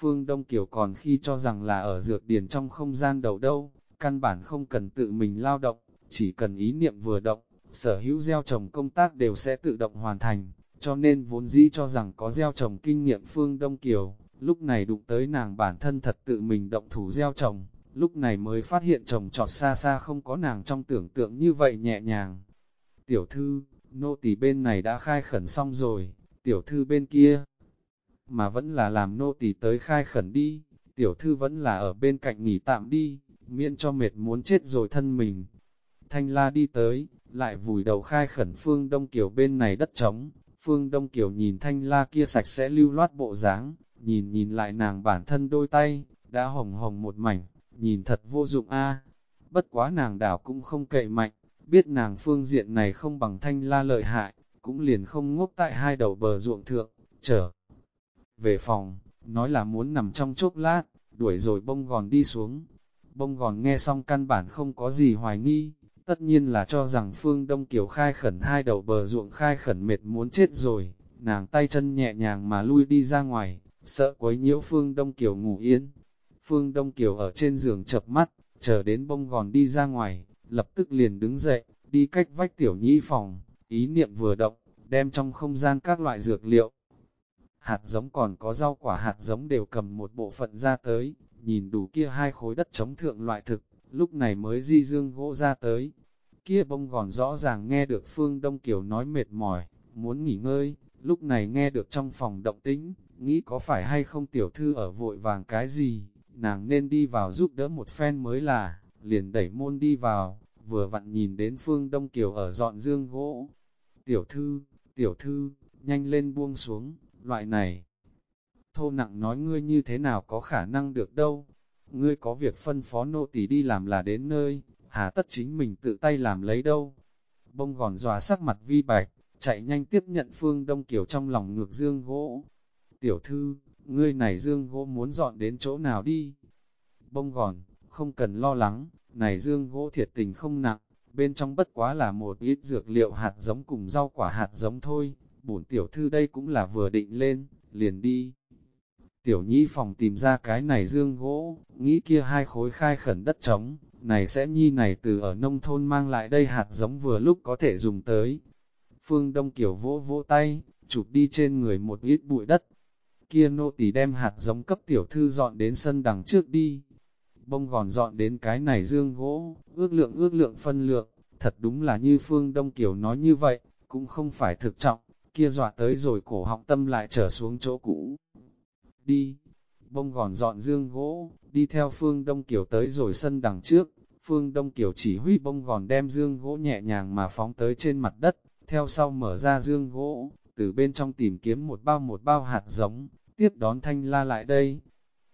Phương Đông Kiều còn khi cho rằng là ở dược điển trong không gian đầu đâu, căn bản không cần tự mình lao động, chỉ cần ý niệm vừa động, sở hữu gieo trồng công tác đều sẽ tự động hoàn thành, cho nên vốn dĩ cho rằng có gieo trồng kinh nghiệm Phương Đông Kiều, lúc này đụng tới nàng bản thân thật tự mình động thủ gieo trồng, lúc này mới phát hiện trồng trọt xa xa không có nàng trong tưởng tượng như vậy nhẹ nhàng. Tiểu thư, nô tỳ bên này đã khai khẩn xong rồi, tiểu thư bên kia, mà vẫn là làm nô tỳ tới khai khẩn đi, tiểu thư vẫn là ở bên cạnh nghỉ tạm đi, miễn cho mệt muốn chết rồi thân mình. Thanh la đi tới, lại vùi đầu khai khẩn phương Đông Kiều bên này đất trống, phương Đông Kiều nhìn thanh la kia sạch sẽ lưu loát bộ dáng, nhìn nhìn lại nàng bản thân đôi tay, đã hồng hồng một mảnh, nhìn thật vô dụng a. Bất quá nàng đảo cũng không cậy mạnh, biết nàng phương diện này không bằng thanh la lợi hại, cũng liền không ngốc tại hai đầu bờ ruộng thượng, chờ về phòng, nói là muốn nằm trong chốc lát, đuổi rồi bông gòn đi xuống. Bông gòn nghe xong căn bản không có gì hoài nghi, tất nhiên là cho rằng phương Đông Kiều khai khẩn hai đầu bờ ruộng khai khẩn mệt muốn chết rồi, nàng tay chân nhẹ nhàng mà lui đi ra ngoài, sợ quấy nhiễu phương Đông Kiều ngủ yên. Phương Đông Kiều ở trên giường chập mắt, chờ đến bông gòn đi ra ngoài, lập tức liền đứng dậy, đi cách vách tiểu nhi phòng, ý niệm vừa động, đem trong không gian các loại dược liệu. Hạt giống còn có rau quả hạt giống đều cầm một bộ phận ra tới, nhìn đủ kia hai khối đất chống thượng loại thực, lúc này mới di dương gỗ ra tới. Kia bông gòn rõ ràng nghe được Phương Đông Kiều nói mệt mỏi, muốn nghỉ ngơi, lúc này nghe được trong phòng động tĩnh, nghĩ có phải hay không tiểu thư ở vội vàng cái gì, nàng nên đi vào giúp đỡ một phen mới là, liền đẩy môn đi vào, vừa vặn nhìn đến Phương Đông Kiều ở dọn dương gỗ. Tiểu thư, tiểu thư, nhanh lên buông xuống, loại này. Thô nặng nói ngươi như thế nào có khả năng được đâu, ngươi có việc phân phó nô tỳ đi làm là đến nơi, hà tất chính mình tự tay làm lấy đâu. Bông gòn dòa sắc mặt vi bạch, chạy nhanh tiếp nhận phương đông kiều trong lòng ngược dương gỗ. Tiểu thư, ngươi này dương gỗ muốn dọn đến chỗ nào đi? Bông gòn, không cần lo lắng, này dương gỗ thiệt tình không nặng, bên trong bất quá là một ít dược liệu hạt giống cùng rau quả hạt giống thôi, bổn tiểu thư đây cũng là vừa định lên, liền đi. Tiểu nhi phòng tìm ra cái này dương gỗ, nghĩ kia hai khối khai khẩn đất trống, này sẽ nhi này từ ở nông thôn mang lại đây hạt giống vừa lúc có thể dùng tới. Phương Đông Kiều vỗ vỗ tay, chụp đi trên người một ít bụi đất. Kia nô tỳ đem hạt giống cấp tiểu thư dọn đến sân đằng trước đi. Bông gòn dọn đến cái này dương gỗ, ước lượng ước lượng phân lượng, thật đúng là như Phương Đông Kiều nói như vậy, cũng không phải thực trọng, kia dọa tới rồi cổ họng tâm lại trở xuống chỗ cũ đi. Bông gòn dọn dương gỗ, đi theo phương Đông Kiều tới rồi sân đằng trước, phương Đông Kiều chỉ huy bông gòn đem dương gỗ nhẹ nhàng mà phóng tới trên mặt đất, theo sau mở ra dương gỗ, từ bên trong tìm kiếm một bao một bao hạt giống, tiếp đón Thanh La lại đây.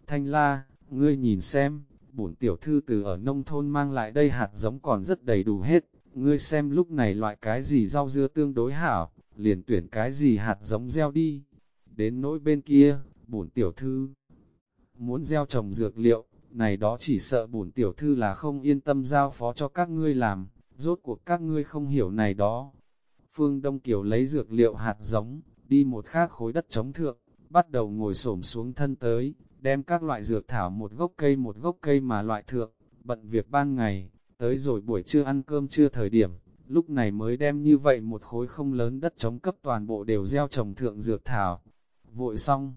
Thanh La, ngươi nhìn xem, bổn tiểu thư từ ở nông thôn mang lại đây hạt giống còn rất đầy đủ hết, ngươi xem lúc này loại cái gì rau dưa tương đối hảo, liền tuyển cái gì hạt giống gieo đi. Đến nỗi bên kia, bổn tiểu thư muốn gieo trồng dược liệu, này đó chỉ sợ bổn tiểu thư là không yên tâm giao phó cho các ngươi làm, rốt cuộc các ngươi không hiểu này đó. Phương Đông Kiều lấy dược liệu hạt giống, đi một khác khối đất chống thượng, bắt đầu ngồi xổm xuống thân tới, đem các loại dược thảo một gốc cây một gốc cây mà loại thượng, bận việc ban ngày, tới rồi buổi trưa ăn cơm trưa thời điểm, lúc này mới đem như vậy một khối không lớn đất chống cấp toàn bộ đều gieo trồng thượng dược thảo. Vội xong,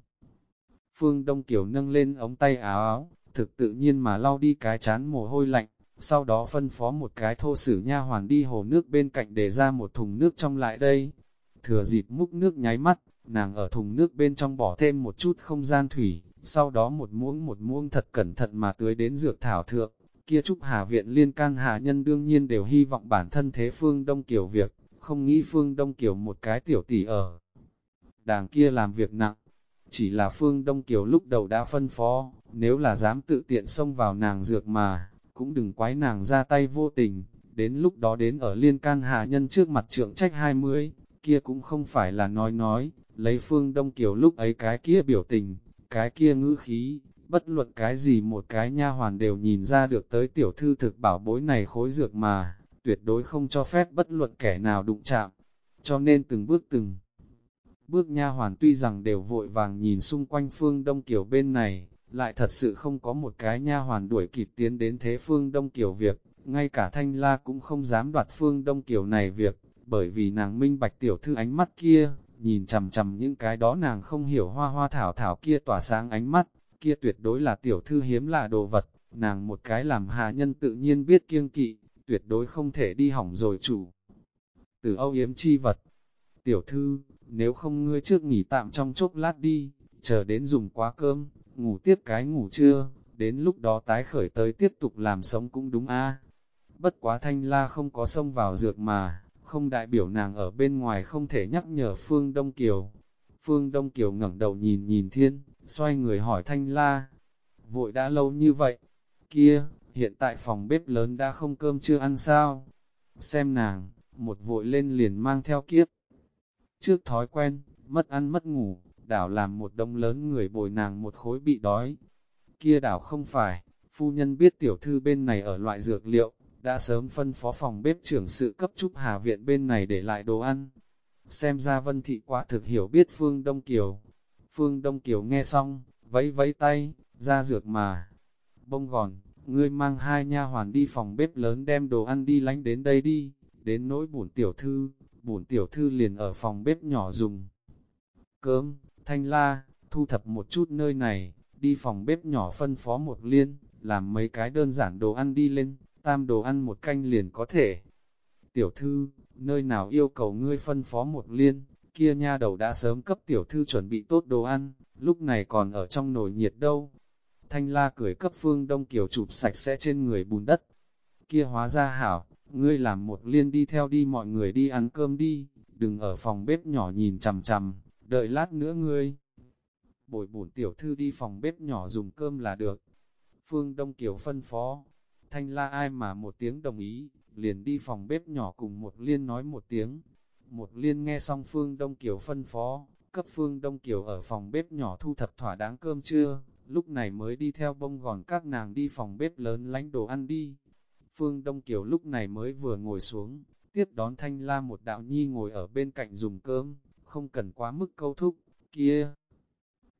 Phương Đông Kiều nâng lên ống tay áo áo, thực tự nhiên mà lau đi cái chán mồ hôi lạnh, sau đó phân phó một cái thô sử nha hoàn đi hồ nước bên cạnh để ra một thùng nước trong lại đây. Thừa dịp múc nước nháy mắt, nàng ở thùng nước bên trong bỏ thêm một chút không gian thủy, sau đó một muỗng một muỗng thật cẩn thận mà tưới đến dược thảo thượng. Kia Trúc Hà Viện liên can hạ nhân đương nhiên đều hy vọng bản thân thế Phương Đông Kiều việc, không nghĩ Phương Đông Kiều một cái tiểu tỷ ở. Đàng kia làm việc nặng, chỉ là Phương Đông Kiều lúc đầu đã phân phó, nếu là dám tự tiện xông vào nàng dược mà, cũng đừng quái nàng ra tay vô tình, đến lúc đó đến ở liên can hạ nhân trước mặt trượng trách 20, kia cũng không phải là nói nói, lấy Phương Đông Kiều lúc ấy cái kia biểu tình, cái kia ngữ khí, bất luận cái gì một cái nha hoàn đều nhìn ra được tới tiểu thư thực bảo bối này khối dược mà, tuyệt đối không cho phép bất luận kẻ nào đụng chạm, cho nên từng bước từng bước nha hoàn tuy rằng đều vội vàng nhìn xung quanh phương Đông Kiều bên này, lại thật sự không có một cái nha hoàn đuổi kịp tiến đến thế phương Đông Kiều việc, ngay cả Thanh La cũng không dám đoạt phương Đông Kiều này việc, bởi vì nàng minh bạch tiểu thư ánh mắt kia, nhìn chầm chầm những cái đó nàng không hiểu hoa hoa thảo thảo kia tỏa sáng ánh mắt, kia tuyệt đối là tiểu thư hiếm là đồ vật, nàng một cái làm hạ nhân tự nhiên biết kiêng kỵ, tuyệt đối không thể đi hỏng rồi chủ. Từ âu yếm chi vật, tiểu thư, nếu không ngươi trước nghỉ tạm trong chốc lát đi, chờ đến dùng quá cơm, ngủ tiếp cái ngủ trưa, đến lúc đó tái khởi tới tiếp tục làm sống cũng đúng a. Bất quá thanh la không có xông vào dược mà, không đại biểu nàng ở bên ngoài không thể nhắc nhở Phương Đông Kiều. Phương Đông Kiều ngẩng đầu nhìn nhìn thiên, xoay người hỏi thanh la, vội đã lâu như vậy, kia, hiện tại phòng bếp lớn đã không cơm chưa ăn sao? Xem nàng, một vội lên liền mang theo kiếp. Trước thói quen, mất ăn mất ngủ, đảo làm một đông lớn người bồi nàng một khối bị đói. Kia đảo không phải, phu nhân biết tiểu thư bên này ở loại dược liệu, đã sớm phân phó phòng bếp trưởng sự cấp trúc hà viện bên này để lại đồ ăn. Xem ra vân thị quá thực hiểu biết Phương Đông Kiều. Phương Đông Kiều nghe xong, vẫy vẫy tay, ra dược mà. Bông gòn, ngươi mang hai nha hoàn đi phòng bếp lớn đem đồ ăn đi lánh đến đây đi, đến nỗi bổn tiểu thư, bổn tiểu thư liền ở phòng bếp nhỏ dùng. Cơm, thanh la, thu thập một chút nơi này, đi phòng bếp nhỏ phân phó một liên, làm mấy cái đơn giản đồ ăn đi lên, tam đồ ăn một canh liền có thể. Tiểu thư, nơi nào yêu cầu ngươi phân phó một liên, kia nha đầu đã sớm cấp tiểu thư chuẩn bị tốt đồ ăn, lúc này còn ở trong nồi nhiệt đâu. Thanh la cười cấp phương đông kiều chụp sạch sẽ trên người bùn đất. Kia hóa ra hảo, ngươi làm một liên đi theo đi mọi người đi ăn cơm đi, đừng ở phòng bếp nhỏ nhìn chằm chằm, đợi lát nữa ngươi. Bồi bổn tiểu thư đi phòng bếp nhỏ dùng cơm là được. Phương Đông Kiều phân phó, thanh la ai mà một tiếng đồng ý, liền đi phòng bếp nhỏ cùng một liên nói một tiếng. Một liên nghe xong Phương Đông Kiều phân phó, cấp Phương Đông Kiều ở phòng bếp nhỏ thu thập thỏa đáng cơm trưa, lúc này mới đi theo bông gòn các nàng đi phòng bếp lớn lánh đồ ăn đi. Phương Đông Kiều lúc này mới vừa ngồi xuống, tiếp đón Thanh La một đạo nhi ngồi ở bên cạnh dùng cơm, không cần quá mức câu thúc, kia.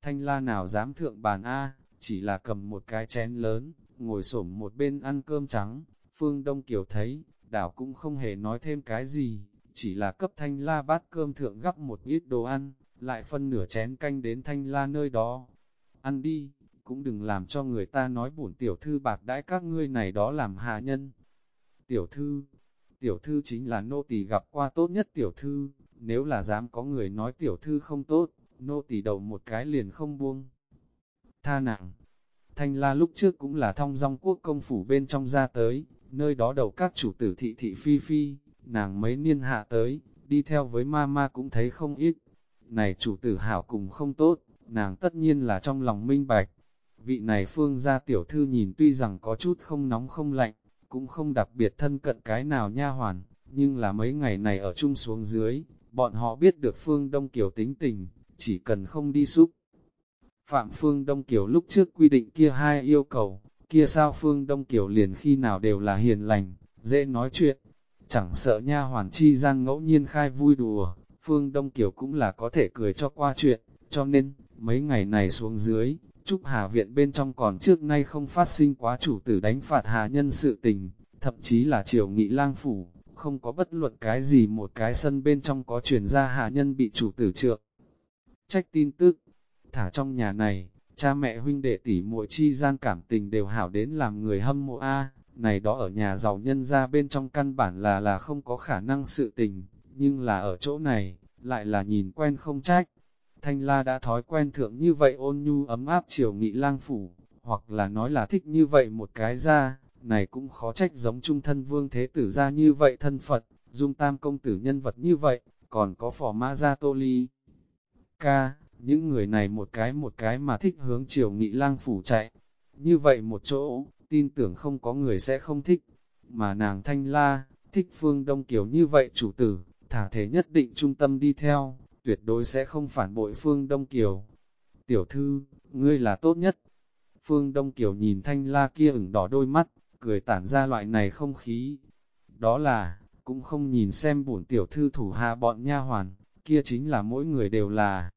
Thanh La nào dám thượng bàn A, chỉ là cầm một cái chén lớn, ngồi xổm một bên ăn cơm trắng, Phương Đông Kiều thấy, đảo cũng không hề nói thêm cái gì, chỉ là cấp Thanh La bát cơm thượng gắp một ít đồ ăn, lại phân nửa chén canh đến Thanh La nơi đó. Ăn đi, cũng đừng làm cho người ta nói bổn tiểu thư bạc đãi các ngươi này đó làm hạ nhân. Tiểu thư, tiểu thư chính là nô tỳ gặp qua tốt nhất tiểu thư, nếu là dám có người nói tiểu thư không tốt, nô tỳ đầu một cái liền không buông. Tha nặng, thanh la lúc trước cũng là thông dong quốc công phủ bên trong ra tới, nơi đó đầu các chủ tử thị thị phi phi, nàng mấy niên hạ tới, đi theo với ma ma cũng thấy không ít. Này chủ tử hảo cùng không tốt, nàng tất nhiên là trong lòng minh bạch, Vị này phương gia tiểu thư nhìn tuy rằng có chút không nóng không lạnh, cũng không đặc biệt thân cận cái nào nha hoàn, nhưng là mấy ngày này ở chung xuống dưới, bọn họ biết được phương Đông Kiều tính tình, chỉ cần không đi xúc. Phạm Phương Đông Kiều lúc trước quy định kia hai yêu cầu, kia sao Phương Đông Kiều liền khi nào đều là hiền lành, dễ nói chuyện, chẳng sợ nha hoàn chi gian ngẫu nhiên khai vui đùa, Phương Đông Kiều cũng là có thể cười cho qua chuyện, cho nên, mấy ngày này xuống dưới, Trúc Hà Viện bên trong còn trước nay không phát sinh quá chủ tử đánh phạt hà nhân sự tình, thậm chí là triều nghị lang phủ, không có bất luận cái gì một cái sân bên trong có truyền ra hà nhân bị chủ tử trượng. Trách tin tức, thả trong nhà này, cha mẹ huynh đệ tỷ muội chi gian cảm tình đều hảo đến làm người hâm mộ A, này đó ở nhà giàu nhân ra bên trong căn bản là là không có khả năng sự tình, nhưng là ở chỗ này, lại là nhìn quen không trách. Thanh La đã thói quen thượng như vậy ôn nhu ấm áp chiều nghị lang phủ, hoặc là nói là thích như vậy một cái ra, này cũng khó trách giống trung thân vương thế tử ra như vậy thân Phật, dung tam công tử nhân vật như vậy, còn có phò ma gia tô ly. Ca, những người này một cái một cái mà thích hướng chiều nghị lang phủ chạy, như vậy một chỗ, tin tưởng không có người sẽ không thích, mà nàng thanh la, thích phương đông kiểu như vậy chủ tử, thả thế nhất định trung tâm đi theo, tuyệt đối sẽ không phản bội Phương Đông Kiều. Tiểu thư, ngươi là tốt nhất. Phương Đông Kiều nhìn thanh la kia ửng đỏ đôi mắt, cười tản ra loại này không khí. Đó là, cũng không nhìn xem bổn tiểu thư thủ hạ bọn nha hoàn, kia chính là mỗi người đều là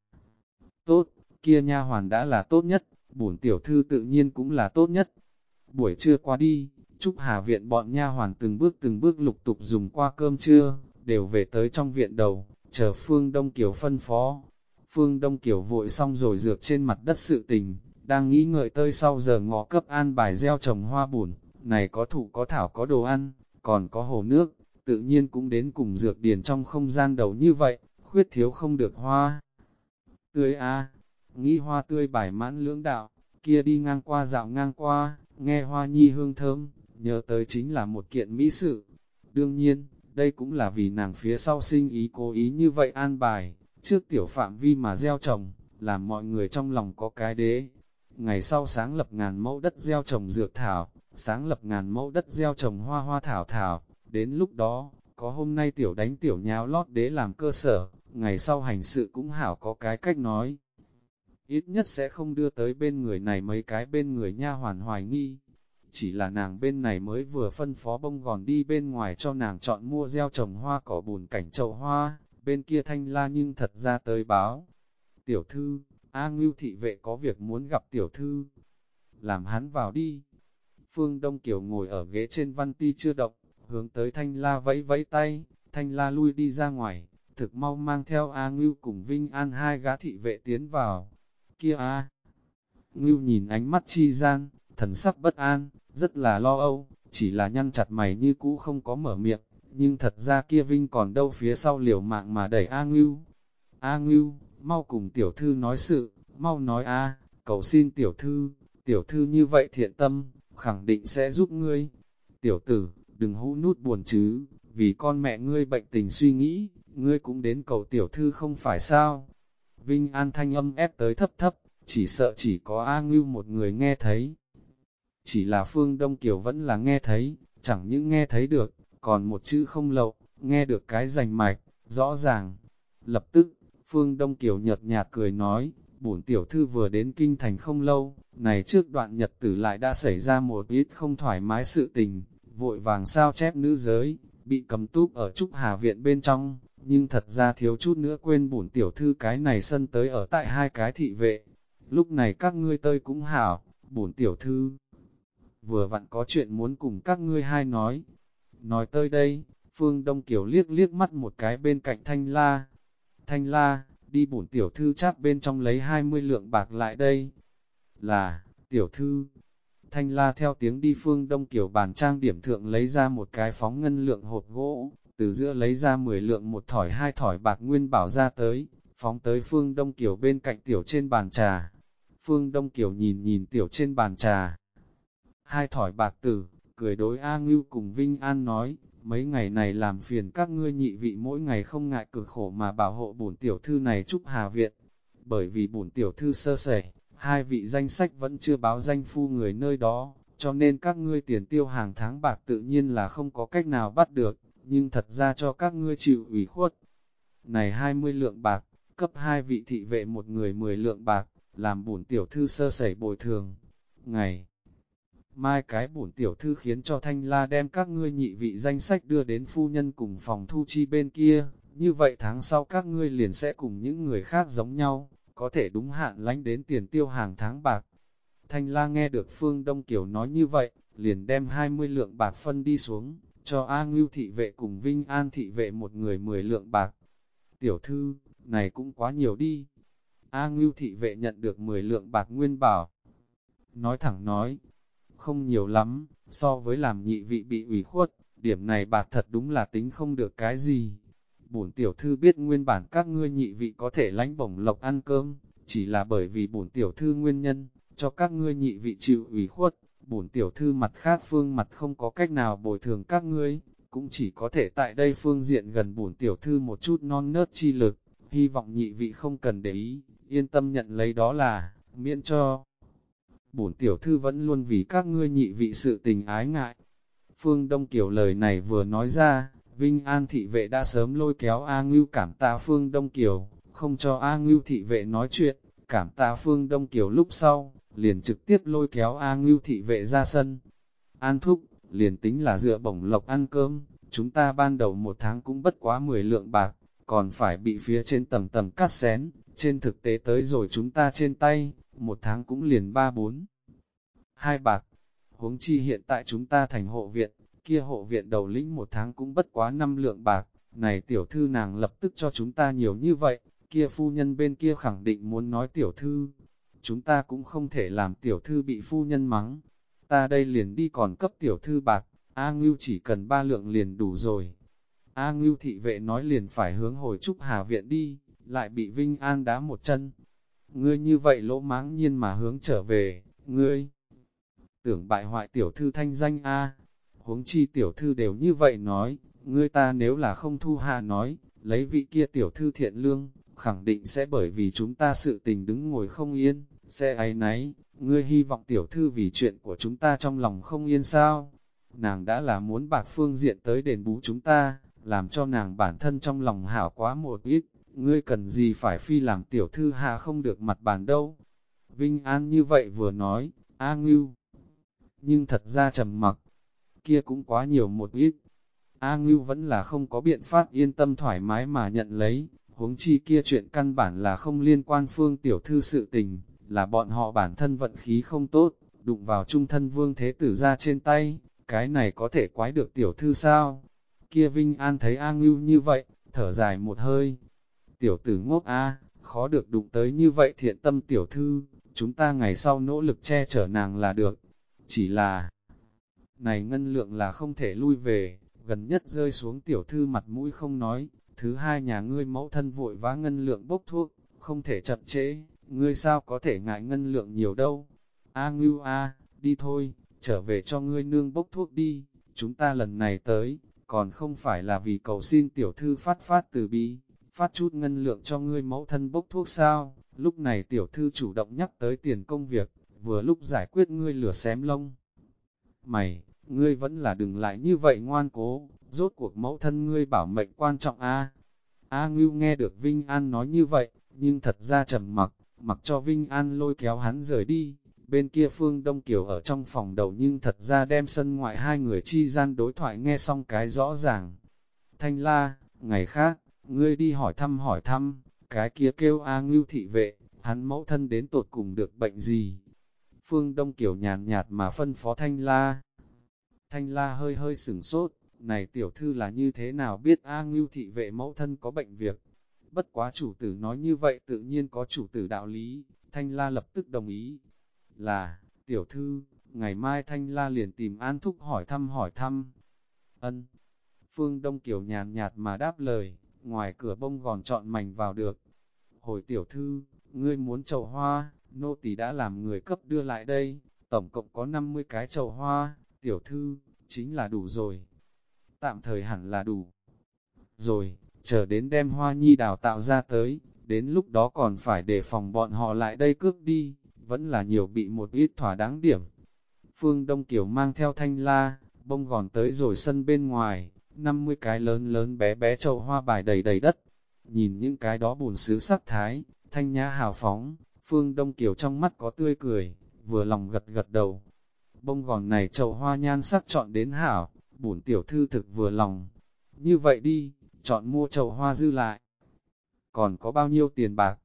tốt, kia nha hoàn đã là tốt nhất, bổn tiểu thư tự nhiên cũng là tốt nhất. Buổi trưa qua đi, Trúc Hà viện bọn nha hoàn từng bước từng bước lục tục dùng qua cơm trưa, đều về tới trong viện đầu, chờ Phương Đông Kiều phân phó. Phương Đông Kiều vội xong rồi dược trên mặt đất sự tình, đang nghĩ ngợi tơi sau giờ ngọ cấp an bài gieo trồng hoa bùn, này có thụ có thảo có đồ ăn, còn có hồ nước, tự nhiên cũng đến cùng dược điền trong không gian đầu như vậy, khuyết thiếu không được hoa. Tươi a nghĩ hoa tươi bài mãn lưỡng đạo, kia đi ngang qua dạo ngang qua, nghe hoa nhi hương thơm, nhớ tới chính là một kiện mỹ sự. Đương nhiên, đây cũng là vì nàng phía sau sinh ý cố ý như vậy an bài, trước tiểu phạm vi mà gieo trồng, làm mọi người trong lòng có cái đế. Ngày sau sáng lập ngàn mẫu đất gieo trồng dược thảo, sáng lập ngàn mẫu đất gieo trồng hoa hoa thảo thảo, đến lúc đó, có hôm nay tiểu đánh tiểu nháo lót đế làm cơ sở, ngày sau hành sự cũng hảo có cái cách nói. Ít nhất sẽ không đưa tới bên người này mấy cái bên người nha hoàn hoài nghi, chỉ là nàng bên này mới vừa phân phó bông gòn đi bên ngoài cho nàng chọn mua gieo trồng hoa cỏ bùn cảnh chậu hoa, bên kia thanh la nhưng thật ra tới báo. Tiểu thư, A Ngưu thị vệ có việc muốn gặp tiểu thư, làm hắn vào đi. Phương Đông Kiều ngồi ở ghế trên văn ti chưa động, hướng tới thanh la vẫy vẫy tay, thanh la lui đi ra ngoài, thực mau mang theo A Ngưu cùng Vinh An hai gã thị vệ tiến vào. Kia A! Ngưu nhìn ánh mắt chi gian, thần sắc bất an, rất là lo âu, chỉ là nhăn chặt mày như cũ không có mở miệng, nhưng thật ra kia Vinh còn đâu phía sau liều mạng mà đẩy A Ngưu. A Ngưu, mau cùng tiểu thư nói sự, mau nói A, cầu xin tiểu thư, tiểu thư như vậy thiện tâm, khẳng định sẽ giúp ngươi. Tiểu tử, đừng hũ nút buồn chứ, vì con mẹ ngươi bệnh tình suy nghĩ, ngươi cũng đến cầu tiểu thư không phải sao. Vinh An thanh âm ép tới thấp thấp, chỉ sợ chỉ có A Ngưu một người nghe thấy. Chỉ là Phương Đông Kiều vẫn là nghe thấy, chẳng những nghe thấy được, còn một chữ không lậu, nghe được cái rành mạch, rõ ràng. Lập tức, Phương Đông Kiều nhợt nhạt cười nói, bổn tiểu thư vừa đến kinh thành không lâu, này trước đoạn nhật tử lại đã xảy ra một ít không thoải mái sự tình, vội vàng sao chép nữ giới, bị cầm túp ở Trúc Hà Viện bên trong, nhưng thật ra thiếu chút nữa quên bổn tiểu thư cái này sân tới ở tại hai cái thị vệ. Lúc này các ngươi tơi cũng hảo, bổn tiểu thư vừa vặn có chuyện muốn cùng các ngươi hai nói. Nói tới đây, Phương Đông Kiều liếc liếc mắt một cái bên cạnh Thanh La. Thanh La, đi bổn tiểu thư cháp bên trong lấy 20 lượng bạc lại đây. Là, tiểu thư. Thanh La theo tiếng đi Phương Đông Kiều bàn trang điểm thượng lấy ra một cái phóng ngân lượng hộp gỗ, từ giữa lấy ra 10 lượng một thỏi hai thỏi bạc nguyên bảo ra tới, phóng tới Phương Đông Kiều bên cạnh tiểu trên bàn trà. Phương Đông Kiều nhìn nhìn tiểu trên bàn trà, hai thỏi bạc tử, cười đối A Ngưu cùng Vinh An nói, mấy ngày này làm phiền các ngươi nhị vị mỗi ngày không ngại cực khổ mà bảo hộ bổn tiểu thư này chúc Hà Viện. Bởi vì bổn tiểu thư sơ sẩy, hai vị danh sách vẫn chưa báo danh phu người nơi đó, cho nên các ngươi tiền tiêu hàng tháng bạc tự nhiên là không có cách nào bắt được, nhưng thật ra cho các ngươi chịu ủy khuất. Này 20 lượng bạc, cấp hai vị thị vệ một người 10 lượng bạc, làm bổn tiểu thư sơ sẩy bồi thường. Ngày Mai cái bổn tiểu thư khiến cho Thanh La đem các ngươi nhị vị danh sách đưa đến phu nhân cùng phòng thu chi bên kia, như vậy tháng sau các ngươi liền sẽ cùng những người khác giống nhau, có thể đúng hạn lánh đến tiền tiêu hàng tháng bạc. Thanh La nghe được Phương Đông Kiều nói như vậy, liền đem 20 lượng bạc phân đi xuống, cho A Ngưu thị vệ cùng Vinh An thị vệ một người 10 lượng bạc. Tiểu thư, này cũng quá nhiều đi. A Ngưu thị vệ nhận được 10 lượng bạc nguyên bảo. Nói thẳng nói, không nhiều lắm, so với làm nhị vị bị ủy khuất, điểm này bạc thật đúng là tính không được cái gì. Bổn tiểu thư biết nguyên bản các ngươi nhị vị có thể lánh bổng lộc ăn cơm, chỉ là bởi vì bổn tiểu thư nguyên nhân, cho các ngươi nhị vị chịu ủy khuất, bổn tiểu thư mặt khác phương mặt không có cách nào bồi thường các ngươi, cũng chỉ có thể tại đây phương diện gần bổn tiểu thư một chút non nớt chi lực, hy vọng nhị vị không cần để ý, yên tâm nhận lấy đó là, miễn cho bổn tiểu thư vẫn luôn vì các ngươi nhị vị sự tình ái ngại. Phương Đông Kiều lời này vừa nói ra, Vinh An thị vệ đã sớm lôi kéo A Ngưu cảm tạ Phương Đông Kiều, không cho A Ngưu thị vệ nói chuyện, cảm tạ Phương Đông Kiều lúc sau, liền trực tiếp lôi kéo A Ngưu thị vệ ra sân. An thúc, liền tính là dựa bổng lộc ăn cơm, chúng ta ban đầu một tháng cũng bất quá 10 lượng bạc, còn phải bị phía trên tầng tầng cắt xén, trên thực tế tới rồi chúng ta trên tay, một tháng cũng liền ba bốn. Hai bạc, huống chi hiện tại chúng ta thành hộ viện, kia hộ viện đầu lĩnh một tháng cũng bất quá năm lượng bạc, này tiểu thư nàng lập tức cho chúng ta nhiều như vậy, kia phu nhân bên kia khẳng định muốn nói tiểu thư, chúng ta cũng không thể làm tiểu thư bị phu nhân mắng, ta đây liền đi còn cấp tiểu thư bạc, A Ngưu chỉ cần ba lượng liền đủ rồi. A Ngưu thị vệ nói liền phải hướng hồi Trúc Hà Viện đi, lại bị Vinh An đá một chân. Ngươi như vậy lỗ máng nhiên mà hướng trở về, ngươi tưởng bại hoại tiểu thư thanh danh A. Huống chi tiểu thư đều như vậy nói, ngươi ta nếu là không thu hạ nói, lấy vị kia tiểu thư thiện lương, khẳng định sẽ bởi vì chúng ta sự tình đứng ngồi không yên, sẽ ấy nấy, ngươi hy vọng tiểu thư vì chuyện của chúng ta trong lòng không yên sao. Nàng đã là muốn bạc phương diện tới đền bú chúng ta, làm cho nàng bản thân trong lòng hảo quá một ít, ngươi cần gì phải phi làm tiểu thư hạ không được mặt bàn đâu. Vinh An như vậy vừa nói, A Ngưu. Nhưng thật ra trầm mặc, kia cũng quá nhiều một ít. A Ngưu vẫn là không có biện pháp yên tâm thoải mái mà nhận lấy, huống chi kia chuyện căn bản là không liên quan phương tiểu thư sự tình, là bọn họ bản thân vận khí không tốt, đụng vào trung thân vương thế tử ra trên tay, cái này có thể quái được tiểu thư sao? Kia Vinh An thấy A Ngưu như vậy, thở dài một hơi. Tiểu tử ngốc A, khó được đụng tới như vậy thiện tâm tiểu thư, chúng ta ngày sau nỗ lực che chở nàng là được. Chỉ là, này ngân lượng là không thể lui về, gần nhất rơi xuống tiểu thư mặt mũi không nói, thứ hai nhà ngươi mẫu thân vội vã ngân lượng bốc thuốc, không thể chậm trễ, ngươi sao có thể ngại ngân lượng nhiều đâu. A ngưu a, đi thôi, trở về cho ngươi nương bốc thuốc đi, chúng ta lần này tới, còn không phải là vì cầu xin tiểu thư phát phát từ bi, phát chút ngân lượng cho ngươi mẫu thân bốc thuốc sao, lúc này tiểu thư chủ động nhắc tới tiền công việc, vừa lúc giải quyết ngươi lửa xém lông. Mày, ngươi vẫn là đừng lại như vậy ngoan cố, rốt cuộc mẫu thân ngươi bảo mệnh quan trọng a. A Ngưu nghe được Vinh An nói như vậy, nhưng thật ra trầm mặc, mặc cho Vinh An lôi kéo hắn rời đi. Bên kia Phương Đông Kiều ở trong phòng đầu nhưng thật ra đem sân ngoại hai người chi gian đối thoại nghe xong cái rõ ràng. Thanh la, ngày khác, ngươi đi hỏi thăm hỏi thăm, cái kia kêu A Ngưu thị vệ, hắn mẫu thân đến tột cùng được bệnh gì? Phương Đông Kiều nhàn nhạt mà phân phó Thanh la. Thanh la hơi hơi sửng sốt, này tiểu thư là như thế nào biết A Ngưu thị vệ mẫu thân có bệnh việc. Bất quá chủ tử nói như vậy tự nhiên có chủ tử đạo lý, Thanh la lập tức đồng ý. Là, tiểu thư, ngày mai Thanh la liền tìm An Thúc hỏi thăm hỏi thăm. Ân. Phương Đông Kiều nhàn nhạt mà đáp lời, ngoài cửa bông gòn chọn mảnh vào được. Hồi tiểu thư, ngươi muốn chậu hoa, nô tỳ đã làm người cấp đưa lại đây, tổng cộng có 50 cái chậu hoa, tiểu thư, chính là đủ rồi. Tạm thời hẳn là đủ. Rồi, chờ đến đem hoa nhi đào tạo ra tới, đến lúc đó còn phải đề phòng bọn họ lại đây cướp đi, vẫn là nhiều bị một ít thỏa đáng điểm. Phương Đông Kiều mang theo thanh la, bông gòn tới rồi sân bên ngoài, 50 cái lớn lớn bé bé chậu hoa bài đầy đầy đất. Nhìn những cái đó buồn xứ sắc thái, thanh nhã hào phóng, Phương Đông Kiều trong mắt có tươi cười, vừa lòng gật gật đầu, bông gòn này chậu hoa nhan sắc chọn đến hảo, bổn tiểu thư thực vừa lòng. Như vậy đi, chọn mua chậu hoa dư lại. Còn có bao nhiêu tiền bạc?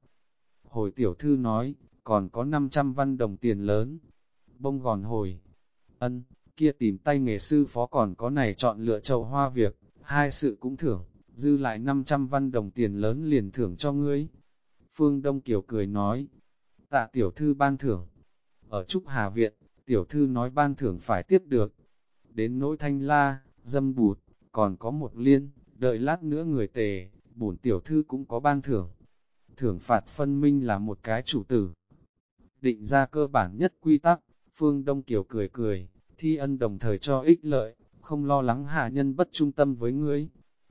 Hồi tiểu thư nói, còn có 500 văn đồng tiền lớn. Bông gòn hồi, ân, kia tìm tay nghề sư phó còn có này chọn lựa chậu hoa việc, hai sự cũng thưởng, dư lại 500 văn đồng tiền lớn liền thưởng cho ngươi. Phương Đông Kiều cười nói, tạ tiểu thư ban thưởng, ở Trúc Hà Viện, tiểu thư nói ban thưởng phải tiếp được. Đến nỗi thanh la, dâm bụt, còn có một liên, đợi lát nữa người tề, bổn tiểu thư cũng có ban thưởng. Thưởng phạt phân minh là một cái chủ tử. Định ra cơ bản nhất quy tắc, Phương Đông Kiều cười cười, thi ân đồng thời cho ích lợi, không lo lắng hạ nhân bất trung tâm với ngươi.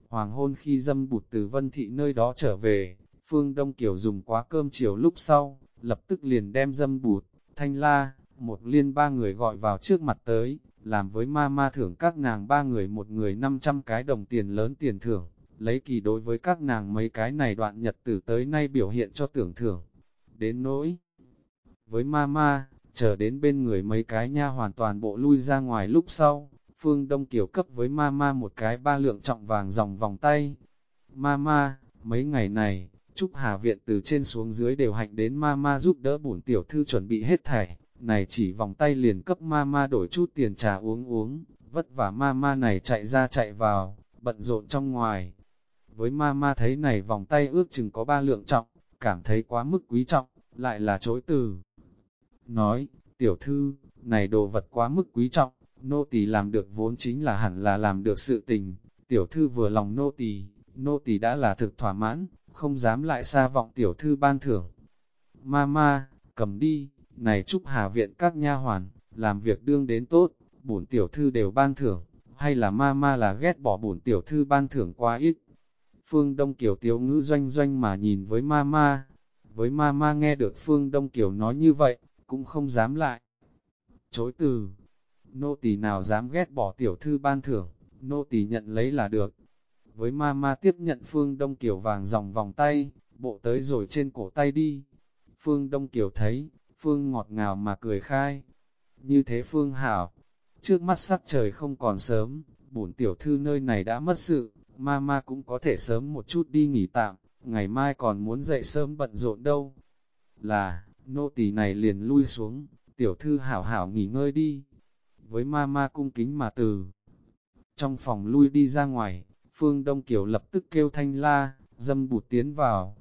Hoàng hôn khi dâm bụt từ vân thị nơi đó trở về, Phương Đông Kiều dùng quá cơm chiều lúc sau, lập tức liền đem dâm bụt, thanh la, một liên ba người gọi vào trước mặt tới, làm với ma ma thưởng các nàng ba người một người 500 cái đồng tiền lớn tiền thưởng, lấy kỳ đối với các nàng mấy cái này đoạn nhật từ tới nay biểu hiện cho tưởng thưởng. Đến nỗi, với ma ma, chờ đến bên người mấy cái nha hoàn toàn bộ lui ra ngoài lúc sau, Phương Đông Kiều cấp với ma ma một cái ba lượng trọng vàng dòng vòng tay. Ma ma, Mấy ngày này, Trúc Hà Viện từ trên xuống dưới đều hạnh đến ma ma giúp đỡ bổn tiểu thư chuẩn bị hết thảy, này chỉ vòng tay liền cấp mama đổi chút tiền trà uống uống, vất vả mama này chạy ra chạy vào, bận rộn trong ngoài. Với mama thấy này vòng tay ước chừng có ba lượng trọng, cảm thấy quá mức quý trọng, lại là chối từ. Nói, tiểu thư, này đồ vật quá mức quý trọng, nô tỳ làm được vốn chính là hẳn là làm được sự tình, tiểu thư vừa lòng nô tỳ, nô tỳ đã là thực thỏa mãn, không dám lại xa vọng tiểu thư ban thưởng. Mama, cầm đi, này chúc hà viện các nha hoàn, làm việc đương đến tốt, bổn tiểu thư đều ban thưởng, hay là mama là ghét bỏ bổn tiểu thư ban thưởng quá ít. Phương Đông Kiều tiếu ngữ doanh doanh mà nhìn với mama, với mama nghe được Phương Đông Kiều nói như vậy, cũng không dám lại. Chối từ, nô tỳ nào dám ghét bỏ tiểu thư ban thưởng, nô tỳ nhận lấy là được. Với mama tiếp nhận Phương Đông Kiều vàng dòng vòng tay, bộ tới rồi trên cổ tay đi. Phương Đông Kiều thấy, Phương ngọt ngào mà cười khai. Như thế Phương hảo, trước mắt sắc trời không còn sớm, bổn tiểu thư nơi này đã mất sự, mama cũng có thể sớm một chút đi nghỉ tạm, ngày mai còn muốn dậy sớm bận rộn đâu. Là, nô tỳ này liền lui xuống, tiểu thư hảo hảo nghỉ ngơi đi. Với mama cung kính mà từ trong phòng lui đi ra ngoài, Phương Đông Kiều lập tức kêu Thanh La, dâm bụt tiến vào.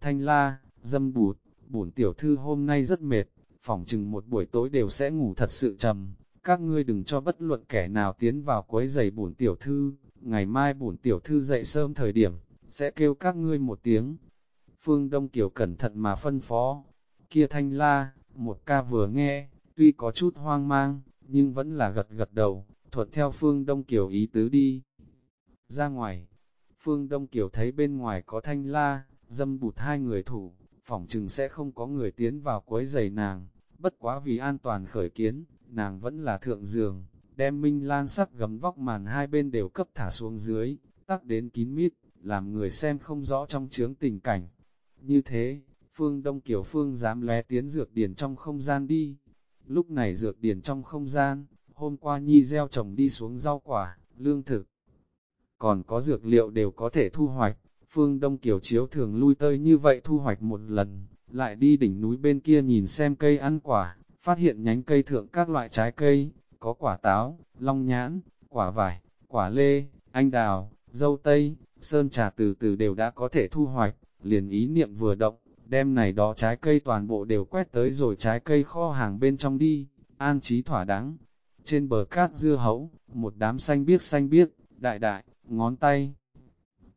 Thanh La, dâm bụt, bổn tiểu thư hôm nay rất mệt, phòng chừng một buổi tối đều sẽ ngủ thật sự trầm. Các ngươi đừng cho bất luận kẻ nào tiến vào quấy giày bổn tiểu thư, ngày mai bổn tiểu thư dậy sớm thời điểm, sẽ kêu các ngươi một tiếng. Phương Đông Kiều cẩn thận mà phân phó, kia thanh la, một ca vừa nghe, tuy có chút hoang mang, nhưng vẫn là gật gật đầu, thuận theo Phương Đông Kiều ý tứ đi. Ra ngoài, Phương Đông Kiều thấy bên ngoài có thanh la, dâm bụt hai người thủ, phỏng chừng sẽ không có người tiến vào quấy giày nàng, bất quá vì an toàn khởi kiến, nàng vẫn là thượng giường, đem minh lan sắc gấm vóc màn hai bên đều cấp thả xuống dưới, tắc đến kín mít, làm người xem không rõ trong chướng tình cảnh. Như thế, Phương Đông Kiều Phương dám lé tiến dược điển trong không gian đi. Lúc này dược điển trong không gian, hôm qua Nhi gieo trồng đi xuống rau quả, lương thực. Còn có dược liệu đều có thể thu hoạch, Phương Đông Kiều Chiếu thường lui tơi như vậy thu hoạch một lần, lại đi đỉnh núi bên kia nhìn xem cây ăn quả, phát hiện nhánh cây thượng các loại trái cây, có quả táo, long nhãn, quả vải, quả lê, anh đào, dâu tây, sơn trà từ từ đều đã có thể thu hoạch, liền ý niệm vừa động, đem này đó trái cây toàn bộ đều quét tới rồi trái cây kho hàng bên trong đi, an trí thỏa đáng. Trên bờ cát dưa hấu, một đám xanh biếc xanh biếc, đại đại, ngón tay,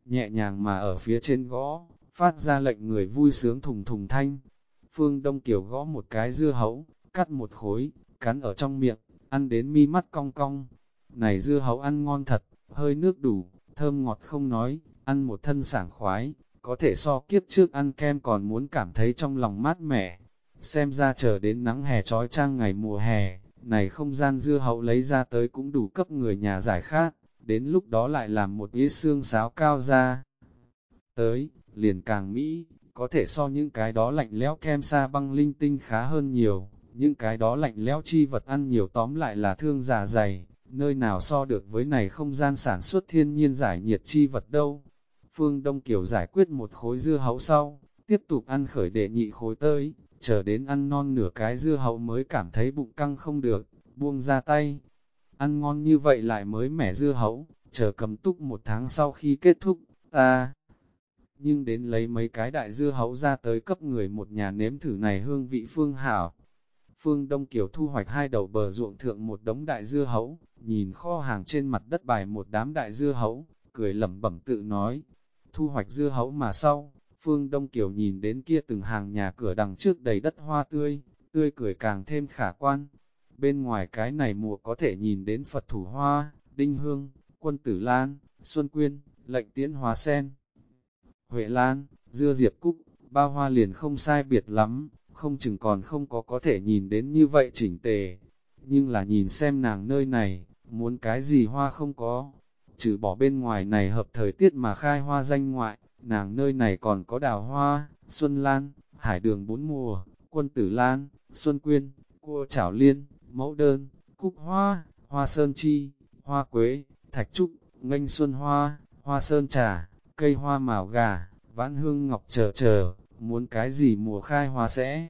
nhẹ nhàng mà ở phía trên gõ, phát ra lệnh người vui sướng thùng thùng thanh. Phương Đông Kiều gõ một cái dưa hấu, cắt một khối, cắn ở trong miệng, ăn đến mi mắt cong cong. Này dưa hấu ăn ngon thật, hơi nước đủ, thơm ngọt không nói, ăn một thân sảng khoái, có thể so kiếp trước ăn kem còn muốn cảm thấy trong lòng mát mẻ. Xem ra chờ đến nắng hè trói trang ngày mùa hè, này không gian dưa hấu lấy ra tới cũng đủ cấp người nhà giải khát, đến lúc đó lại làm một ý xương sáo cao ra. Tới, liền càng mỹ, có thể so những cái đó lạnh lẽo kem sa băng linh tinh khá hơn nhiều, những cái đó lạnh lẽo chi vật ăn nhiều tóm lại là thương giả dày, nơi nào so được với này không gian sản xuất thiên nhiên giải nhiệt chi vật đâu. Phương Đông Kiều giải quyết một khối dưa hấu sau, tiếp tục ăn khởi đệ nhị khối tới, chờ đến ăn non nửa cái dưa hấu mới cảm thấy bụng căng không được, buông ra tay. Ăn ngon như vậy lại mới mẻ dưa hấu, chờ cầm túc một tháng sau khi kết thúc, ta. Nhưng đến lấy mấy cái đại dưa hấu ra tới cấp người một nhà nếm thử này hương vị phương hảo. Phương Đông Kiều thu hoạch hai đầu bờ ruộng thượng một đống đại dưa hấu, nhìn kho hàng trên mặt đất bài một đám đại dưa hấu, cười lẩm bẩm tự nói. Thu hoạch dưa hấu mà sau, Phương Đông Kiều nhìn đến kia từng hàng nhà cửa đằng trước đầy đất hoa tươi, tươi cười càng thêm khả quan. Bên ngoài cái này mùa có thể nhìn đến Phật thủ hoa, đinh hương, quân tử lan, xuân quyên, lệnh tiễn hoa sen. Huệ lan, dưa diệp cúc, ba hoa liền không sai biệt lắm, không chừng còn không có có thể nhìn đến như vậy chỉnh tề. Nhưng là nhìn xem nàng nơi này, muốn cái gì hoa không có. Trừ bỏ bên ngoài này hợp thời tiết mà khai hoa danh ngoại, nàng nơi này còn có đào hoa, xuân lan, hải đường bốn mùa, quân tử lan, xuân quyên, cua chảo liên, mẫu đơn, cúc hoa, hoa sơn chi, hoa quế, thạch trúc, nganh xuân hoa, hoa sơn trà, cây hoa màu gà, vãn hương ngọc chờ chờ, muốn cái gì mùa khai hoa sẽ,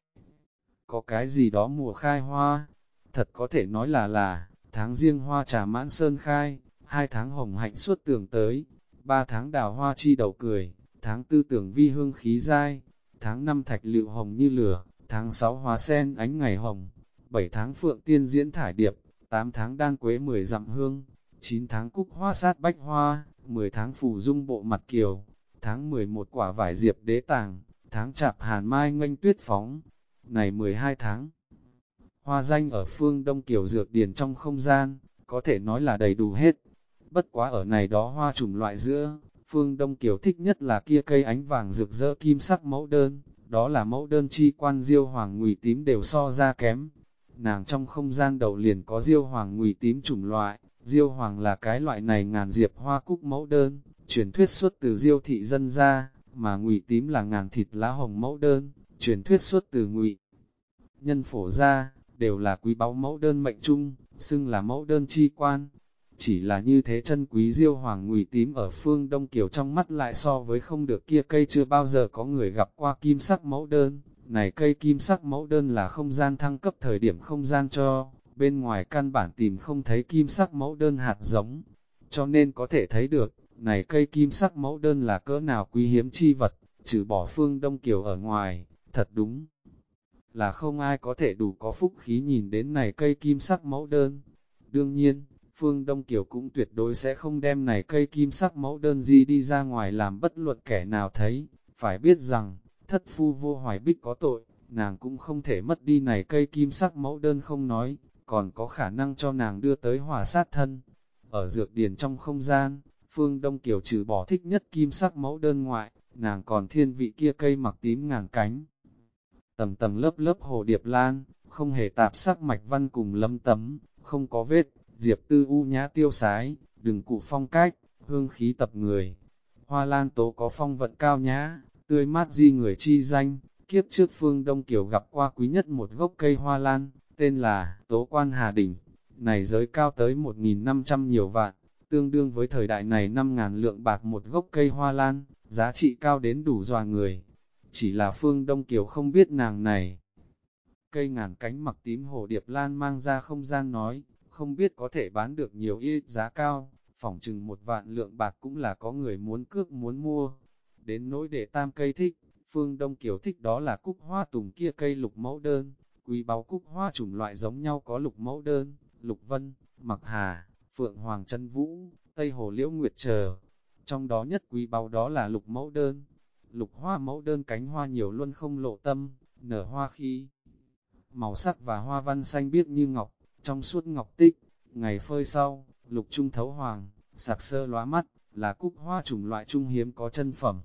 có cái gì đó mùa khai hoa, thật có thể nói là là, tháng riêng hoa trà mãn sơn khai, hai tháng hồng hạnh suốt tường tới, ba tháng đào hoa chi đầu cười, tháng tư tưởng vi hương khí dai, tháng năm thạch lựu hồng như lửa, tháng sáu hoa sen ánh ngày hồng, bảy tháng phượng tiên diễn thải điệp, tám tháng đan quế mười dặm hương, chín tháng cúc hoa sát bách hoa, mười tháng phù dung bộ mặt kiều, tháng mười một quả vải diệp đế tàng, tháng chạp hàn mai nganh tuyết phóng, này 12 tháng. Hoa danh ở phương Đông Kiều Dược Điền trong không gian, có thể nói là đầy đủ hết. Bất quá ở này đó hoa chủng loại giữa, phương Đông Kiều thích nhất là kia cây ánh vàng rực rỡ kim sắc mẫu đơn, đó là mẫu đơn chi quan diêu hoàng ngụy tím đều so ra kém. Nàng trong không gian đầu liền có diêu hoàng ngụy tím chủng loại, diêu hoàng là cái loại này ngàn diệp hoa cúc mẫu đơn, truyền thuyết xuất từ diêu thị dân ra, mà ngụy tím là ngàn thịt lá hồng mẫu đơn, truyền thuyết xuất từ ngụy. Nhân phổ ra, đều là quý báu mẫu đơn mệnh chung, xưng là mẫu đơn chi quan. Chỉ là như thế chân quý diêu hoàng ngụy tím ở phương Đông Kiều trong mắt lại so với không được kia cây chưa bao giờ có người gặp qua kim sắc mẫu đơn. Này cây kim sắc mẫu đơn là không gian thăng cấp thời điểm không gian cho, bên ngoài căn bản tìm không thấy kim sắc mẫu đơn hạt giống. Cho nên có thể thấy được, này cây kim sắc mẫu đơn là cỡ nào quý hiếm chi vật, trừ bỏ phương Đông Kiều ở ngoài, thật đúng là không ai có thể đủ có phúc khí nhìn đến này cây kim sắc mẫu đơn. Đương nhiên, Phương Đông Kiều cũng tuyệt đối sẽ không đem này cây kim sắc mẫu đơn gì đi ra ngoài làm bất luận kẻ nào thấy, phải biết rằng, thất phu vô hoài bích có tội, nàng cũng không thể mất đi này cây kim sắc mẫu đơn không nói, còn có khả năng cho nàng đưa tới hỏa sát thân. Ở dược điền trong không gian, Phương Đông Kiều trừ bỏ thích nhất kim sắc mẫu đơn ngoại, nàng còn thiên vị kia cây mặc tím ngàn cánh tầng tầng lớp lớp hồ điệp lan, không hề tạp sắc mạch văn cùng lâm tấm, không có vết, diệp tư u nhã tiêu sái, đừng cụ phong cách, hương khí tập người. Hoa lan tố có phong vận cao nhã, tươi mát di người chi danh, kiếp trước phương Đông Kiều gặp qua quý nhất một gốc cây hoa lan, tên là Tố Quan Hà đỉnh này giới cao tới 1.500 nhiều vạn, tương đương với thời đại này 5.000 lượng bạc một gốc cây hoa lan, giá trị cao đến đủ dòa người chỉ là phương Đông Kiều không biết nàng này. Cây ngàn cánh mặc tím hồ điệp lan mang ra không gian nói, không biết có thể bán được nhiều ít giá cao, phỏng chừng một vạn lượng bạc cũng là có người muốn cước muốn mua. Đến nỗi để tam cây thích, phương Đông Kiều thích đó là cúc hoa tùng kia cây lục mẫu đơn, quý báu cúc hoa chủng loại giống nhau có lục mẫu đơn, lục vân, mặc hà, phượng hoàng chân vũ, tây hồ liễu nguyệt chờ. Trong đó nhất quý báu đó là lục mẫu đơn, lục hoa mẫu đơn cánh hoa nhiều luôn không lộ tâm, nở hoa khi màu sắc và hoa văn xanh biếc như ngọc, trong suốt ngọc tích, ngày phơi sau, lục trung thấu hoàng, sạc sơ lóa mắt, là cúc hoa chủng loại trung hiếm có chân phẩm.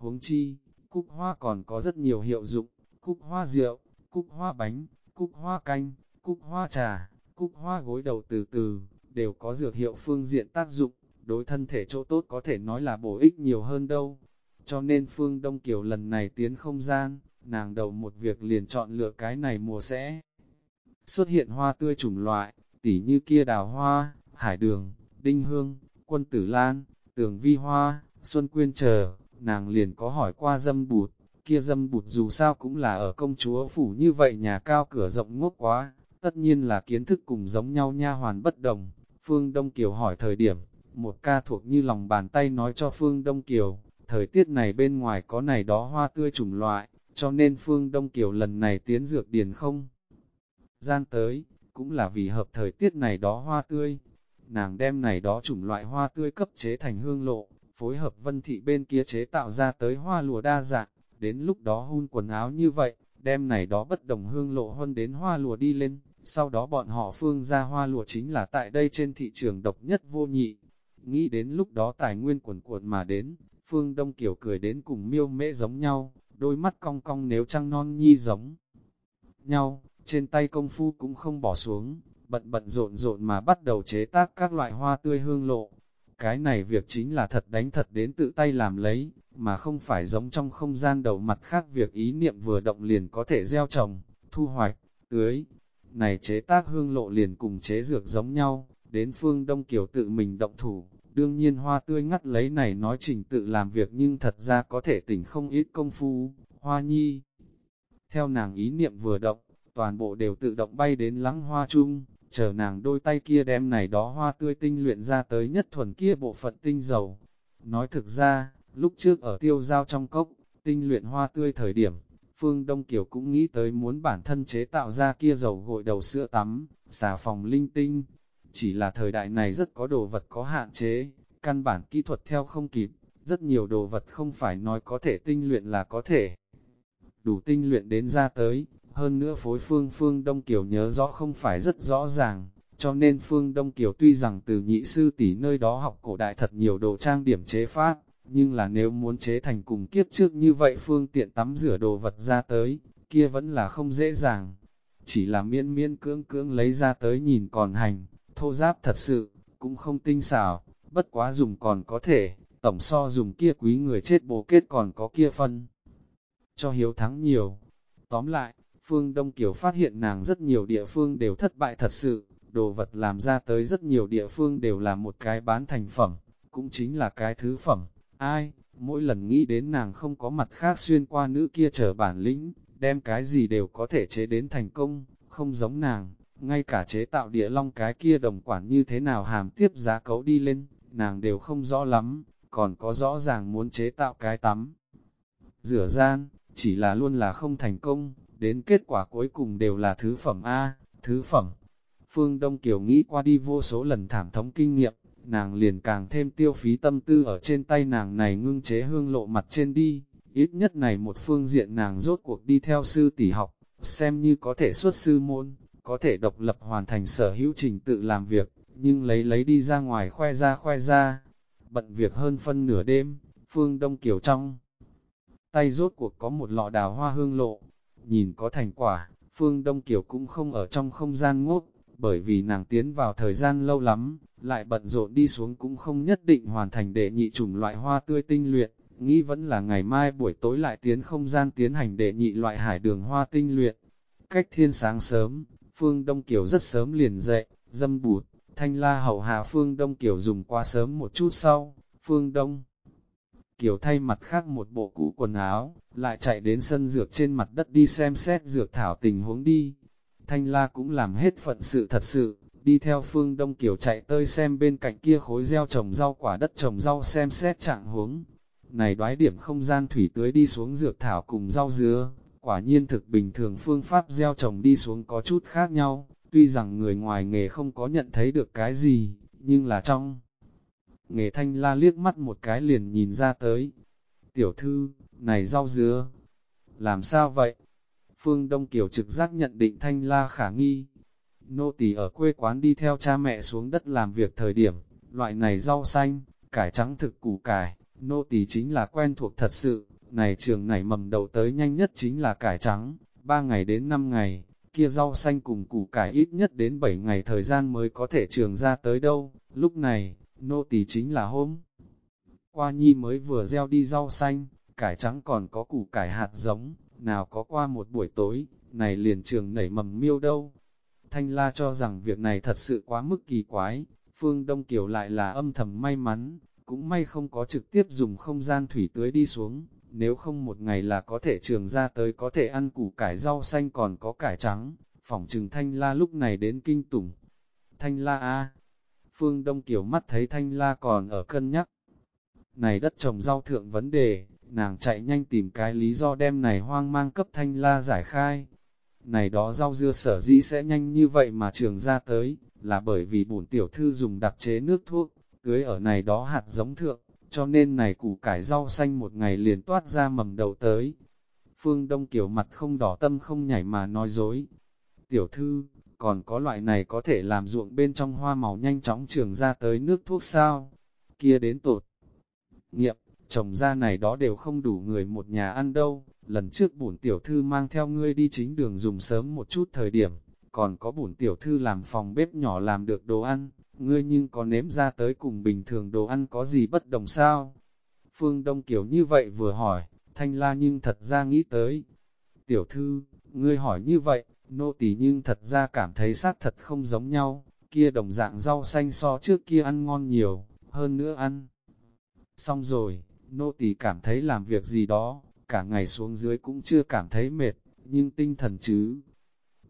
Huống chi, cúc hoa còn có rất nhiều hiệu dụng, cúc hoa rượu, cúc hoa bánh, cúc hoa canh, cúc hoa trà, cúc hoa gối đầu từ từ, đều có dược hiệu phương diện tác dụng, đối thân thể chỗ tốt có thể nói là bổ ích nhiều hơn đâu. Cho nên Phương Đông Kiều lần này tiến không gian, nàng đầu một việc liền chọn lựa cái này mùa sẽ xuất hiện hoa tươi chủng loại, tỉ như kia đào hoa, hải đường, đinh hương, quân tử lan, tường vi hoa, xuân quyên chờ, nàng liền có hỏi qua dâm bụt, kia dâm bụt dù sao cũng là ở công chúa phủ như vậy nhà cao cửa rộng ngốc quá, tất nhiên là kiến thức cùng giống nhau nha hoàn bất đồng. Phương Đông Kiều hỏi thời điểm, một ca thuộc như lòng bàn tay nói cho Phương Đông Kiều, thời tiết này bên ngoài có này đó hoa tươi chủng loại, cho nên phương Đông Kiều lần này tiến dược điền không. Gian tới, cũng là vì hợp thời tiết này đó hoa tươi. Nàng đem này đó chủng loại hoa tươi cấp chế thành hương lộ, phối hợp vân thị bên kia chế tạo ra tới hoa lùa đa dạng, đến lúc đó hun quần áo như vậy, đem này đó bất đồng hương lộ hơn đến hoa lùa đi lên, sau đó bọn họ phương ra hoa lùa chính là tại đây trên thị trường độc nhất vô nhị. Nghĩ đến lúc đó tài nguyên quần cuộn mà đến, Phương Đông kiểu cười đến cùng miêu mễ giống nhau, đôi mắt cong cong nếu trăng non nhi giống nhau, trên tay công phu cũng không bỏ xuống, bận bận rộn rộn mà bắt đầu chế tác các loại hoa tươi hương lộ. Cái này việc chính là thật đánh thật đến tự tay làm lấy, mà không phải giống trong không gian đầu mặt khác việc ý niệm vừa động liền có thể gieo trồng, thu hoạch, tưới. Này chế tác hương lộ liền cùng chế dược giống nhau, đến phương Đông Kiều tự mình động thủ, Đương nhiên hoa tươi ngắt lấy này nói trình tự làm việc nhưng thật ra có thể tỉnh không ít công phu, hoa nhi. Theo nàng ý niệm vừa động, toàn bộ đều tự động bay đến lắng hoa chung, chờ nàng đôi tay kia đem này đó hoa tươi tinh luyện ra tới nhất thuần kia bộ phận tinh dầu. Nói thực ra, lúc trước ở tiêu giao trong cốc, tinh luyện hoa tươi thời điểm, Phương Đông Kiều cũng nghĩ tới muốn bản thân chế tạo ra kia dầu gội đầu sữa tắm, xà phòng linh tinh. Chỉ là thời đại này rất có đồ vật có hạn chế, căn bản kỹ thuật theo không kịp, rất nhiều đồ vật không phải nói có thể tinh luyện là có thể. Đủ tinh luyện đến ra tới, hơn nữa phối phương Phương Đông Kiều nhớ rõ không phải rất rõ ràng, cho nên Phương Đông Kiều tuy rằng từ nhị sư tỷ nơi đó học cổ đại thật nhiều đồ trang điểm chế pháp, nhưng là nếu muốn chế thành cùng kiếp trước như vậy phương tiện tắm rửa đồ vật ra tới, kia vẫn là không dễ dàng. Chỉ là miễn miễn cưỡng cưỡng lấy ra tới nhìn còn hành, thô giáp thật sự, cũng không tinh xảo, bất quá dùng còn có thể, tổng so dùng kia quý người chết bố kết còn có kia phân. Cho hiếu thắng nhiều. Tóm lại, Phương Đông Kiều phát hiện nàng rất nhiều địa phương đều thất bại thật sự, đồ vật làm ra tới rất nhiều địa phương đều là một cái bán thành phẩm, cũng chính là cái thứ phẩm. Ai, mỗi lần nghĩ đến nàng không có mặt khác xuyên qua nữ kia trở bản lĩnh, đem cái gì đều có thể chế đến thành công, không giống nàng, ngay cả chế tạo địa long cái kia đồng quản như thế nào hàm tiếp giá cấu đi lên, nàng đều không rõ lắm, còn có rõ ràng muốn chế tạo cái tắm. Rửa gian, chỉ là luôn là không thành công, đến kết quả cuối cùng đều là thứ phẩm A, thứ phẩm. Phương Đông Kiều nghĩ qua đi vô số lần thảm thống kinh nghiệm, nàng liền càng thêm tiêu phí tâm tư ở trên tay nàng này ngưng chế hương lộ mặt trên đi, ít nhất này một phương diện nàng rốt cuộc đi theo sư tỷ học, xem như có thể xuất sư môn, có thể độc lập hoàn thành sở hữu trình tự làm việc, nhưng lấy lấy đi ra ngoài khoe ra khoe ra, bận việc hơn phân nửa đêm, phương đông kiều trong. Tay rốt cuộc có một lọ đào hoa hương lộ, nhìn có thành quả, phương đông kiều cũng không ở trong không gian ngốc, bởi vì nàng tiến vào thời gian lâu lắm, lại bận rộn đi xuống cũng không nhất định hoàn thành đệ nhị chủng loại hoa tươi tinh luyện, nghĩ vẫn là ngày mai buổi tối lại tiến không gian tiến hành đệ nhị loại hải đường hoa tinh luyện. Cách thiên sáng sớm, Phương Đông Kiều rất sớm liền dậy, dâm bụt, thanh la hậu hạ Phương Đông Kiều dùng qua sớm một chút sau, Phương Đông. Kiều thay mặt khác một bộ cũ quần áo, lại chạy đến sân dược trên mặt đất đi xem xét dược thảo tình huống đi. Thanh la cũng làm hết phận sự thật sự, đi theo phương Đông Kiều chạy tơi xem bên cạnh kia khối gieo trồng rau quả đất trồng rau xem xét trạng huống. Này đoái điểm không gian thủy tưới đi xuống dược thảo cùng rau dứa, quả nhiên thực bình thường phương pháp gieo trồng đi xuống có chút khác nhau, tuy rằng người ngoài nghề không có nhận thấy được cái gì, nhưng là trong. Nghề thanh la liếc mắt một cái liền nhìn ra tới. Tiểu thư, này rau dứa, làm sao vậy? Phương Đông Kiều trực giác nhận định thanh la khả nghi, nô tỳ ở quê quán đi theo cha mẹ xuống đất làm việc thời điểm, loại này rau xanh, cải trắng thực củ cải, nô tỳ chính là quen thuộc thật sự, này trường này mầm đầu tới nhanh nhất chính là cải trắng, 3 ngày đến 5 ngày, kia rau xanh cùng củ cải ít nhất đến 7 ngày thời gian mới có thể trường ra tới đâu, lúc này, nô tỳ chính là hôm. Qua nhi mới vừa gieo đi rau xanh, cải trắng còn có củ cải hạt giống, nào có qua một buổi tối, này liền trường nảy mầm miêu đâu, Thanh La cho rằng việc này thật sự quá mức kỳ quái, Phương Đông Kiều lại là âm thầm may mắn, cũng may không có trực tiếp dùng không gian thủy tưới đi xuống, nếu không một ngày là có thể trường ra tới có thể ăn củ cải rau xanh còn có cải trắng, phỏng trừng Thanh La lúc này đến kinh tủng. Thanh La A Phương Đông Kiều mắt thấy Thanh La còn ở cân nhắc. Này đất trồng rau thượng vấn đề, nàng chạy nhanh tìm cái lý do đem này hoang mang cấp Thanh La giải khai, này đó rau dưa sở dĩ sẽ nhanh như vậy mà trường ra tới, là bởi vì bổn tiểu thư dùng đặc chế nước thuốc, tưới ở này đó hạt giống thượng, cho nên này củ cải rau xanh một ngày liền toát ra mầm đầu tới. Phương Đông Kiều mặt không đỏ tâm không nhảy mà nói dối. Tiểu thư, còn có loại này có thể làm ruộng bên trong hoa màu nhanh chóng trường ra tới nước thuốc sao? Kia đến tột. Nghiệm, trồng ra này đó đều không đủ người một nhà ăn đâu lần trước bổn tiểu thư mang theo ngươi đi chính đường dùng sớm một chút thời điểm, còn có bổn tiểu thư làm phòng bếp nhỏ làm được đồ ăn, ngươi nhưng có nếm ra tới cùng bình thường đồ ăn có gì bất đồng sao? Phương Đông Kiều như vậy vừa hỏi, Thanh La nhưng thật ra nghĩ tới. Tiểu thư, ngươi hỏi như vậy, nô tỳ nhưng thật ra cảm thấy xác thật không giống nhau, kia đồng dạng rau xanh so trước kia ăn ngon nhiều, hơn nữa ăn. Xong rồi, nô tỳ cảm thấy làm việc gì đó, cả ngày xuống dưới cũng chưa cảm thấy mệt, nhưng tinh thần chứ.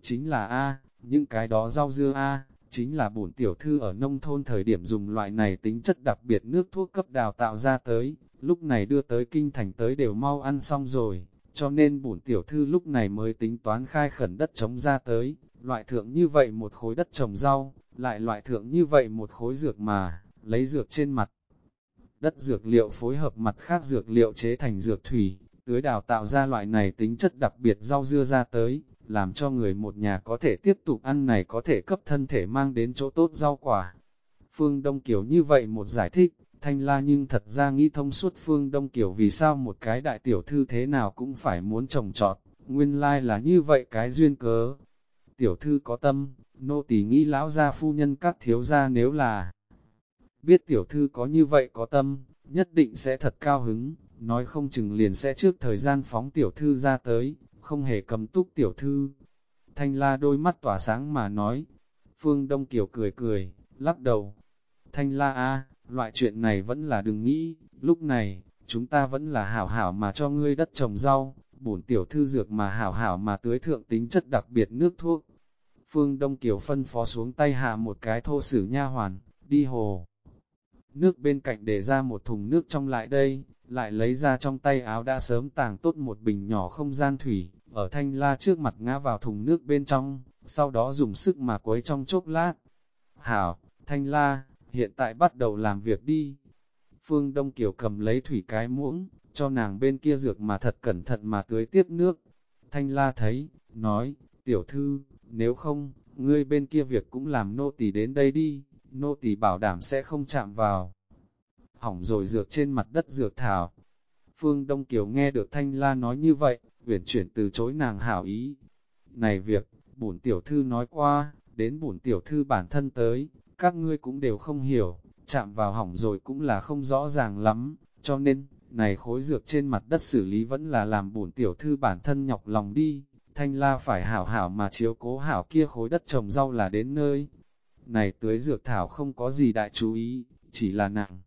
Chính là A, những cái đó rau dưa A, chính là bổn tiểu thư ở nông thôn thời điểm dùng loại này tính chất đặc biệt nước thuốc cấp đào tạo ra tới, lúc này đưa tới kinh thành tới đều mau ăn xong rồi, cho nên bổn tiểu thư lúc này mới tính toán khai khẩn đất trống ra tới, loại thượng như vậy một khối đất trồng rau, lại loại thượng như vậy một khối dược mà, lấy dược trên mặt. Đất dược liệu phối hợp mặt khác dược liệu chế thành dược thủy, tưới đào tạo ra loại này tính chất đặc biệt rau dưa ra tới, làm cho người một nhà có thể tiếp tục ăn này có thể cấp thân thể mang đến chỗ tốt rau quả. Phương Đông Kiều như vậy một giải thích, Thanh La nhưng thật ra nghĩ thông suốt Phương Đông Kiều vì sao một cái đại tiểu thư thế nào cũng phải muốn trồng trọt, nguyên lai like là như vậy cái duyên cớ. Tiểu thư có tâm, nô tỳ nghĩ lão gia phu nhân các thiếu gia nếu là biết tiểu thư có như vậy có tâm, nhất định sẽ thật cao hứng, nói không chừng liền sẽ trước thời gian phóng tiểu thư ra tới, không hề cầm túc tiểu thư. Thanh la đôi mắt tỏa sáng mà nói, Phương Đông Kiều cười cười, lắc đầu. Thanh la a, loại chuyện này vẫn là đừng nghĩ, lúc này, chúng ta vẫn là hảo hảo mà cho ngươi đất trồng rau, bổn tiểu thư dược mà hảo hảo mà tưới thượng tính chất đặc biệt nước thuốc. Phương Đông Kiều phân phó xuống tay hạ một cái thô sử nha hoàn, đi hồ. Nước bên cạnh để ra một thùng nước trong lại đây, lại lấy ra trong tay áo đã sớm tàng tốt một bình nhỏ không gian thủy, ở thanh la trước mặt ngã vào thùng nước bên trong, sau đó dùng sức mà quấy trong chốc lát. Hảo, thanh la, hiện tại bắt đầu làm việc đi. Phương Đông Kiều cầm lấy thủy cái muỗng, cho nàng bên kia dược mà thật cẩn thận mà tưới tiếp nước. Thanh la thấy, nói, tiểu thư, nếu không, ngươi bên kia việc cũng làm nô tỳ đến đây đi, nô tỳ bảo đảm sẽ không chạm vào hỏng rồi dược trên mặt đất dược thảo. Phương Đông Kiều nghe được Thanh La nói như vậy, uyển chuyển từ chối nàng hảo ý. Này việc, bổn tiểu thư nói qua, đến bổn tiểu thư bản thân tới, các ngươi cũng đều không hiểu, chạm vào hỏng rồi cũng là không rõ ràng lắm, cho nên, này khối dược trên mặt đất xử lý vẫn là làm bổn tiểu thư bản thân nhọc lòng đi. Thanh La phải hảo hảo mà chiếu cố hảo kia khối đất trồng rau là đến nơi. Này tưới dược thảo không có gì đại chú ý, chỉ là nặng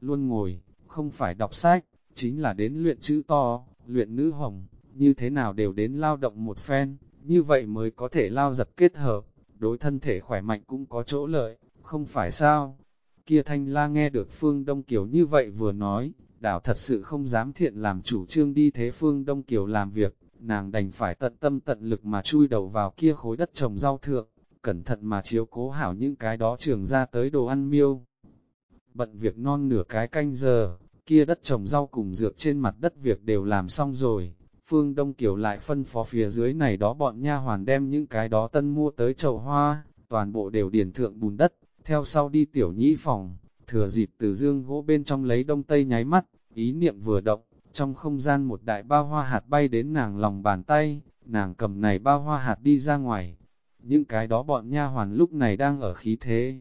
luôn ngồi, không phải đọc sách, chính là đến luyện chữ to, luyện nữ hồng, như thế nào đều đến lao động một phen, như vậy mới có thể lao giật kết hợp, đối thân thể khỏe mạnh cũng có chỗ lợi, không phải sao? Kia thanh la nghe được Phương Đông Kiều như vậy vừa nói, đảo thật sự không dám thiện làm chủ trương đi thế Phương Đông Kiều làm việc, nàng đành phải tận tâm tận lực mà chui đầu vào kia khối đất trồng rau thượng, cẩn thận mà chiếu cố hảo những cái đó trường ra tới đồ ăn miêu bận việc non nửa cái canh giờ, kia đất trồng rau cùng dược trên mặt đất việc đều làm xong rồi. Phương Đông Kiều lại phân phó phía dưới này đó bọn nha hoàn đem những cái đó tân mua tới chậu hoa, toàn bộ đều điền thượng bùn đất, theo sau đi tiểu nhĩ phòng, thừa dịp từ dương gỗ bên trong lấy đông tây nháy mắt, ý niệm vừa động, trong không gian một đại bao hoa hạt bay đến nàng lòng bàn tay, nàng cầm này bao hoa hạt đi ra ngoài. Những cái đó bọn nha hoàn lúc này đang ở khí thế.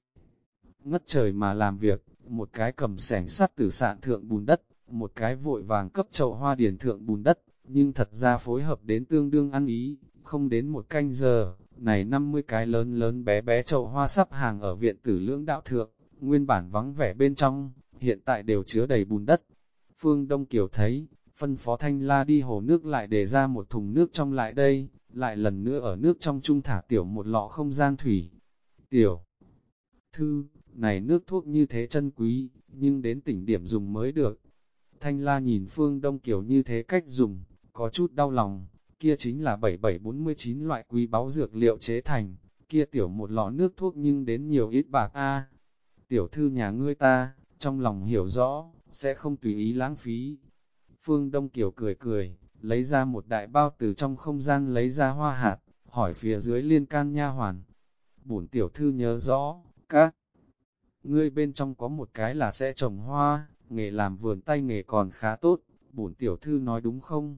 Ngất trời mà làm việc, một cái cầm sẻng sắt từ sạn thượng bùn đất, một cái vội vàng cấp chậu hoa điển thượng bùn đất, nhưng thật ra phối hợp đến tương đương ăn ý, không đến một canh giờ, này 50 cái lớn lớn bé bé chậu hoa sắp hàng ở viện tử lưỡng đạo thượng, nguyên bản vắng vẻ bên trong, hiện tại đều chứa đầy bùn đất. Phương Đông Kiều thấy, phân phó thanh la đi hồ nước lại để ra một thùng nước trong lại đây, lại lần nữa ở nước trong trung thả tiểu một lọ không gian thủy. Tiểu thư, này nước thuốc như thế chân quý, nhưng đến tỉnh điểm dùng mới được. Thanh la nhìn phương đông kiều như thế cách dùng, có chút đau lòng, kia chính là 7749 loại quý báu dược liệu chế thành, kia tiểu một lọ nước thuốc nhưng đến nhiều ít bạc a. Tiểu thư nhà ngươi ta, trong lòng hiểu rõ, sẽ không tùy ý lãng phí. Phương Đông Kiều cười cười, lấy ra một đại bao từ trong không gian lấy ra hoa hạt, hỏi phía dưới liên can nha hoàn. Bổn tiểu thư nhớ rõ, các ngươi bên trong có một cái là sẽ trồng hoa, nghề làm vườn tay nghề còn khá tốt, bổn tiểu thư nói đúng không?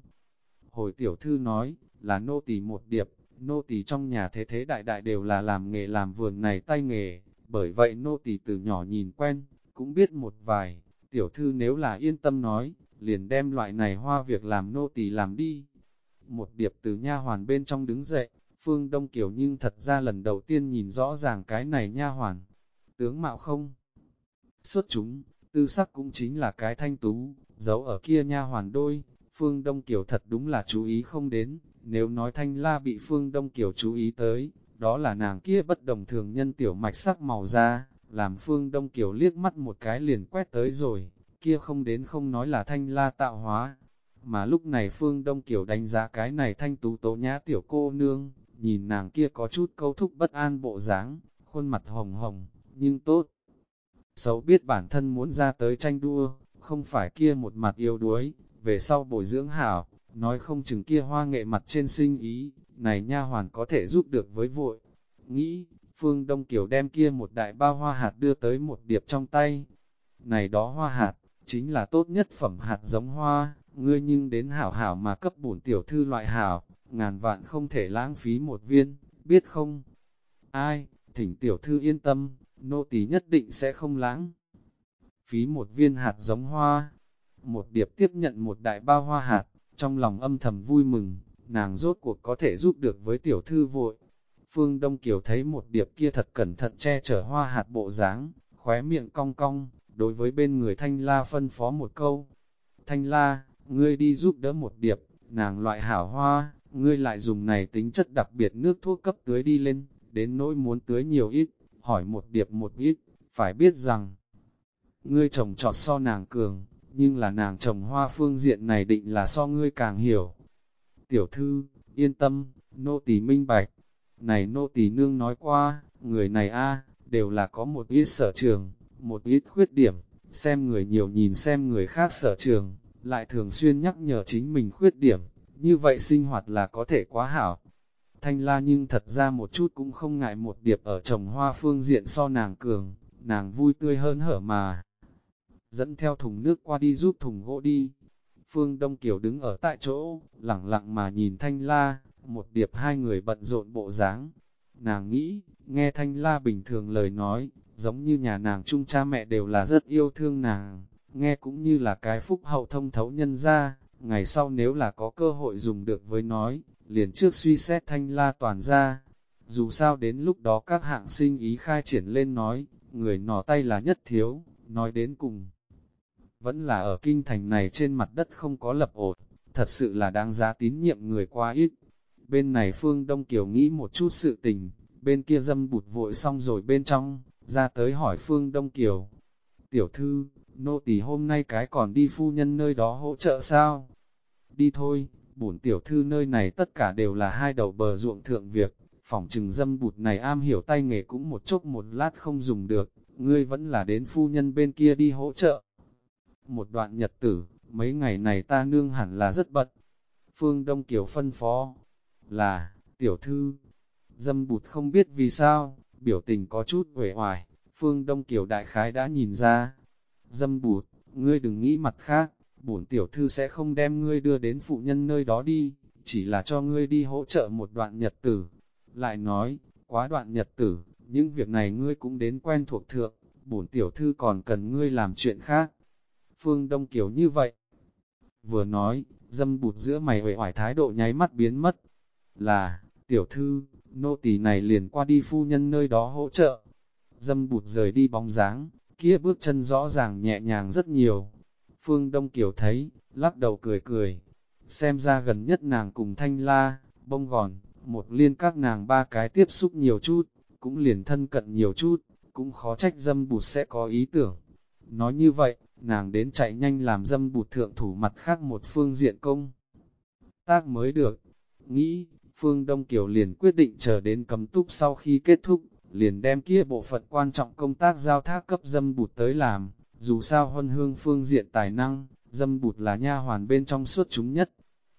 Hồi tiểu thư nói, là nô tỳ một điệp, nô tỳ trong nhà thế thế đại đại đều là làm nghề làm vườn này tay nghề, bởi vậy nô tỳ từ nhỏ nhìn quen, cũng biết một vài, tiểu thư nếu là yên tâm nói, liền đem loại này hoa việc làm nô tỳ làm đi. Một điệp từ nha hoàn bên trong đứng dậy, Phương Đông Kiều nhưng thật ra lần đầu tiên nhìn rõ ràng cái này nha hoàn, tướng mạo không Xuất chúng, tư sắc cũng chính là cái thanh tú, giấu ở kia nha hoàn đôi, Phương Đông Kiều thật đúng là chú ý không đến, nếu nói thanh la bị Phương Đông Kiều chú ý tới, đó là nàng kia bất đồng thường nhân tiểu mạch sắc màu da, làm Phương Đông Kiều liếc mắt một cái liền quét tới rồi, kia không đến không nói là thanh la tạo hóa. Mà lúc này Phương Đông Kiều đánh giá cái này thanh tú tố nhã tiểu cô nương, nhìn nàng kia có chút câu thúc bất an bộ dáng, khuôn mặt hồng hồng, nhưng tốt. Xấu biết bản thân muốn ra tới tranh đua, không phải kia một mặt yêu đuối, về sau bồi dưỡng hảo, nói không chừng kia hoa nghệ mặt trên sinh ý, này nha hoàn có thể giúp được với vội. Nghĩ, Phương Đông Kiều đem kia một đại bao hoa hạt đưa tới một điệp trong tay. Này đó hoa hạt, chính là tốt nhất phẩm hạt giống hoa, ngươi nhưng đến hảo hảo mà cấp bổn tiểu thư loại hảo, ngàn vạn không thể lãng phí một viên, biết không? Ai, thỉnh tiểu thư yên tâm, nô tỳ nhất định sẽ không lãng. Phí một viên hạt giống hoa, một điệp tiếp nhận một đại bao hoa hạt, trong lòng âm thầm vui mừng, nàng rốt cuộc có thể giúp được với tiểu thư vội. Phương Đông Kiều thấy một điệp kia thật cẩn thận che chở hoa hạt bộ dáng, khóe miệng cong cong, đối với bên người Thanh La phân phó một câu. Thanh La, ngươi đi giúp đỡ một điệp, nàng loại hảo hoa, ngươi lại dùng này tính chất đặc biệt nước thuốc cấp tưới đi lên, đến nỗi muốn tưới nhiều ít, hỏi một điệp một ít, phải biết rằng, ngươi trồng trọt so nàng cường, nhưng là nàng trồng hoa phương diện này định là so ngươi càng hiểu. Tiểu thư, yên tâm, nô tỳ minh bạch. Này nô tỳ nương nói qua, người này a đều là có một ít sở trường, một ít khuyết điểm, xem người nhiều nhìn xem người khác sở trường, lại thường xuyên nhắc nhở chính mình khuyết điểm, như vậy sinh hoạt là có thể quá hảo. Thanh la nhưng thật ra một chút cũng không ngại một điệp ở trồng hoa phương diện so nàng cường, nàng vui tươi hơn hở mà dẫn theo thùng nước qua đi giúp thùng gỗ đi. Phương Đông Kiều đứng ở tại chỗ, lặng lặng mà nhìn Thanh La, một điệp hai người bận rộn bộ dáng. Nàng nghĩ, nghe Thanh La bình thường lời nói, giống như nhà nàng chung cha mẹ đều là rất yêu thương nàng, nghe cũng như là cái phúc hậu thông thấu nhân ra, ngày sau nếu là có cơ hội dùng được với nói, liền trước suy xét Thanh La toàn ra. Dù sao đến lúc đó các hạng sinh ý khai triển lên nói, người nỏ tay là nhất thiếu, nói đến cùng vẫn là ở kinh thành này trên mặt đất không có lập ổn, thật sự là đáng giá tín nhiệm người quá ít. Bên này Phương Đông Kiều nghĩ một chút sự tình, bên kia dâm bụt vội xong rồi bên trong, ra tới hỏi Phương Đông Kiều. Tiểu thư, nô tỳ hôm nay cái còn đi phu nhân nơi đó hỗ trợ sao? Đi thôi, bổn tiểu thư nơi này tất cả đều là hai đầu bờ ruộng thượng việc, phòng trừng dâm bụt này am hiểu tay nghề cũng một chốc một lát không dùng được, ngươi vẫn là đến phu nhân bên kia đi hỗ trợ một đoạn nhật tử, mấy ngày này ta nương hẳn là rất bận. Phương Đông Kiều phân phó, là, tiểu thư, dâm bụt không biết vì sao, biểu tình có chút uể oải, Phương Đông Kiều đại khái đã nhìn ra. Dâm bụt, ngươi đừng nghĩ mặt khác, bổn tiểu thư sẽ không đem ngươi đưa đến phụ nhân nơi đó đi, chỉ là cho ngươi đi hỗ trợ một đoạn nhật tử. Lại nói, quá đoạn nhật tử, những việc này ngươi cũng đến quen thuộc thượng, bổn tiểu thư còn cần ngươi làm chuyện khác. Phương Đông Kiều như vậy. Vừa nói, dâm bụt giữa mày uể oải thái độ nháy mắt biến mất. Là, tiểu thư, nô tỳ này liền qua đi phu nhân nơi đó hỗ trợ. Dâm bụt rời đi bóng dáng, kia bước chân rõ ràng nhẹ nhàng rất nhiều. Phương Đông Kiều thấy, lắc đầu cười cười. Xem ra gần nhất nàng cùng thanh la, bông gòn, một liên các nàng ba cái tiếp xúc nhiều chút, cũng liền thân cận nhiều chút, cũng khó trách dâm bụt sẽ có ý tưởng. Nói như vậy, nàng đến chạy nhanh làm dâm bụt thượng thủ mặt khác một phương diện công. Tác mới được, nghĩ, Phương Đông Kiều liền quyết định chờ đến cấm túc sau khi kết thúc, liền đem kia bộ phận quan trọng công tác giao thác cấp dâm bụt tới làm, dù sao huân hương phương diện tài năng, dâm bụt là nha hoàn bên trong suốt chúng nhất.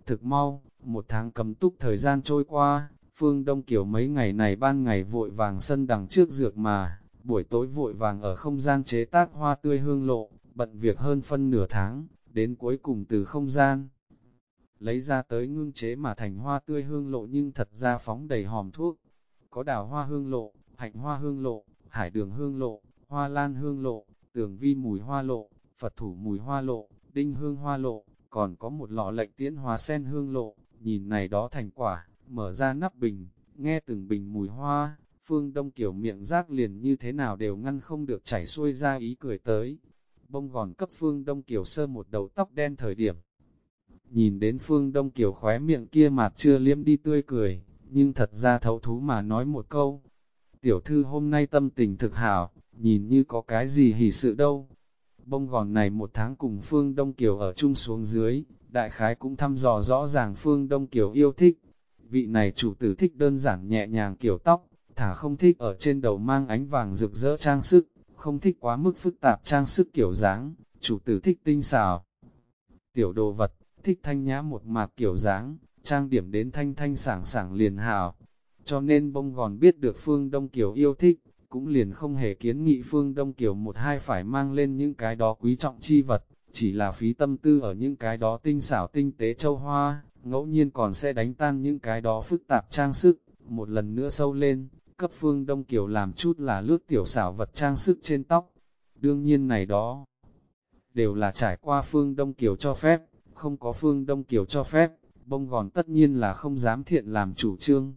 Thực mau, một tháng cấm túc thời gian trôi qua, Phương Đông Kiều mấy ngày này ban ngày vội vàng sân đằng trước dược mà, buổi tối vội vàng ở không gian chế tác hoa tươi hương lộ, bận việc hơn phân nửa tháng, đến cuối cùng từ không gian. Lấy ra tới ngưng chế mà thành hoa tươi hương lộ nhưng thật ra phóng đầy hòm thuốc. Có đào hoa hương lộ, hạnh hoa hương lộ, hải đường hương lộ, hoa lan hương lộ, tường vi mùi hoa lộ, Phật thủ mùi hoa lộ, đinh hương hoa lộ, còn có một lọ lệnh tiễn hoa sen hương lộ, nhìn này đó thành quả, mở ra nắp bình, nghe từng bình mùi hoa, Phương Đông kiểu miệng rác liền như thế nào đều ngăn không được chảy xuôi ra ý cười tới. Bông gòn cấp Phương Đông Kiều sơ một đầu tóc đen thời điểm. Nhìn đến Phương Đông Kiều khóe miệng kia mặt chưa liếm đi tươi cười, nhưng thật ra thấu thú mà nói một câu. Tiểu thư hôm nay tâm tình thực hảo, nhìn như có cái gì hỉ sự đâu. Bông gòn này một tháng cùng Phương Đông Kiều ở chung xuống dưới, đại khái cũng thăm dò rõ ràng Phương Đông Kiều yêu thích. Vị này chủ tử thích đơn giản nhẹ nhàng kiểu tóc, thả không thích ở trên đầu mang ánh vàng rực rỡ trang sức, không thích quá mức phức tạp trang sức kiểu dáng, chủ tử thích tinh xào. Tiểu đồ vật, thích thanh nhã một mạc kiểu dáng, trang điểm đến thanh thanh sảng sảng liền hào. Cho nên bông gòn biết được Phương Đông Kiều yêu thích, cũng liền không hề kiến nghị Phương Đông Kiều một hai phải mang lên những cái đó quý trọng chi vật, chỉ là phí tâm tư ở những cái đó tinh xảo tinh tế châu hoa, ngẫu nhiên còn sẽ đánh tan những cái đó phức tạp trang sức, một lần nữa sâu lên, cấp Phương Đông Kiều làm chút là lướt tiểu xảo vật trang sức trên tóc. Đương nhiên này đó, đều là trải qua Phương Đông Kiều cho phép, không có Phương Đông Kiều cho phép, bông gòn tất nhiên là không dám thiện làm chủ trương.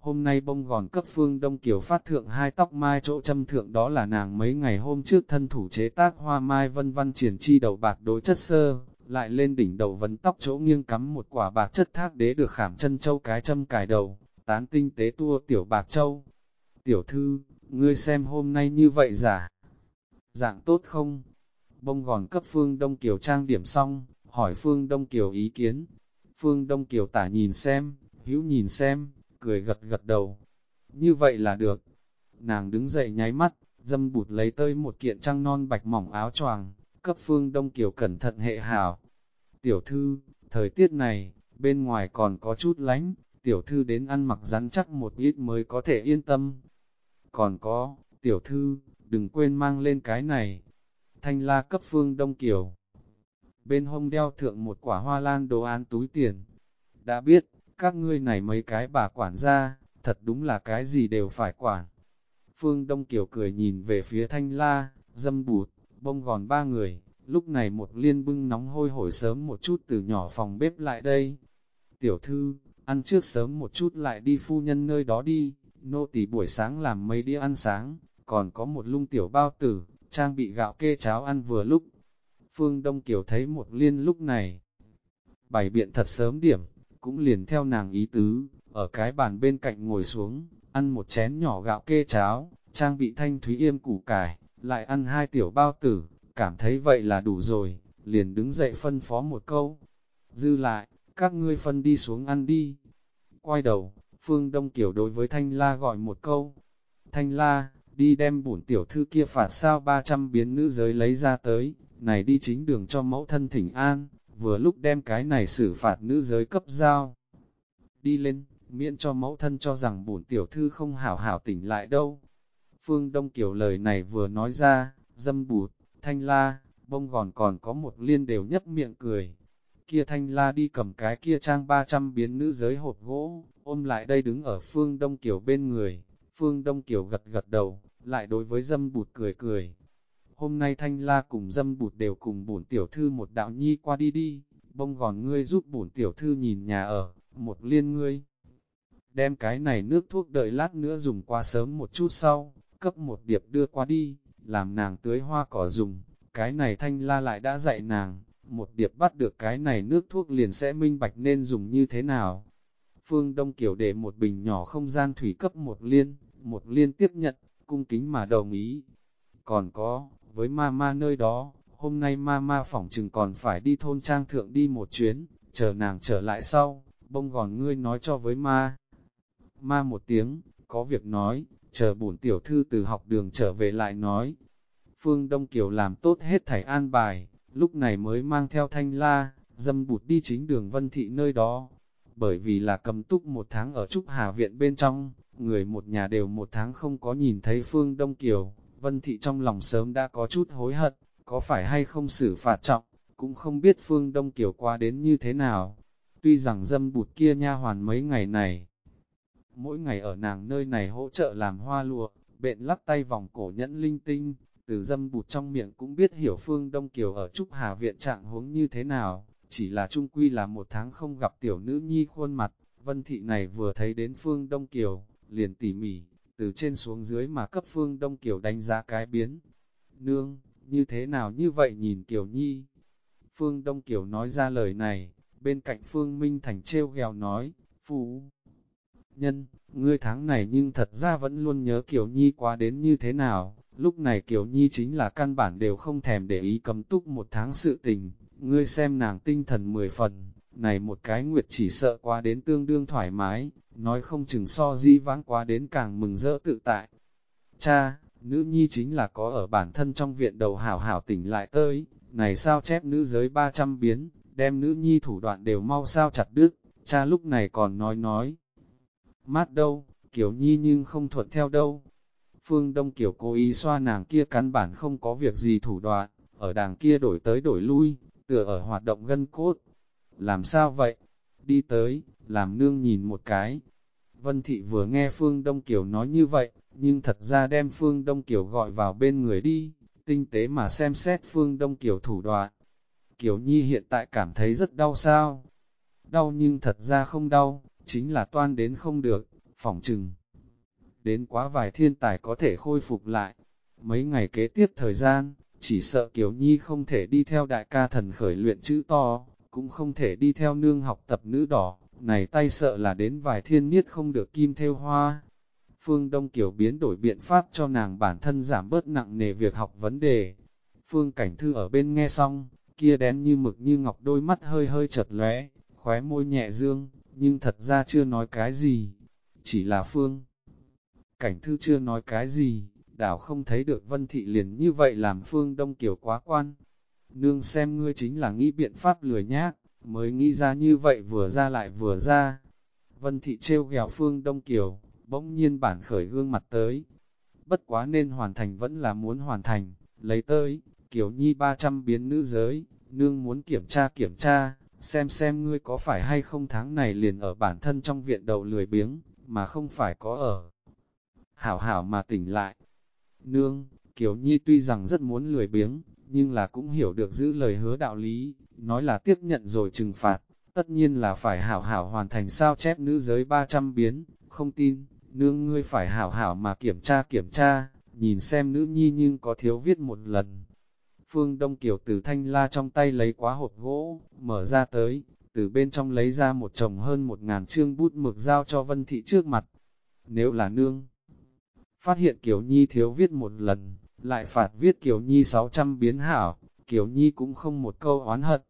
Hôm nay bông gòn cấp Phương Đông Kiều phát thượng hai tóc mai chỗ châm thượng đó là nàng mấy ngày hôm trước thân thủ chế tác hoa mai vân văn triển chi đầu bạc đối chất sơ, lại lên đỉnh đầu vấn tóc chỗ nghiêng cắm một quả bạc chất thác đế được khảm chân châu cái châm cài đầu, tán tinh tế tua tiểu bạc châu. Tiểu thư, ngươi xem hôm nay như vậy giả, dạng tốt không? Bông gòn cấp Phương Đông Kiều trang điểm xong, hỏi Phương Đông Kiều ý kiến. Phương Đông Kiều tả nhìn xem, hữu nhìn xem, cười gật gật đầu. Như vậy là được. Nàng đứng dậy nháy mắt, dâm bụt lấy tơi một kiện trăng non bạch mỏng áo choàng, cấp Phương Đông Kiều cẩn thận hệ hảo. Tiểu thư, thời tiết này, bên ngoài còn có chút lánh, tiểu thư đến ăn mặc rắn chắc một ít mới có thể yên tâm. Còn có, tiểu thư, đừng quên mang lên cái này. Thanh la cấp Phương Đông Kiều bên hông đeo thượng một quả hoa lan đồ án túi tiền. Đã biết, các ngươi này mấy cái bà quản gia, thật đúng là cái gì đều phải quản. Phương Đông Kiều cười nhìn về phía thanh la, dâm bụt, bông gòn ba người, lúc này một liên bưng nóng hôi hổi sớm một chút từ nhỏ phòng bếp lại đây. Tiểu thư, ăn trước sớm một chút lại đi phu nhân nơi đó đi, nô tỳ buổi sáng làm mấy đĩa ăn sáng, còn có một lung tiểu bao tử, trang bị gạo kê cháo ăn vừa lúc, Phương Đông Kiều thấy một liên lúc này. Bày biện thật sớm điểm, cũng liền theo nàng ý tứ, ở cái bàn bên cạnh ngồi xuống, ăn một chén nhỏ gạo kê cháo, trang bị thanh thúy yêm củ cải, lại ăn hai tiểu bao tử, cảm thấy vậy là đủ rồi, liền đứng dậy phân phó một câu. Dư lại, các ngươi phân đi xuống ăn đi. Quay đầu, Phương Đông Kiều đối với Thanh La gọi một câu. Thanh La, đi đem bổn tiểu thư kia phạt sao 300 biến nữ giới lấy ra tới, này đi chính đường cho mẫu thân thỉnh an, vừa lúc đem cái này xử phạt nữ giới cấp giao. Đi lên, miễn cho mẫu thân cho rằng bổn tiểu thư không hảo hảo tỉnh lại đâu. Phương Đông Kiều lời này vừa nói ra, dâm bụt, thanh la, bông gòn còn có một liên đều nhấp miệng cười. Kia thanh la đi cầm cái kia trang 300 biến nữ giới hộp gỗ, ôm lại đây đứng ở phương Đông Kiều bên người. Phương Đông Kiều gật gật đầu, lại đối với dâm bụt cười cười, hôm nay thanh la cùng dâm bụt đều cùng bổn tiểu thư một đạo nhi qua đi đi, bông gòn ngươi giúp bổn tiểu thư nhìn nhà ở, một liên ngươi. Đem cái này nước thuốc đợi lát nữa dùng qua sớm một chút sau, cấp một điệp đưa qua đi, làm nàng tưới hoa cỏ dùng, cái này thanh la lại đã dạy nàng, một điệp bắt được cái này nước thuốc liền sẽ minh bạch nên dùng như thế nào. Phương Đông Kiều để một bình nhỏ không gian thủy cấp một liên, một liên tiếp nhận, cung kính mà đồng ý. Còn có, với ma ma nơi đó, hôm nay ma ma phỏng chừng còn phải đi thôn trang thượng đi một chuyến, chờ nàng trở lại sau, bông gòn ngươi nói cho với ma. Ma một tiếng, có việc nói, chờ bổn tiểu thư từ học đường trở về lại nói. Phương Đông Kiều làm tốt hết thảy an bài, lúc này mới mang theo thanh la, dâm bụt đi chính đường vân thị nơi đó. Bởi vì là cầm túc một tháng ở Trúc Hà Viện bên trong, người một nhà đều một tháng không có nhìn thấy Phương Đông Kiều, Vân Thị trong lòng sớm đã có chút hối hận, có phải hay không xử phạt trọng, cũng không biết Phương Đông Kiều qua đến như thế nào. Tuy rằng dâm bụt kia nha hoàn mấy ngày này, mỗi ngày ở nàng nơi này hỗ trợ làm hoa lụa, bện lắc tay vòng cổ nhẫn linh tinh, từ dâm bụt trong miệng cũng biết hiểu Phương Đông Kiều ở Trúc Hà Viện trạng huống như thế nào, chỉ là trung quy là một tháng không gặp tiểu nữ nhi khuôn mặt, Vân Thị này vừa thấy đến Phương Đông Kiều, liền tỉ mỉ, từ trên xuống dưới mà cấp Phương Đông Kiều đánh giá cái biến. Nương, như thế nào như vậy nhìn Kiều Nhi? Phương Đông Kiều nói ra lời này, bên cạnh Phương Minh Thành treo gheo nói, Phú nhân, ngươi tháng này nhưng thật ra vẫn luôn nhớ Kiều Nhi quá đến như thế nào, lúc này Kiều Nhi chính là căn bản đều không thèm để ý cấm túc một tháng sự tình, ngươi xem nàng tinh thần mười phần, này một cái nguyệt chỉ sợ quá đến tương đương thoải mái, nói không chừng so di vãng quá đến càng mừng rỡ tự tại. Cha, nữ nhi chính là có ở bản thân trong viện đầu hảo hảo tỉnh lại tới, này sao chép nữ giới 300 biến, đem nữ nhi thủ đoạn đều mau sao chặt đứt, cha lúc này còn nói nói. Mát đâu, kiểu nhi nhưng không thuận theo đâu. Phương Đông kiểu cố ý xoa nàng kia căn bản không có việc gì thủ đoạn, ở đàng kia đổi tới đổi lui, tựa ở hoạt động gân cốt. Làm sao vậy? Đi tới, làm nương nhìn một cái. Vân Thị vừa nghe Phương Đông Kiều nói như vậy, nhưng thật ra đem Phương Đông Kiều gọi vào bên người đi, tinh tế mà xem xét Phương Đông Kiều thủ đoạn. Kiều Nhi hiện tại cảm thấy rất đau sao? Đau nhưng thật ra không đau, chính là toan đến không được, phỏng chừng. Đến quá vài thiên tài có thể khôi phục lại. Mấy ngày kế tiếp thời gian, chỉ sợ Kiều Nhi không thể đi theo đại ca thần khởi luyện chữ to, cũng không thể đi theo nương học tập nữ đỏ, này tay sợ là đến vài thiên niết không được kim theo hoa. Phương Đông Kiều biến đổi biện pháp cho nàng bản thân giảm bớt nặng nề việc học vấn đề. Phương Cảnh Thư ở bên nghe xong, kia đen như mực như ngọc đôi mắt hơi hơi chật lóe, khóe môi nhẹ dương, nhưng thật ra chưa nói cái gì, chỉ là Phương. Cảnh Thư chưa nói cái gì, đảo không thấy được Vân Thị liền như vậy làm Phương Đông Kiều quá quan. Nương xem ngươi chính là nghĩ biện pháp lười nhác, mới nghĩ ra như vậy vừa ra lại vừa ra. Vân Thị trêu ghẹo Phương Đông Kiều, bỗng nhiên bản khởi gương mặt tới. Bất quá nên hoàn thành vẫn là muốn hoàn thành, lấy tới, kiểu Nhi 300 biến nữ giới, nương muốn kiểm tra kiểm tra, xem xem ngươi có phải hay không tháng này liền ở bản thân trong viện đầu lười biếng, mà không phải có ở. Hảo hảo mà tỉnh lại. Nương, Kiều Nhi tuy rằng rất muốn lười biếng, nhưng là cũng hiểu được giữ lời hứa đạo lý, nói là tiếp nhận rồi trừng phạt, tất nhiên là phải hảo hảo hoàn thành sao chép nữ giới 300 biến, không tin, nương ngươi phải hảo hảo mà kiểm tra kiểm tra, nhìn xem nữ nhi nhưng có thiếu viết một lần. Phương Đông Kiều từ thanh la trong tay lấy quá hộp gỗ, mở ra tới, từ bên trong lấy ra một chồng hơn một ngàn chương bút mực giao cho Vân Thị trước mặt. Nếu là nương, phát hiện Kiều Nhi thiếu viết một lần, lại phạt viết Kiều Nhi 600 biến hảo, Kiều Nhi cũng không một câu oán hận.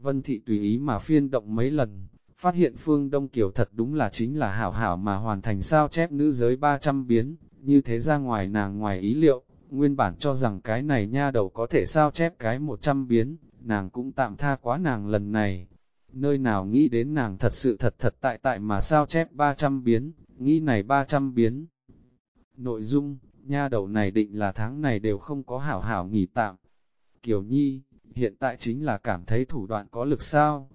Vân Thị tùy ý mà phiên động mấy lần, phát hiện Phương Đông Kiều thật đúng là chính là hảo hảo mà hoàn thành sao chép nữ giới 300 biến, như thế ra ngoài nàng ngoài ý liệu, nguyên bản cho rằng cái này nha đầu có thể sao chép cái 100 biến, nàng cũng tạm tha quá nàng lần này. Nơi nào nghĩ đến nàng thật sự thật thật tại tại mà sao chép 300 biến, nghĩ này 300 biến. Nội dung, nha đầu này định là tháng này đều không có hảo hảo nghỉ tạm. Kiều Nhi, hiện tại chính là cảm thấy thủ đoạn có lực sao.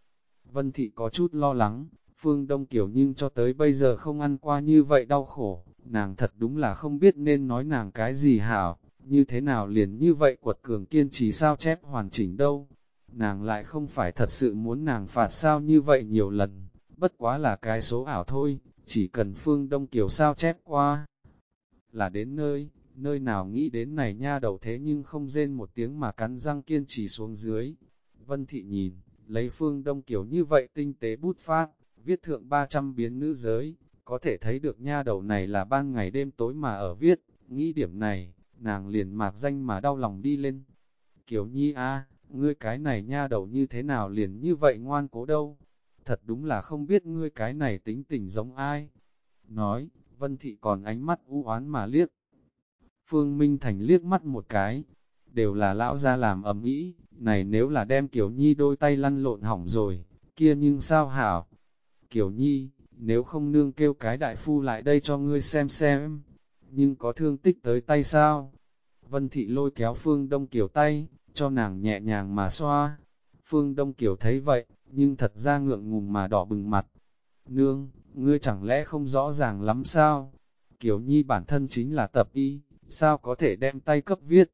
Vân Thị có chút lo lắng, Phương Đông Kiều nhưng cho tới bây giờ không ăn qua như vậy đau khổ, nàng thật đúng là không biết nên nói nàng cái gì hảo, như thế nào liền như vậy quật cường kiên trì sao chép hoàn chỉnh đâu. Nàng lại không phải thật sự muốn nàng phạt sao như vậy nhiều lần, bất quá là cái số ảo thôi, chỉ cần Phương Đông Kiều sao chép qua. Là đến nơi, nơi nào nghĩ đến này nha đầu thế nhưng không rên một tiếng mà cắn răng kiên trì xuống dưới. Vân Thị nhìn, lấy Phương Đông kiểu như vậy tinh tế bút phát, viết thượng 300 biến nữ giới, có thể thấy được nha đầu này là ban ngày đêm tối mà ở viết, nghĩ điểm này, nàng liền mạc danh mà đau lòng đi lên. Kiều Nhi a, ngươi cái này nha đầu như thế nào liền như vậy ngoan cố đâu, thật đúng là không biết ngươi cái này tính tình giống ai. Nói, Vân Thị còn ánh mắt u oán mà liếc. Phương Minh Thành liếc mắt một cái, đều là lão ra làm ầm ý, này nếu là đem Kiều Nhi đôi tay lăn lộn hỏng rồi, kia nhưng sao hảo. Kiều Nhi, nếu không nương kêu cái đại phu lại đây cho ngươi xem xem, nhưng có thương tích tới tay sao? Vân Thị lôi kéo Phương Đông Kiều tay, cho nàng nhẹ nhàng mà xoa. Phương Đông Kiều thấy vậy, nhưng thật ra ngượng ngùng mà đỏ bừng mặt. Nương, ngươi chẳng lẽ không rõ ràng lắm sao? Kiều Nhi bản thân chính là tập y, sao có thể đem tay cấp viết?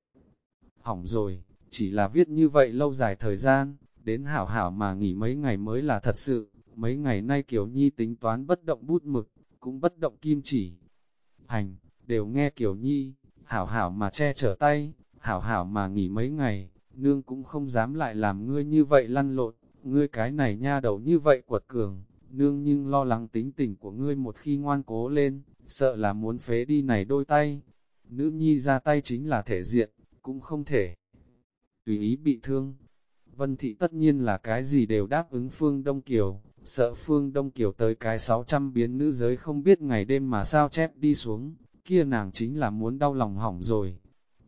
Hỏng rồi, chỉ là viết như vậy lâu dài thời gian, đến hảo hảo mà nghỉ mấy ngày mới là thật sự. Mấy ngày nay Kiều Nhi tính toán bất động bút mực, cũng bất động kim chỉ. Hành, đều nghe Kiều Nhi, hảo hảo mà che chở tay, hảo hảo mà nghỉ mấy ngày, nương cũng không dám lại làm ngươi như vậy lăn lộn, ngươi cái này nha đầu như vậy quật cường, nương nhưng lo lắng tính tình của ngươi một khi ngoan cố lên, sợ là muốn phế đi này đôi tay. Nữ nhi ra tay chính là thể diện, cũng không thể tùy ý bị thương. Vân thị tất nhiên là cái gì đều đáp ứng Phương Đông Kiều, sợ Phương Đông Kiều tới cái 600 biến nữ giới không biết ngày đêm mà sao chép đi xuống, kia nàng chính là muốn đau lòng hỏng rồi.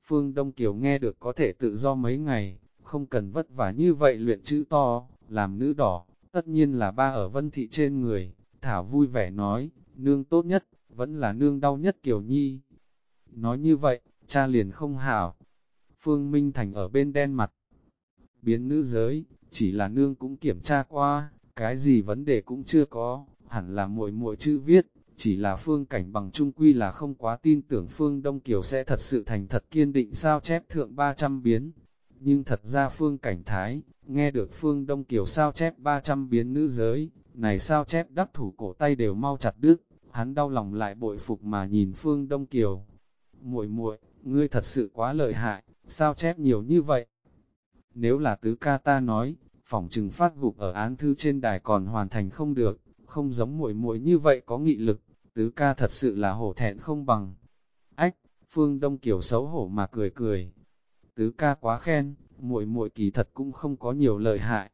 Phương Đông Kiều nghe được có thể tự do mấy ngày, không cần vất vả như vậy luyện chữ to, làm nữ đỏ, tất nhiên là ba ở vân thị trên người. Thảo vui vẻ nói, nương tốt nhất, vẫn là nương đau nhất Kiều Nhi. Nói như vậy, cha liền không hảo. Phương Minh Thành ở bên đen mặt. Biến nữ giới, chỉ là nương cũng kiểm tra qua, cái gì vấn đề cũng chưa có, hẳn là muội muội chữ viết, chỉ là phương cảnh bằng trung quy là không quá tin tưởng phương Đông Kiều sẽ thật sự thành thật kiên định sao chép thượng 300 biến. Nhưng thật ra phương cảnh thái, nghe được phương Đông Kiều sao chép 300 biến nữ giới, này sao chép đắc thủ cổ tay đều mau chặt đứt, hắn đau lòng lại bội phục mà nhìn phương Đông Kiều. muội muội ngươi thật sự quá lợi hại, sao chép nhiều như vậy? Nếu là tứ ca ta nói, phòng trừng phát gục ở án thư trên đài còn hoàn thành không được, không giống muội muội như vậy có nghị lực, tứ ca thật sự là hổ thẹn không bằng. Ách, Phương Đông Kiều xấu hổ mà cười cười. Tứ ca quá khen, muội muội kỳ thật cũng không có nhiều lợi hại.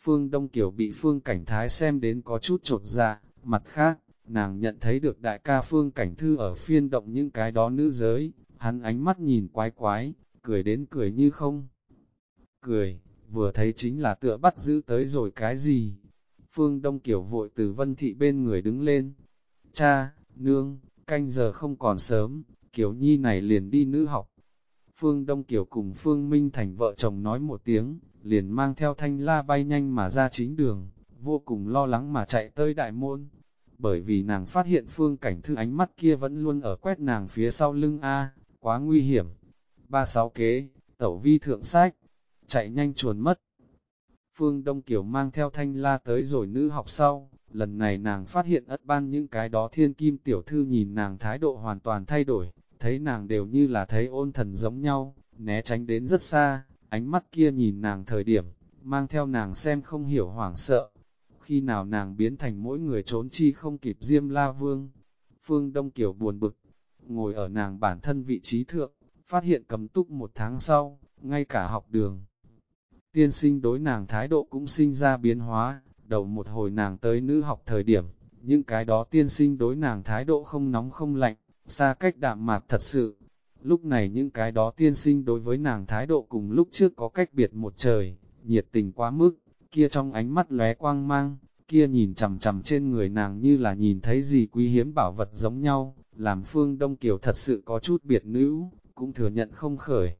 Phương Đông Kiều bị Phương Cảnh Thái xem đến có chút trột dạ, mặt khác, nàng nhận thấy được đại ca Phương Cảnh Thư ở phiên động những cái đó nữ giới, hắn ánh mắt nhìn quái quái, cười đến cười như không. Cười, vừa thấy chính là tựa bắt giữ tới rồi cái gì. Phương Đông Kiều vội từ vân thị bên người đứng lên. Cha, nương, canh giờ không còn sớm, Kiều Nhi này liền đi nữ học. Phương Đông Kiều cùng Phương Minh Thành vợ chồng nói một tiếng, liền mang theo thanh la bay nhanh mà ra chính đường, vô cùng lo lắng mà chạy tới đại môn. Bởi vì nàng phát hiện Phương Cảnh Thư ánh mắt kia vẫn luôn ở quét nàng phía sau lưng A, quá nguy hiểm. Ba sáu kế, tẩu vi thượng sách, chạy nhanh chuồn mất. Phương Đông Kiều mang theo thanh la tới rồi nữ học sau, lần này nàng phát hiện ất ban những cái đó thiên kim tiểu thư nhìn nàng thái độ hoàn toàn thay đổi, thấy nàng đều như là thấy ôn thần giống nhau, né tránh đến rất xa, ánh mắt kia nhìn nàng thời điểm, mang theo nàng xem không hiểu hoảng sợ. Khi nào nàng biến thành mỗi người trốn chi không kịp diêm la vương, Phương Đông Kiều buồn bực, ngồi ở nàng bản thân vị trí thượng, phát hiện cầm túc một tháng sau, ngay cả học đường. Tiên sinh đối nàng thái độ cũng sinh ra biến hóa, đầu một hồi nàng tới nữ học thời điểm, những cái đó tiên sinh đối nàng thái độ không nóng không lạnh, xa cách đạm mạc thật sự. Lúc này những cái đó tiên sinh đối với nàng thái độ cùng lúc trước có cách biệt một trời, nhiệt tình quá mức, kia trong ánh mắt lóe quang mang, kia nhìn chằm chằm trên người nàng như là nhìn thấy gì quý hiếm bảo vật giống nhau, làm phương Đông Kiều thật sự có chút biệt nữ, cũng thừa nhận không khởi.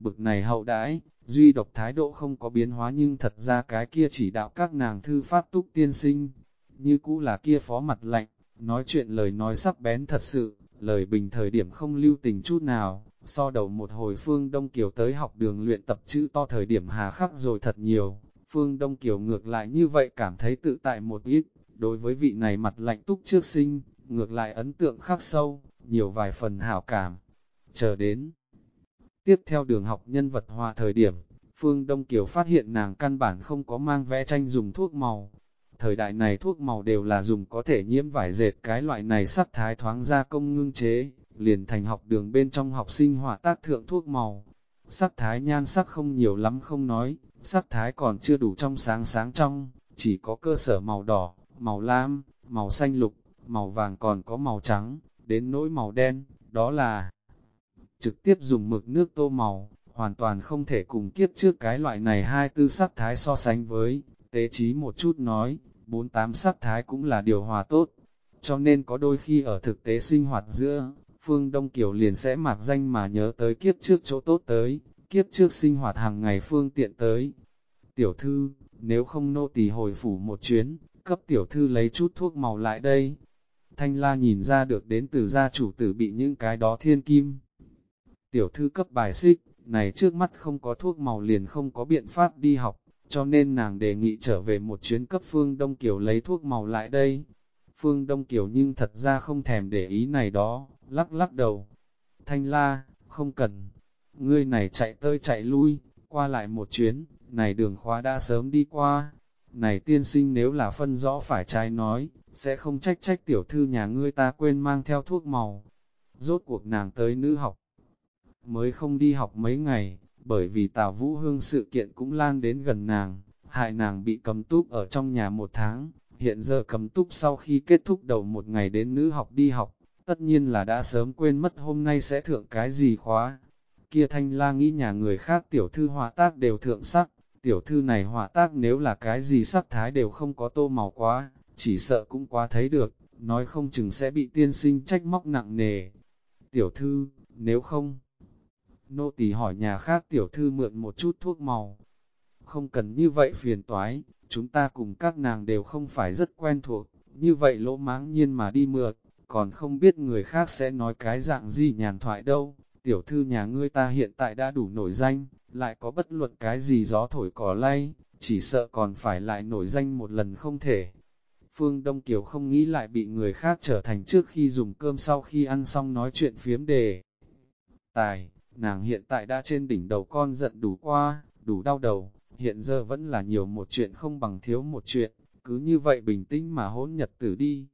Bực này hậu đãi, duy độc thái độ không có biến hóa nhưng thật ra cái kia chỉ đạo các nàng thư pháp túc tiên sinh, như cũ là kia phó mặt lạnh, nói chuyện lời nói sắc bén thật sự, lời bình thời điểm không lưu tình chút nào, so đầu một hồi Phương Đông Kiều tới học đường luyện tập chữ to thời điểm hà khắc rồi thật nhiều, Phương Đông Kiều ngược lại như vậy cảm thấy tự tại một ít, đối với vị này mặt lạnh túc trước sinh, ngược lại ấn tượng khắc sâu, nhiều vài phần hảo cảm, chờ đến. Tiếp theo đường học nhân vật hòa thời điểm, Phương Đông Kiều phát hiện nàng căn bản không có mang vẽ tranh dùng thuốc màu. Thời đại này thuốc màu đều là dùng có thể nhiễm vải dệt cái loại này sắc thái thoáng ra công ngưng chế, liền thành học đường bên trong học sinh hỏa tác thượng thuốc màu. Sắc thái nhan sắc không nhiều lắm không nói, sắc thái còn chưa đủ trong sáng sáng trong, chỉ có cơ sở màu đỏ, màu lam, màu xanh lục, màu vàng còn có màu trắng, đến nỗi màu đen, đó là trực tiếp dùng mực nước tô màu, hoàn toàn không thể cùng kiếp trước cái loại này hai tư sắc thái so sánh với, tế trí một chút nói, bốn tám sắc thái cũng là điều hòa tốt, cho nên có đôi khi ở thực tế sinh hoạt giữa, Phương Đông Kiều liền sẽ mạc danh mà nhớ tới kiếp trước chỗ tốt tới, kiếp trước sinh hoạt hàng ngày phương tiện tới. Tiểu thư, nếu không nô tỳ hồi phủ một chuyến, cấp tiểu thư lấy chút thuốc màu lại đây. Thanh la nhìn ra được đến từ gia chủ tử bị những cái đó thiên kim. Tiểu thư cấp bài xích, này trước mắt không có thuốc màu liền không có biện pháp đi học, cho nên nàng đề nghị trở về một chuyến cấp Phương Đông Kiều lấy thuốc màu lại đây. Phương Đông Kiều nhưng thật ra không thèm để ý này đó, lắc lắc đầu. Thanh la, không cần, ngươi này chạy tơi chạy lui, qua lại một chuyến, này đường khóa đã sớm đi qua. Này tiên sinh nếu là phân rõ phải trái nói, sẽ không trách trách tiểu thư nhà ngươi ta quên mang theo thuốc màu. Rốt cuộc nàng tới nữ học, mới không đi học mấy ngày, bởi vì Tào Vũ Hương sự kiện cũng lan đến gần nàng, hại nàng bị cầm túp ở trong nhà một tháng, hiện giờ cầm túp sau khi kết thúc đầu một ngày đến nữ học đi học, tất nhiên là đã sớm quên mất hôm nay sẽ thượng cái gì khóa. Kia thanh la nghĩ nhà người khác tiểu thư họa tác đều thượng sắc, tiểu thư này họa tác nếu là cái gì sắc thái đều không có tô màu quá, chỉ sợ cũng quá thấy được, nói không chừng sẽ bị tiên sinh trách móc nặng nề. Tiểu thư, nếu không, nô tỳ hỏi nhà khác tiểu thư mượn một chút thuốc màu. Không cần như vậy phiền toái, chúng ta cùng các nàng đều không phải rất quen thuộc, như vậy lỗ máng nhiên mà đi mượn, còn không biết người khác sẽ nói cái dạng gì nhàn thoại đâu. Tiểu thư nhà ngươi ta hiện tại đã đủ nổi danh, lại có bất luận cái gì gió thổi cỏ lay, chỉ sợ còn phải lại nổi danh một lần không thể. Phương Đông Kiều không nghĩ lại bị người khác trở thành trước khi dùng cơm sau khi ăn xong nói chuyện phiếm đề. Tài, nàng hiện tại đã trên đỉnh đầu con giận đủ qua, đủ đau đầu, hiện giờ vẫn là nhiều một chuyện không bằng thiếu một chuyện, cứ như vậy bình tĩnh mà hỗn nhật tử đi.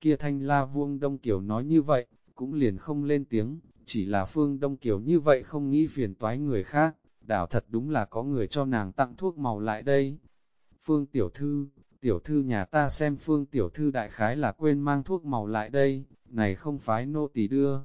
Kia thanh la vuông Đông Kiều nói như vậy, cũng liền không lên tiếng, chỉ là Phương Đông Kiều như vậy không nghĩ phiền toái người khác, đảo thật đúng là có người cho nàng tặng thuốc màu lại đây. Phương Tiểu Thư, Tiểu Thư nhà ta xem Phương Tiểu Thư đại khái là quên mang thuốc màu lại đây, này không phái nô tỳ đưa.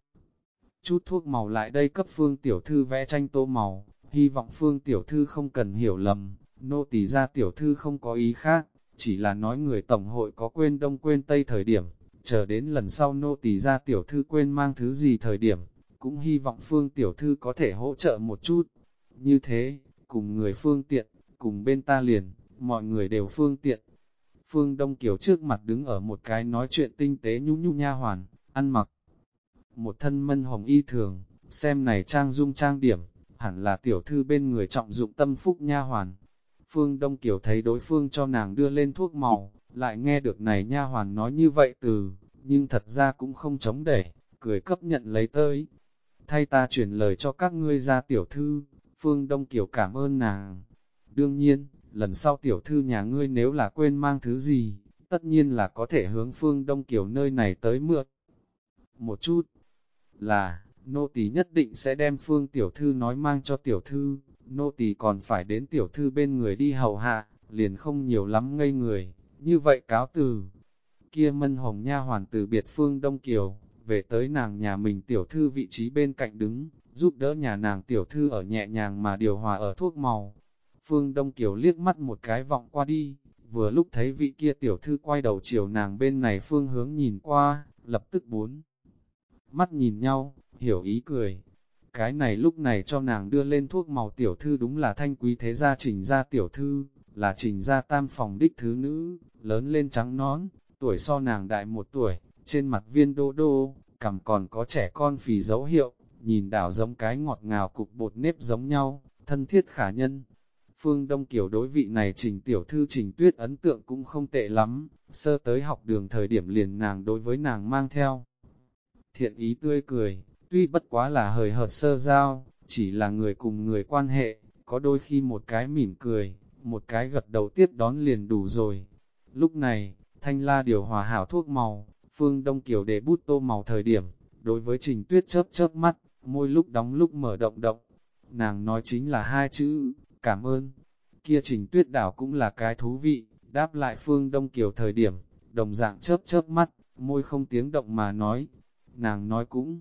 Chút thuốc màu lại đây cấp Phương Tiểu Thư vẽ tranh tô màu, hy vọng Phương Tiểu Thư không cần hiểu lầm, nô tỳ ra Tiểu Thư không có ý khác, chỉ là nói người Tổng hội có quên đông quên tây thời điểm, chờ đến lần sau nô tỳ ra Tiểu Thư quên mang thứ gì thời điểm, cũng hy vọng Phương Tiểu Thư có thể hỗ trợ một chút. Như thế, cùng người phương tiện, cùng bên ta liền, mọi người đều phương tiện. Phương Đông Kiều trước mặt đứng ở một cái nói chuyện tinh tế nhũ nhũ nha hoàn, ăn mặc. Một thân mân hồng y thường, xem này trang dung trang điểm, hẳn là tiểu thư bên người trọng dụng tâm phúc nha hoàn. Phương Đông Kiều thấy đối phương cho nàng đưa lên thuốc màu, lại nghe được này nha hoàn nói như vậy từ, nhưng thật ra cũng không chống để, cười cấp nhận lấy tới. Thay ta chuyển lời cho các ngươi ra tiểu thư, Phương Đông Kiều cảm ơn nàng. Đương nhiên, lần sau tiểu thư nhà ngươi nếu là quên mang thứ gì, tất nhiên là có thể hướng Phương Đông Kiều nơi này tới mượn. Một chút, là, nô tỳ nhất định sẽ đem Phương tiểu thư nói mang cho tiểu thư, nô tỳ còn phải đến tiểu thư bên người đi hầu hạ, liền không nhiều lắm ngây người, như vậy cáo từ. Kia mân hồng nha hoàn từ biệt Phương Đông Kiều, về tới nàng nhà mình tiểu thư vị trí bên cạnh đứng, giúp đỡ nhà nàng tiểu thư ở nhẹ nhàng mà điều hòa ở thuốc màu. Phương Đông Kiều liếc mắt một cái vọng qua đi, vừa lúc thấy vị kia tiểu thư quay đầu chiều nàng bên này phương hướng nhìn qua, lập tức bốn. Mắt nhìn nhau, hiểu ý cười. Cái này lúc này cho nàng đưa lên thuốc màu tiểu thư đúng là thanh quý thế gia trình gia tiểu thư, là trình gia tam phòng đích thứ nữ, lớn lên trắng nón, tuổi so nàng đại một tuổi, trên mặt viên đô đô, cằm còn có trẻ con phì dấu hiệu, nhìn đảo giống cái ngọt ngào cục bột nếp giống nhau, thân thiết khả nhân. Phương Đông Kiều đối vị này trình tiểu thư trình tuyết ấn tượng cũng không tệ lắm, sơ tới học đường thời điểm liền nàng đối với nàng mang theo. Thiện ý tươi cười, tuy bất quá là hời hợt sơ giao, chỉ là người cùng người quan hệ, có đôi khi một cái mỉm cười, một cái gật đầu tiếp đón liền đủ rồi. Lúc này, thanh la điều hòa hảo thuốc màu, Phương Đông Kiều để bút tô màu thời điểm, đối với trình tuyết chớp chớp mắt, môi lúc đóng lúc mở động động. Nàng nói chính là hai chữ, cảm ơn. Kia trình tuyết đảo cũng là cái thú vị, đáp lại phương Đông Kiều thời điểm, đồng dạng chớp chớp mắt, môi không tiếng động mà nói. Nàng nói cũng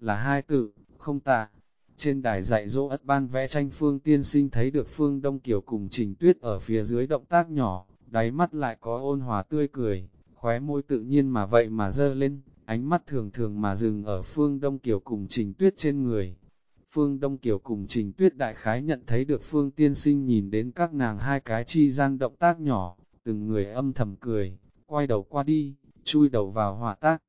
là hai tự, không tạ. Trên đài dạy dỗ ất ban vẽ tranh phương tiên sinh thấy được phương Đông Kiều cùng trình tuyết ở phía dưới động tác nhỏ, đáy mắt lại có ôn hòa tươi cười, khóe môi tự nhiên mà vậy mà dơ lên, ánh mắt thường thường mà dừng ở Phương Đông Kiều cùng Trình Tuyết trên người. Phương Đông Kiều cùng Trình Tuyết đại khái nhận thấy được Phương Tiên Sinh nhìn đến các nàng hai cái chi gian động tác nhỏ, từng người âm thầm cười, quay đầu qua đi, chui đầu vào hòa tác.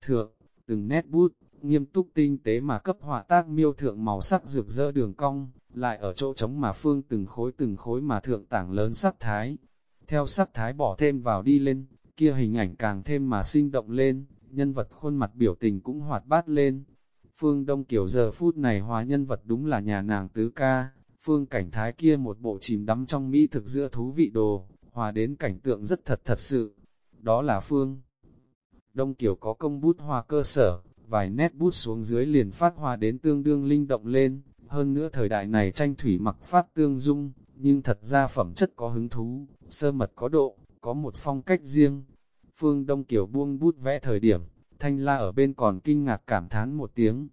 Thượng, từng nét bút, nghiêm túc tinh tế mà cấp họa tác miêu thượng màu sắc rực rỡ đường cong, lại ở chỗ trống mà Phương từng khối từng khối mà thượng tảng lớn sắc thái. Theo sắc thái bỏ thêm vào đi lên, kia hình ảnh càng thêm mà sinh động lên, nhân vật khuôn mặt biểu tình cũng hoạt bát lên. Phương Đông Kiều giờ phút này hóa nhân vật đúng là nhà nàng tứ ca, phương cảnh thái kia một bộ chìm đắm trong mỹ thực giữa thú vị đồ, hòa đến cảnh tượng rất thật thật sự. Đó là Phương Đông Kiều có công bút hoa cơ sở, vài nét bút xuống dưới liền phát hoa đến tương đương linh động lên, hơn nữa thời đại này tranh thủy mặc phát tương dung, nhưng thật ra phẩm chất có hứng thú, sơ mật có độ, có một phong cách riêng. Phương Đông Kiều buông bút vẽ thời điểm, Thanh La ở bên còn kinh ngạc cảm thán một tiếng.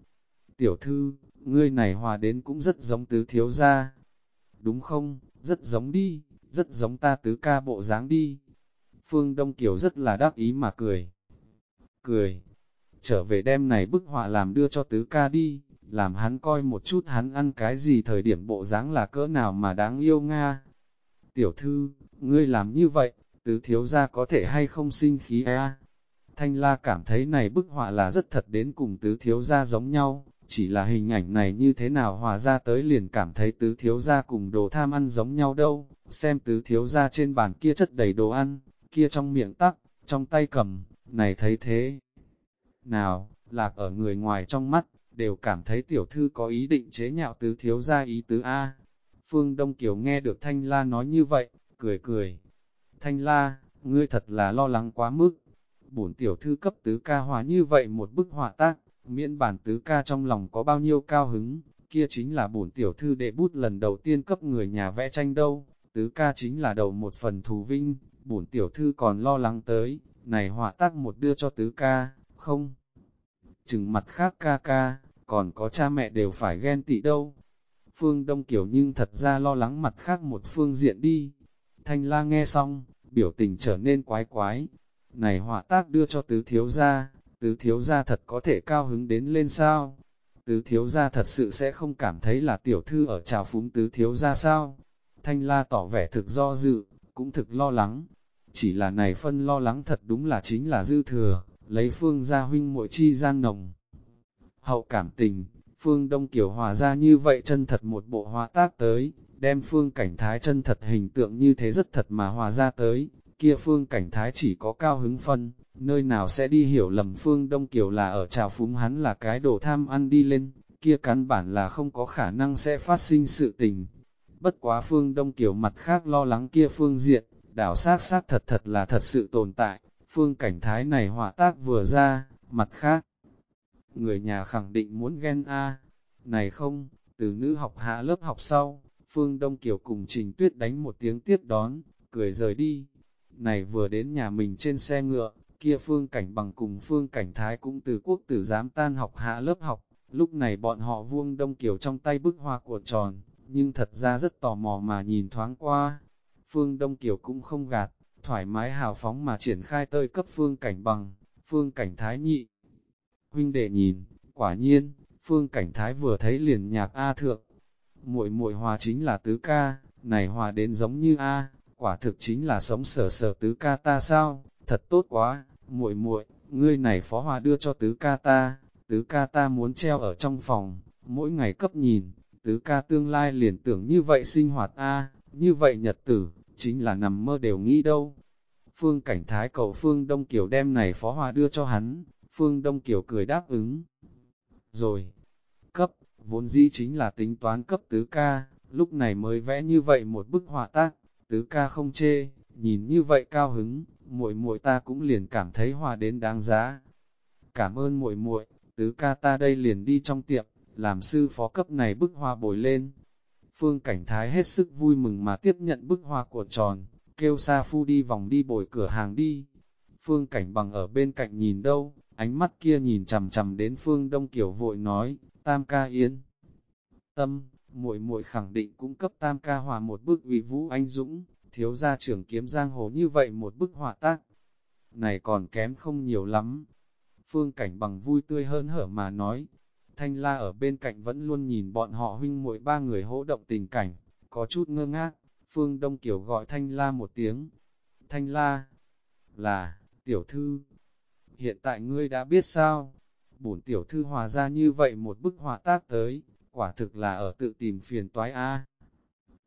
Tiểu thư, ngươi này hòa đến cũng rất giống tứ thiếu gia. Đúng không, rất giống đi, rất giống ta tứ ca bộ dáng đi. Phương Đông Kiều rất là đắc ý mà cười. Cười, trở về đem này bức họa làm đưa cho tứ ca đi, làm hắn coi một chút hắn ăn cái gì thời điểm bộ dáng là cỡ nào mà đáng yêu Nga. Tiểu thư, ngươi làm như vậy, tứ thiếu gia có thể hay không sinh khí a? Thanh la cảm thấy này bức họa là rất thật đến cùng tứ thiếu gia giống nhau, chỉ là hình ảnh này như thế nào hòa ra tới liền cảm thấy tứ thiếu gia cùng đồ tham ăn giống nhau đâu, xem tứ thiếu gia trên bàn kia chất đầy đồ ăn, kia trong miệng tắc, trong tay cầm, này thấy thế. Nào, lạc ở người ngoài trong mắt, đều cảm thấy tiểu thư có ý định chế nhạo tứ thiếu gia ý tứ A. Phương Đông Kiều nghe được Thanh La nói như vậy, cười cười. Thanh La, ngươi thật là lo lắng quá mức. Bổn tiểu thư cấp tứ ca hòa như vậy một bức họa tác, miễn bản tứ ca trong lòng có bao nhiêu cao hứng, kia chính là bổn tiểu thư đệ bút lần đầu tiên cấp người nhà vẽ tranh đâu, tứ ca chính là đầu một phần thù vinh, bổn tiểu thư còn lo lắng tới, này họa tác một đưa cho tứ ca, không. Chừng mặt khác ca ca, còn có cha mẹ đều phải ghen tị đâu. Phương Đông Kiều nhưng thật ra lo lắng mặt khác một phương diện đi. Thanh la nghe xong, biểu tình trở nên quái quái. Này họa tác đưa cho tứ thiếu gia, tứ thiếu gia thật có thể cao hứng đến lên sao? Tứ thiếu gia thật sự sẽ không cảm thấy là tiểu thư ở trào phúng tứ thiếu gia sao? Thanh la tỏ vẻ thực do dự, cũng thực lo lắng. Chỉ là này phân lo lắng thật đúng là chính là dư thừa, lấy phương gia huynh muội chi gian nồng. Hậu cảm tình, phương đông kiều hòa ra như vậy chân thật một bộ hóa tác tới, đem phương cảnh thái chân thật hình tượng như thế rất thật mà hòa ra tới, kia phương cảnh thái chỉ có cao hứng phân, nơi nào sẽ đi hiểu lầm phương đông kiều là ở trào phúng hắn là cái đồ tham ăn đi lên, kia căn bản là không có khả năng sẽ phát sinh sự tình. Bất quá phương đông kiều mặt khác lo lắng kia phương diện, đảo sát sát thật thật là thật sự tồn tại, phương cảnh thái này họa tác vừa ra, mặt khác. Người nhà khẳng định muốn ghen A, này không, từ nữ học hạ lớp học sau, phương đông kiều cùng trình tuyết đánh một tiếng tiếp đón, cười rời đi. Này vừa đến nhà mình trên xe ngựa, kia phương cảnh bằng cùng phương cảnh thái cũng từ quốc tử giám tan học hạ lớp học, lúc này bọn họ vuông đông kiều trong tay bức hoa của tròn, nhưng thật ra rất tò mò mà nhìn thoáng qua. Phương Đông Kiều cũng không gạt, thoải mái hào phóng mà triển khai tơi cấp phương cảnh bằng, phương cảnh thái nhị. Huynh đệ nhìn, quả nhiên, phương cảnh thái vừa thấy liền nhạc A thượng. muội muội hòa chính là tứ ca, này hòa đến giống như A, quả thực chính là sống sở sở tứ ca ta sao, thật tốt quá, muội muội, ngươi này phó hòa đưa cho tứ ca ta, tứ ca ta muốn treo ở trong phòng, mỗi ngày cấp nhìn, tứ ca tương lai liền tưởng như vậy sinh hoạt A, như vậy nhật tử, chính là nằm mơ đều nghĩ đâu. Phương cảnh thái cầu Phương Đông Kiều đem này phó hoa đưa cho hắn, Phương Đông Kiều cười đáp ứng. Rồi, cấp, vốn dĩ chính là tính toán cấp tứ ca, lúc này mới vẽ như vậy một bức họa tác, tứ ca không chê, nhìn như vậy cao hứng, muội muội ta cũng liền cảm thấy hòa đến đáng giá. Cảm ơn muội muội, tứ ca ta đây liền đi trong tiệm, làm sư phó cấp này bức hoa bồi lên. Phương Cảnh Thái hết sức vui mừng mà tiếp nhận bức hoa của tròn, kêu Sa Phu đi vòng đi bồi cửa hàng đi. Phương Cảnh bằng ở bên cạnh nhìn đâu, ánh mắt kia nhìn chằm chằm đến Phương Đông Kiều vội nói, Tam ca yên. Tâm, muội muội khẳng định cung cấp Tam ca hòa một bức uy vũ anh dũng, thiếu gia trưởng kiếm giang hồ như vậy một bức họa tác. Này còn kém không nhiều lắm. Phương Cảnh bằng vui tươi hơn hở mà nói, Thanh La ở bên cạnh vẫn luôn nhìn bọn họ huynh muội ba người hỗ động tình cảnh, có chút ngơ ngác. Phương Đông Kiều gọi Thanh La một tiếng. Thanh La, là, tiểu thư. Hiện tại ngươi đã biết sao? Bổn tiểu thư hòa ra như vậy một bức họa tác tới, quả thực là ở tự tìm phiền toái a.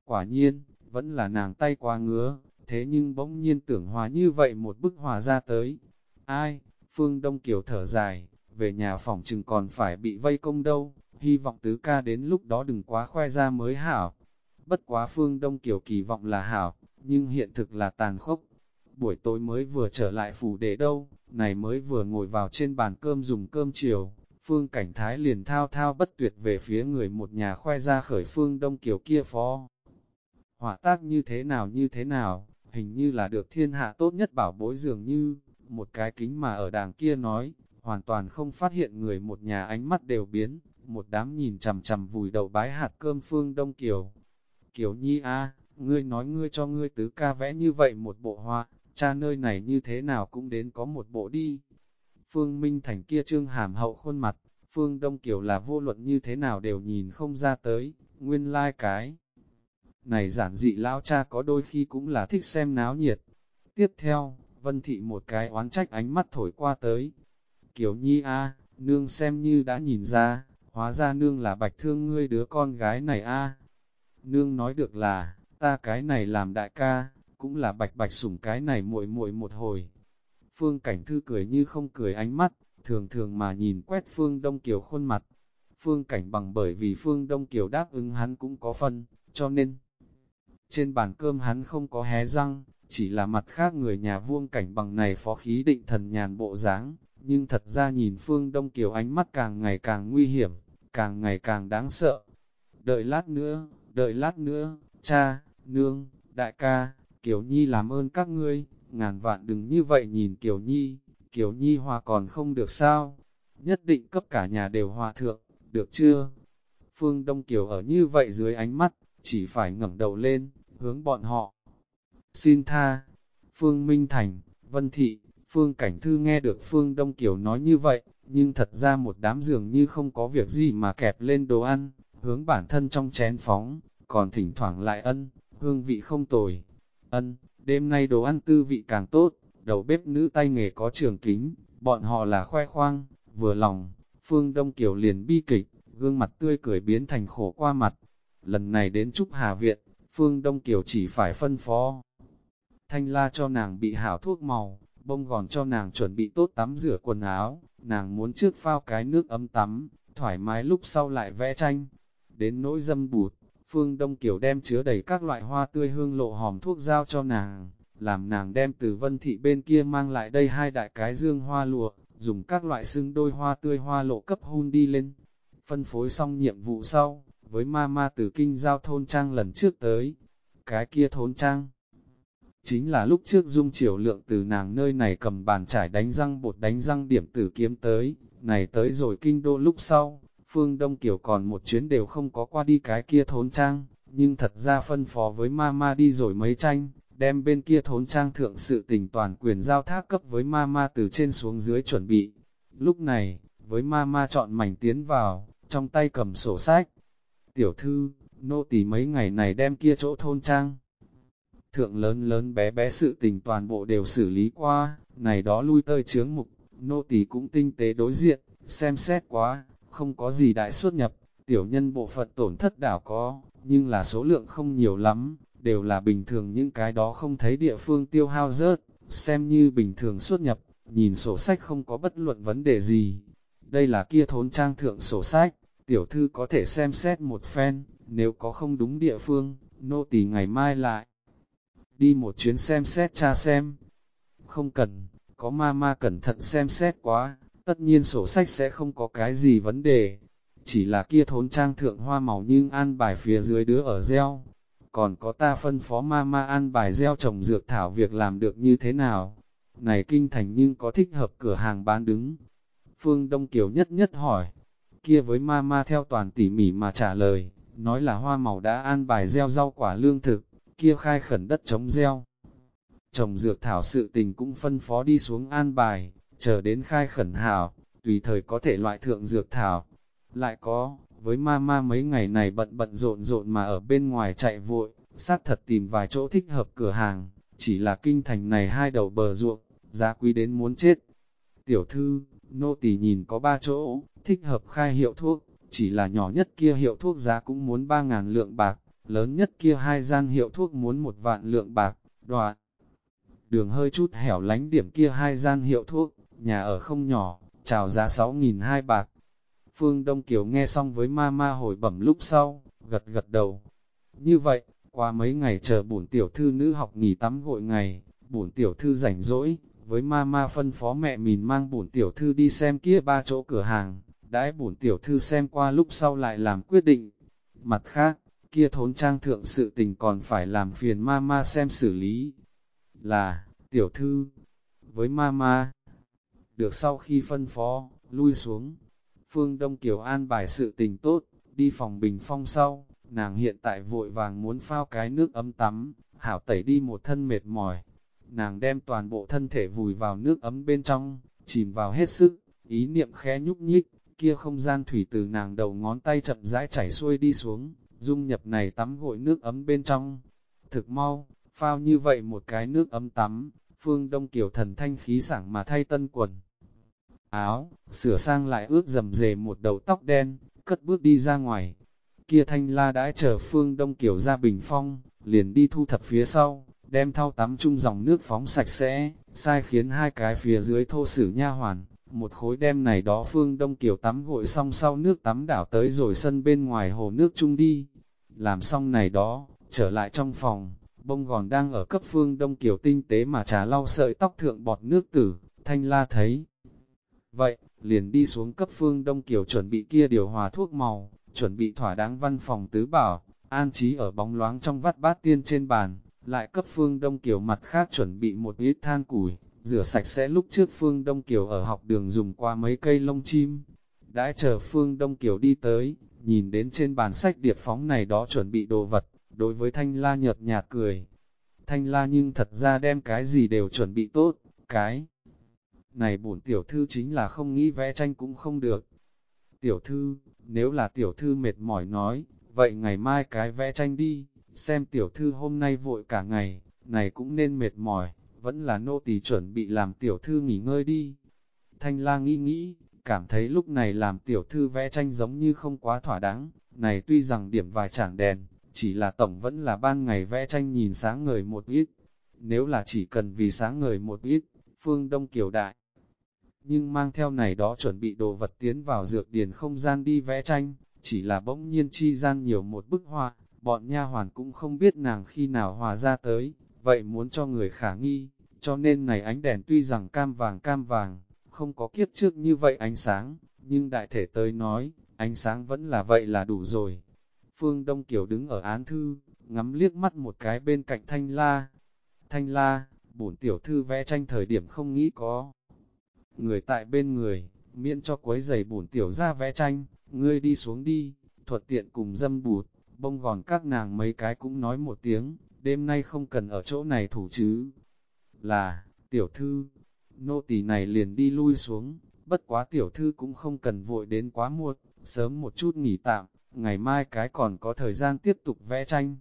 Quả nhiên, vẫn là nàng tay quá ngứa, thế nhưng bỗng nhiên tưởng hòa như vậy một bức hòa ra tới. Ai, Phương Đông Kiều thở dài, về nhà phòng chừng còn phải bị vây công đâu, hy vọng tứ ca đến lúc đó đừng quá khoe ra mới hảo. Bất quá Phương Đông Kiều kỳ vọng là hảo, nhưng hiện thực là tàn khốc. Buổi tối mới vừa trở lại phủ để đâu, này mới vừa ngồi vào trên bàn cơm dùng cơm chiều, Phương Cảnh Thái liền thao thao bất tuyệt về phía người một nhà khoe ra khởi Phương Đông Kiều kia phó. Hỏa tác như thế nào như thế nào, hình như là được thiên hạ tốt nhất bảo bối dường như, một cái kính mà ở đàng kia nói, hoàn toàn không phát hiện người một nhà ánh mắt đều biến, một đám nhìn chằm chằm vùi đầu bái hạt cơm Phương Đông Kiều. Kiều Nhi a, ngươi nói ngươi cho ngươi tứ ca vẽ như vậy một bộ hoa, cha nơi này như thế nào cũng đến có một bộ đi. Phương Minh Thành kia trương hàm hậu khuôn mặt, Phương Đông Kiều là vô luận như thế nào đều nhìn không ra tới, nguyên lai like cái. Này giản dị lão cha có đôi khi cũng là thích xem náo nhiệt. Tiếp theo, Vân Thị một cái oán trách ánh mắt thổi qua tới. Kiều Nhi a, nương xem như đã nhìn ra, hóa ra nương là bạch thương ngươi đứa con gái này a. Nương nói được là, ta cái này làm đại ca, cũng là bạch bạch sủng cái này muội muội một hồi. Phương Cảnh Thư cười như không cười ánh mắt, thường thường mà nhìn quét Phương Đông Kiều khuôn mặt. Phương Cảnh bằng bởi vì Phương Đông Kiều đáp ứng hắn cũng có phân, cho nên trên bàn cơm hắn không có hé răng, chỉ là mặt khác người nhà vuông cảnh bằng này phó khí định thần nhàn bộ dáng, nhưng thật ra nhìn Phương Đông Kiều ánh mắt càng ngày càng nguy hiểm, càng ngày càng đáng sợ. Đợi lát nữa, đợi lát nữa, cha, nương, đại ca, Kiều Nhi làm ơn các ngươi, ngàn vạn đừng như vậy nhìn Kiều Nhi, Kiều Nhi hòa còn không được sao, nhất định cấp cả nhà đều hòa thượng, được chưa? Phương Đông Kiều ở như vậy dưới ánh mắt, chỉ phải ngẩng đầu lên, hướng bọn họ. Xin tha, Phương Minh Thành, Vân Thị, Phương Cảnh Thư nghe được Phương Đông Kiều nói như vậy, nhưng thật ra một đám dường như không có việc gì mà kẹp lên đồ ăn, hướng bản thân trong chén phóng, còn thỉnh thoảng lại ân, hương vị không tồi. Ân, đêm nay đồ ăn tư vị càng tốt, đầu bếp nữ tay nghề có trường kính, bọn họ là khoe khoang, vừa lòng, Phương Đông Kiều liền bi kịch, gương mặt tươi cười biến thành khổ qua mặt. Lần này đến Trúc Hà Viện, Phương Đông Kiều chỉ phải phân phó. Thanh la cho nàng bị hảo thuốc màu, bông gòn cho nàng chuẩn bị tốt tắm rửa quần áo, nàng muốn trước phao cái nước ấm tắm, thoải mái lúc sau lại vẽ tranh. Đến nỗi dâm bụt, Phương Đông Kiều đem chứa đầy các loại hoa tươi hương lộ hòm thuốc giao cho nàng, làm nàng đem từ vân thị bên kia mang lại đây hai đại cái dương hoa lụa, dùng các loại xưng đôi hoa tươi hoa lộ cấp hun đi lên. Phân phối xong nhiệm vụ sau, với ma ma từ kinh giao thôn trang lần trước tới, cái kia thôn trang. Chính là lúc trước dung chiều lượng từ nàng nơi này cầm bàn trải đánh răng bột đánh răng điểm tử kiếm tới, này tới rồi kinh đô lúc sau, phương Đông Kiều còn một chuyến đều không có qua đi cái kia thốn trang, nhưng thật ra phân phó với mama đi rồi mấy tranh, đem bên kia thốn trang thượng sự tình toàn quyền giao thác cấp với mama từ trên xuống dưới chuẩn bị. Lúc này, với mama chọn mảnh tiến vào, trong tay cầm sổ sách. Tiểu thư, nô tỳ mấy ngày này đem kia chỗ thôn trang. Thượng lớn lớn bé bé sự tình toàn bộ đều xử lý qua, này đó lui tơi chướng mục, nô tỳ cũng tinh tế đối diện, xem xét quá, không có gì đại xuất nhập, tiểu nhân bộ phận tổn thất đảo có, nhưng là số lượng không nhiều lắm, đều là bình thường những cái đó không thấy địa phương tiêu hao rớt, xem như bình thường xuất nhập, nhìn sổ sách không có bất luận vấn đề gì. Đây là kia thốn trang thượng sổ sách, tiểu thư có thể xem xét một phen, nếu có không đúng địa phương, nô tỳ ngày mai lại. Đi một chuyến xem xét cha xem. Không cần, có ma ma cẩn thận xem xét quá, tất nhiên sổ sách sẽ không có cái gì vấn đề. Chỉ là kia thốn trang thượng hoa màu nhưng an bài phía dưới đứa ở gieo, còn có ta phân phó ma ma an bài gieo trồng dược thảo việc làm được như thế nào. Này kinh thành nhưng có thích hợp cửa hàng bán đứng. Phương Đông Kiều nhất nhất hỏi, kia với ma ma theo toàn tỉ mỉ mà trả lời, nói là hoa màu đã an bài gieo rau quả lương thực, kia khai khẩn đất chống gieo. Trồng dược thảo sự tình cũng phân phó đi xuống an bài, chờ đến khai khẩn hảo, tùy thời có thể loại thượng dược thảo. Lại có, với ma ma mấy ngày này bận bận rộn rộn mà ở bên ngoài chạy vội, sát thật tìm vài chỗ thích hợp cửa hàng, chỉ là kinh thành này hai đầu bờ ruộng, giá quý đến muốn chết. Tiểu thư, nô tỳ nhìn có ba chỗ, thích hợp khai hiệu thuốc, chỉ là nhỏ nhất kia hiệu thuốc giá cũng muốn ba ngàn lượng bạc, lớn nhất kia hai gian hiệu thuốc muốn một vạn lượng bạc, đoạn. Đường hơi chút hẻo lánh điểm kia hai gian hiệu thuốc, nhà ở không nhỏ, chào giá 6.200 bạc. Phương Đông Kiều nghe xong với ma ma hồi bẩm lúc sau, gật gật đầu. Như vậy, qua mấy ngày chờ bổn tiểu thư nữ học nghỉ tắm gội ngày, bổn tiểu thư rảnh rỗi, với ma ma phân phó mẹ mình mang bổn tiểu thư đi xem kia ba chỗ cửa hàng, đãi bổn tiểu thư xem qua lúc sau lại làm quyết định. Mặt khác, kia thốn trang thượng sự tình còn phải làm phiền ma ma xem xử lý. Là, tiểu thư, với ma ma, được sau khi phân phó, lui xuống. Phương Đông Kiều an bài sự tình tốt, đi phòng bình phong sau, nàng hiện tại vội vàng muốn phao cái nước ấm tắm, hảo tẩy đi một thân mệt mỏi. Nàng đem toàn bộ thân thể vùi vào nước ấm bên trong, chìm vào hết sức, ý niệm khẽ nhúc nhích, kia không gian thủy từ nàng đầu ngón tay chậm rãi chảy xuôi đi xuống, dung nhập này tắm gội nước ấm bên trong. Thực mau, phao như vậy một cái nước ấm tắm, phương đông kiều thần thanh khí sảng mà thay tân quần. Áo, sửa sang lại ướt dầm dề một đầu tóc đen, cất bước đi ra ngoài. Kia thanh la đã chờ phương đông kiều ra bình phong, liền đi thu thập phía sau, đem thao tắm chung dòng nước phóng sạch sẽ, sai khiến hai cái phía dưới thô sử nha hoàn, một khối đem này đó phương đông kiều tắm gội xong sau nước tắm đảo tới rồi sân bên ngoài hồ nước chung đi. Làm xong này đó, trở lại trong phòng, bông gòn đang ở cấp phương đông kiều tinh tế mà trà lau sợi tóc thượng bọt nước tử, thanh la thấy. Vậy, liền đi xuống cấp phương đông kiều chuẩn bị kia điều hòa thuốc màu, chuẩn bị thỏa đáng văn phòng tứ bảo, an trí ở bóng loáng trong vắt bát tiên trên bàn, lại cấp phương đông kiều mặt khác chuẩn bị một ít than củi, rửa sạch sẽ lúc trước Phương Đông Kiều ở học đường dùng qua mấy cây lông chim. Đã chờ Phương Đông Kiều đi tới, nhìn đến trên bàn sách điệp phóng này đó chuẩn bị đồ vật, đối với Thanh La nhợt nhạt cười. Thanh La nhưng thật ra đem cái gì đều chuẩn bị tốt, cái này bổn tiểu thư chính là không nghĩ vẽ tranh cũng không được. Tiểu thư, nếu là tiểu thư mệt mỏi nói, vậy ngày mai cái vẽ tranh đi, xem tiểu thư hôm nay vội cả ngày, này cũng nên mệt mỏi vẫn là nô tỳ chuẩn bị làm tiểu thư nghỉ ngơi đi. Thanh la nghĩ nghĩ, cảm thấy lúc này làm tiểu thư vẽ tranh giống như không quá thỏa đáng, này tuy rằng điểm vài chảng đèn, chỉ là tổng vẫn là ban ngày vẽ tranh nhìn sáng ngời một ít. Nếu là chỉ cần vì sáng ngời một ít, phương đông kiều đại. Nhưng mang theo này đó chuẩn bị đồ vật tiến vào dược điền không gian đi vẽ tranh, chỉ là bỗng nhiên chi gian nhiều một bức họa, bọn nha hoàn cũng không biết nàng khi nào hòa ra tới, vậy muốn cho người khả nghi, cho nên này ánh đèn tuy rằng cam vàng cam vàng, không có kiếp trước như vậy ánh sáng, nhưng đại thể tới nói, ánh sáng vẫn là vậy là đủ rồi. Phương Đông Kiều đứng ở án thư, ngắm liếc mắt một cái bên cạnh Thanh La. Thanh La, bổn tiểu thư vẽ tranh thời điểm không nghĩ có. Người tại bên người, miễn cho quấy giày bổn tiểu ra vẽ tranh, ngươi đi xuống đi, thuật tiện cùng dâm bụt, bông gòn các nàng mấy cái cũng nói một tiếng, đêm nay không cần ở chỗ này thủ chứ, là, tiểu thư, nô tỳ này liền đi lui xuống, bất quá tiểu thư cũng không cần vội đến quá muộn, sớm một chút nghỉ tạm, ngày mai cái còn có thời gian tiếp tục vẽ tranh.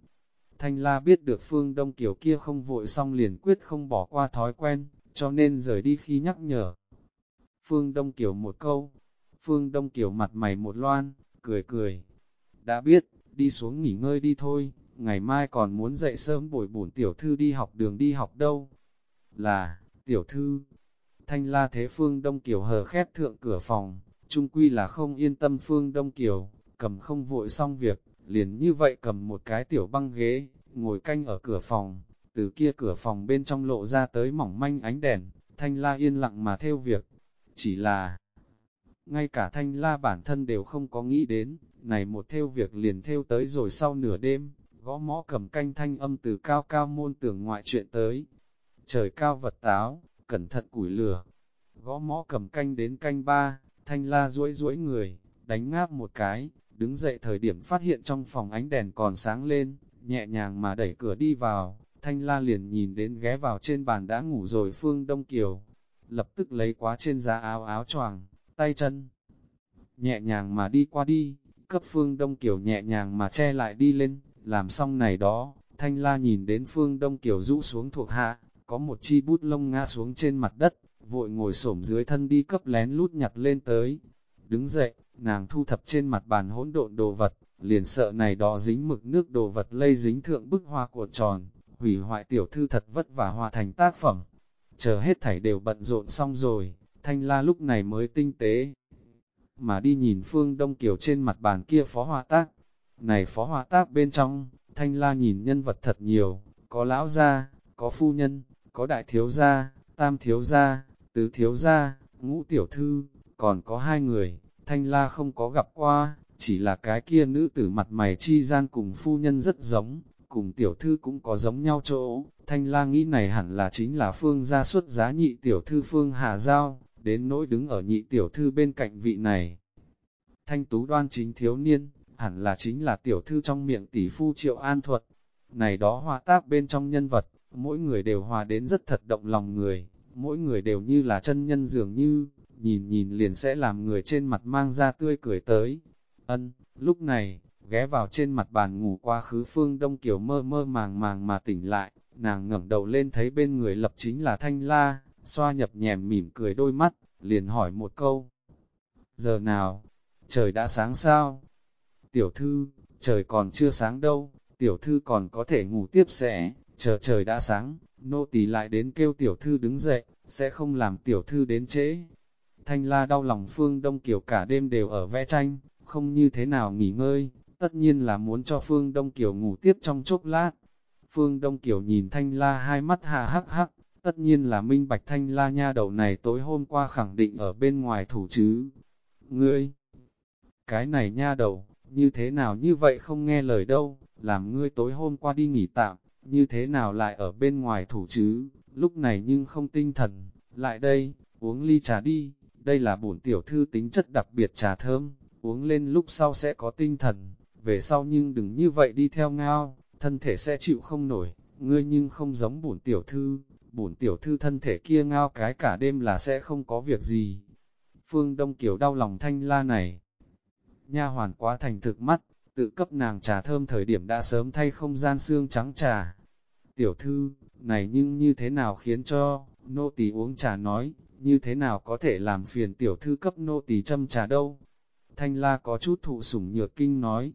Thanh La biết được Phương Đông Kiều kia không vội xong liền quyết không bỏ qua thói quen, cho nên rời đi khi nhắc nhở. Phương Đông Kiều một câu, Phương Đông Kiều mặt mày một loan, cười cười. Đã biết, đi xuống nghỉ ngơi đi thôi, ngày mai còn muốn dậy sớm bồi bổn tiểu thư đi học đường đi học đâu là, tiểu thư. Thanh la thế phương Đông Kiều hờ khép thượng cửa phòng, trung quy là không yên tâm phương Đông Kiều, cầm không vội xong việc, liền như vậy cầm một cái tiểu băng ghế, ngồi canh ở cửa phòng, từ kia cửa phòng bên trong lộ ra tới mỏng manh ánh đèn, thanh la yên lặng mà theo việc, chỉ là ngay cả thanh la bản thân đều không có nghĩ đến, này một theo việc liền theo tới rồi sau nửa đêm, gõ mõ cầm canh thanh âm từ cao cao môn tưởng ngoại chuyện tới, trời cao vật táo, cẩn thận củi lửa. Gõ mõ cầm canh đến canh ba, thanh la duỗi duỗi người, đánh ngáp một cái, đứng dậy thời điểm phát hiện trong phòng ánh đèn còn sáng lên, nhẹ nhàng mà đẩy cửa đi vào, thanh la liền nhìn đến ghé vào trên bàn đã ngủ rồi Phương Đông Kiều, lập tức lấy quá trên giá áo áo choàng, tay chân, nhẹ nhàng mà đi qua đi, cấp Phương Đông Kiều nhẹ nhàng mà che lại đi lên, làm xong này đó, thanh la nhìn đến Phương Đông Kiều rũ xuống thuộc hạ, có một chi bút lông ngã xuống trên mặt đất, vội ngồi xổm dưới thân đi cấp lén lút nhặt lên tới. Đứng dậy, nàng thu thập trên mặt bàn hỗn độn đồ vật, liền sợ này đó dính mực nước đồ vật lây dính thượng bức hoa của tròn, hủy hoại tiểu thư thật vất vả hòa thành tác phẩm. Chờ hết thảy đều bận rộn xong rồi, Thanh la lúc này mới tinh tế, mà đi nhìn Phương Đông Kiều trên mặt bàn kia phó hoa tác. Này phó hoa tác bên trong, Thanh la nhìn nhân vật thật nhiều, có lão gia, có phu nhân, có đại thiếu gia, tam thiếu gia, tứ thiếu gia, ngũ tiểu thư, còn có hai người, Thanh la không có gặp qua, chỉ là cái kia nữ tử mặt mày chi gian cùng phu nhân rất giống, cùng tiểu thư cũng có giống nhau chỗ, thanh la nghĩ này hẳn là chính là phương gia xuất giá nhị tiểu thư phương Hà Giao, đến nỗi đứng ở nhị tiểu thư bên cạnh vị này. Thanh tú đoan chính thiếu niên, hẳn là chính là tiểu thư trong miệng tỷ phu triệu an thuật. Này đó hòa tác bên trong nhân vật, mỗi người đều hòa đến rất thật động lòng người, mỗi người đều như là chân nhân dường như, nhìn nhìn liền sẽ làm người trên mặt mang ra tươi cười tới. Ân, lúc này, ghé vào trên mặt bàn ngủ qua khứ phương đông kiểu mơ mơ màng màng mà tỉnh lại, nàng ngẩng đầu lên thấy bên người lập chính là thanh la, xoa nhập nhèm mỉm cười đôi mắt, liền hỏi một câu. Giờ nào? Trời đã sáng sao? Tiểu thư, trời còn chưa sáng đâu, tiểu thư còn có thể ngủ tiếp sẽ, chờ trời đã sáng, nô tỳ lại đến kêu tiểu thư đứng dậy, sẽ không làm tiểu thư đến trễ. Thanh la đau lòng Phương Đông Kiều cả đêm đều ở vẽ tranh, không như thế nào nghỉ ngơi, tất nhiên là muốn cho Phương Đông Kiều ngủ tiếp trong chốc lát. Phương Đông Kiều nhìn Thanh La hai mắt hà hắc hắc, tất nhiên là minh bạch Thanh La nha đầu này tối hôm qua khẳng định ở bên ngoài thủ chứ. Ngươi, cái này nha đầu, như thế nào như vậy không nghe lời đâu, làm ngươi tối hôm qua đi nghỉ tạm, như thế nào lại ở bên ngoài thủ chứ, lúc này nhưng không tinh thần, lại đây, uống ly trà đi, đây là bổn tiểu thư tính chất đặc biệt trà thơm, uống lên lúc sau sẽ có tinh thần, về sau nhưng đừng như vậy đi theo ngao, thân thể sẽ chịu không nổi, ngươi nhưng không giống bổn tiểu thư, bổn tiểu thư thân thể kia ngao cái cả đêm là sẽ không có việc gì. Phương Đông Kiều đau lòng thanh la này. Nha hoàn quá thành thực mắt, tự cấp nàng trà thơm thời điểm đã sớm thay không gian xương trắng trà. Tiểu thư, này nhưng như thế nào khiến cho, nô tỳ uống trà nói, như thế nào có thể làm phiền tiểu thư cấp nô tỳ châm trà đâu. Thanh la có chút thụ sủng nhược kinh nói,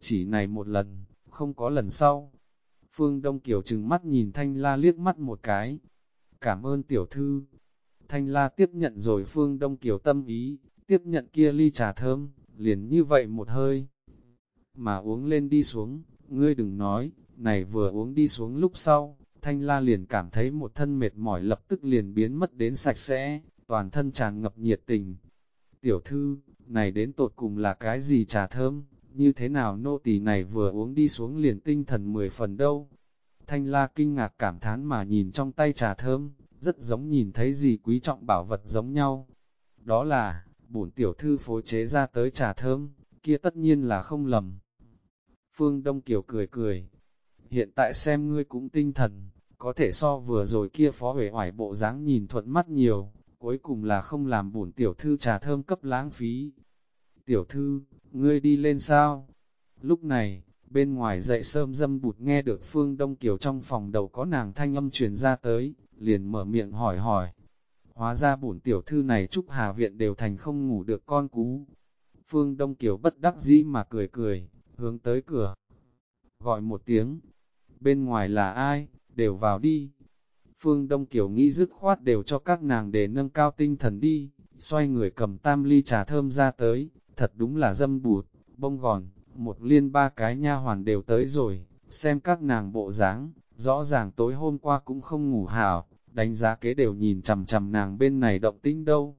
chỉ này một lần, không có lần sau. Phương Đông Kiều trừng mắt nhìn Thanh La liếc mắt một cái. Cảm ơn tiểu thư. Thanh La tiếp nhận rồi Phương Đông Kiều tâm ý, tiếp nhận kia ly trà thơm, liền như vậy một hơi. Mà uống lên đi xuống, ngươi đừng nói, này vừa uống đi xuống lúc sau, Thanh La liền cảm thấy một thân mệt mỏi lập tức liền biến mất đến sạch sẽ, toàn thân tràn ngập nhiệt tình. Tiểu thư, này đến tột cùng là cái gì trà thơm? như thế nào nô tỳ này vừa uống đi xuống liền tinh thần mười phần đâu. Thanh la kinh ngạc cảm thán mà nhìn trong tay trà thơm, rất giống nhìn thấy gì quý trọng bảo vật giống nhau. Đó là, bổn tiểu thư phối chế ra tới trà thơm, kia tất nhiên là không lầm. Phương Đông Kiều cười cười, hiện tại xem ngươi cũng tinh thần, có thể so vừa rồi kia phó huệ hoài bộ dáng nhìn thuận mắt nhiều, cuối cùng là không làm bổn tiểu thư trà thơm cấp lãng phí. Tiểu thư, ngươi đi lên sao? Lúc này, bên ngoài dậy sơm dâm bụt nghe được Phương Đông Kiều trong phòng đầu có nàng thanh âm truyền ra tới, liền mở miệng hỏi hỏi. Hóa ra bổn tiểu thư này chúc Hà Viện đều thành không ngủ được con cú. Phương Đông Kiều bất đắc dĩ mà cười cười, hướng tới cửa. Gọi một tiếng, bên ngoài là ai, đều vào đi. Phương Đông Kiều nghĩ dứt khoát đều cho các nàng để nâng cao tinh thần đi, xoay người cầm tam ly trà thơm ra tới, thật đúng là dâm bụt, bông gòn, một liên ba cái nha hoàn đều tới rồi, xem các nàng bộ dáng, rõ ràng tối hôm qua cũng không ngủ hảo, đánh giá kế đều nhìn chằm chằm nàng bên này động tĩnh đâu.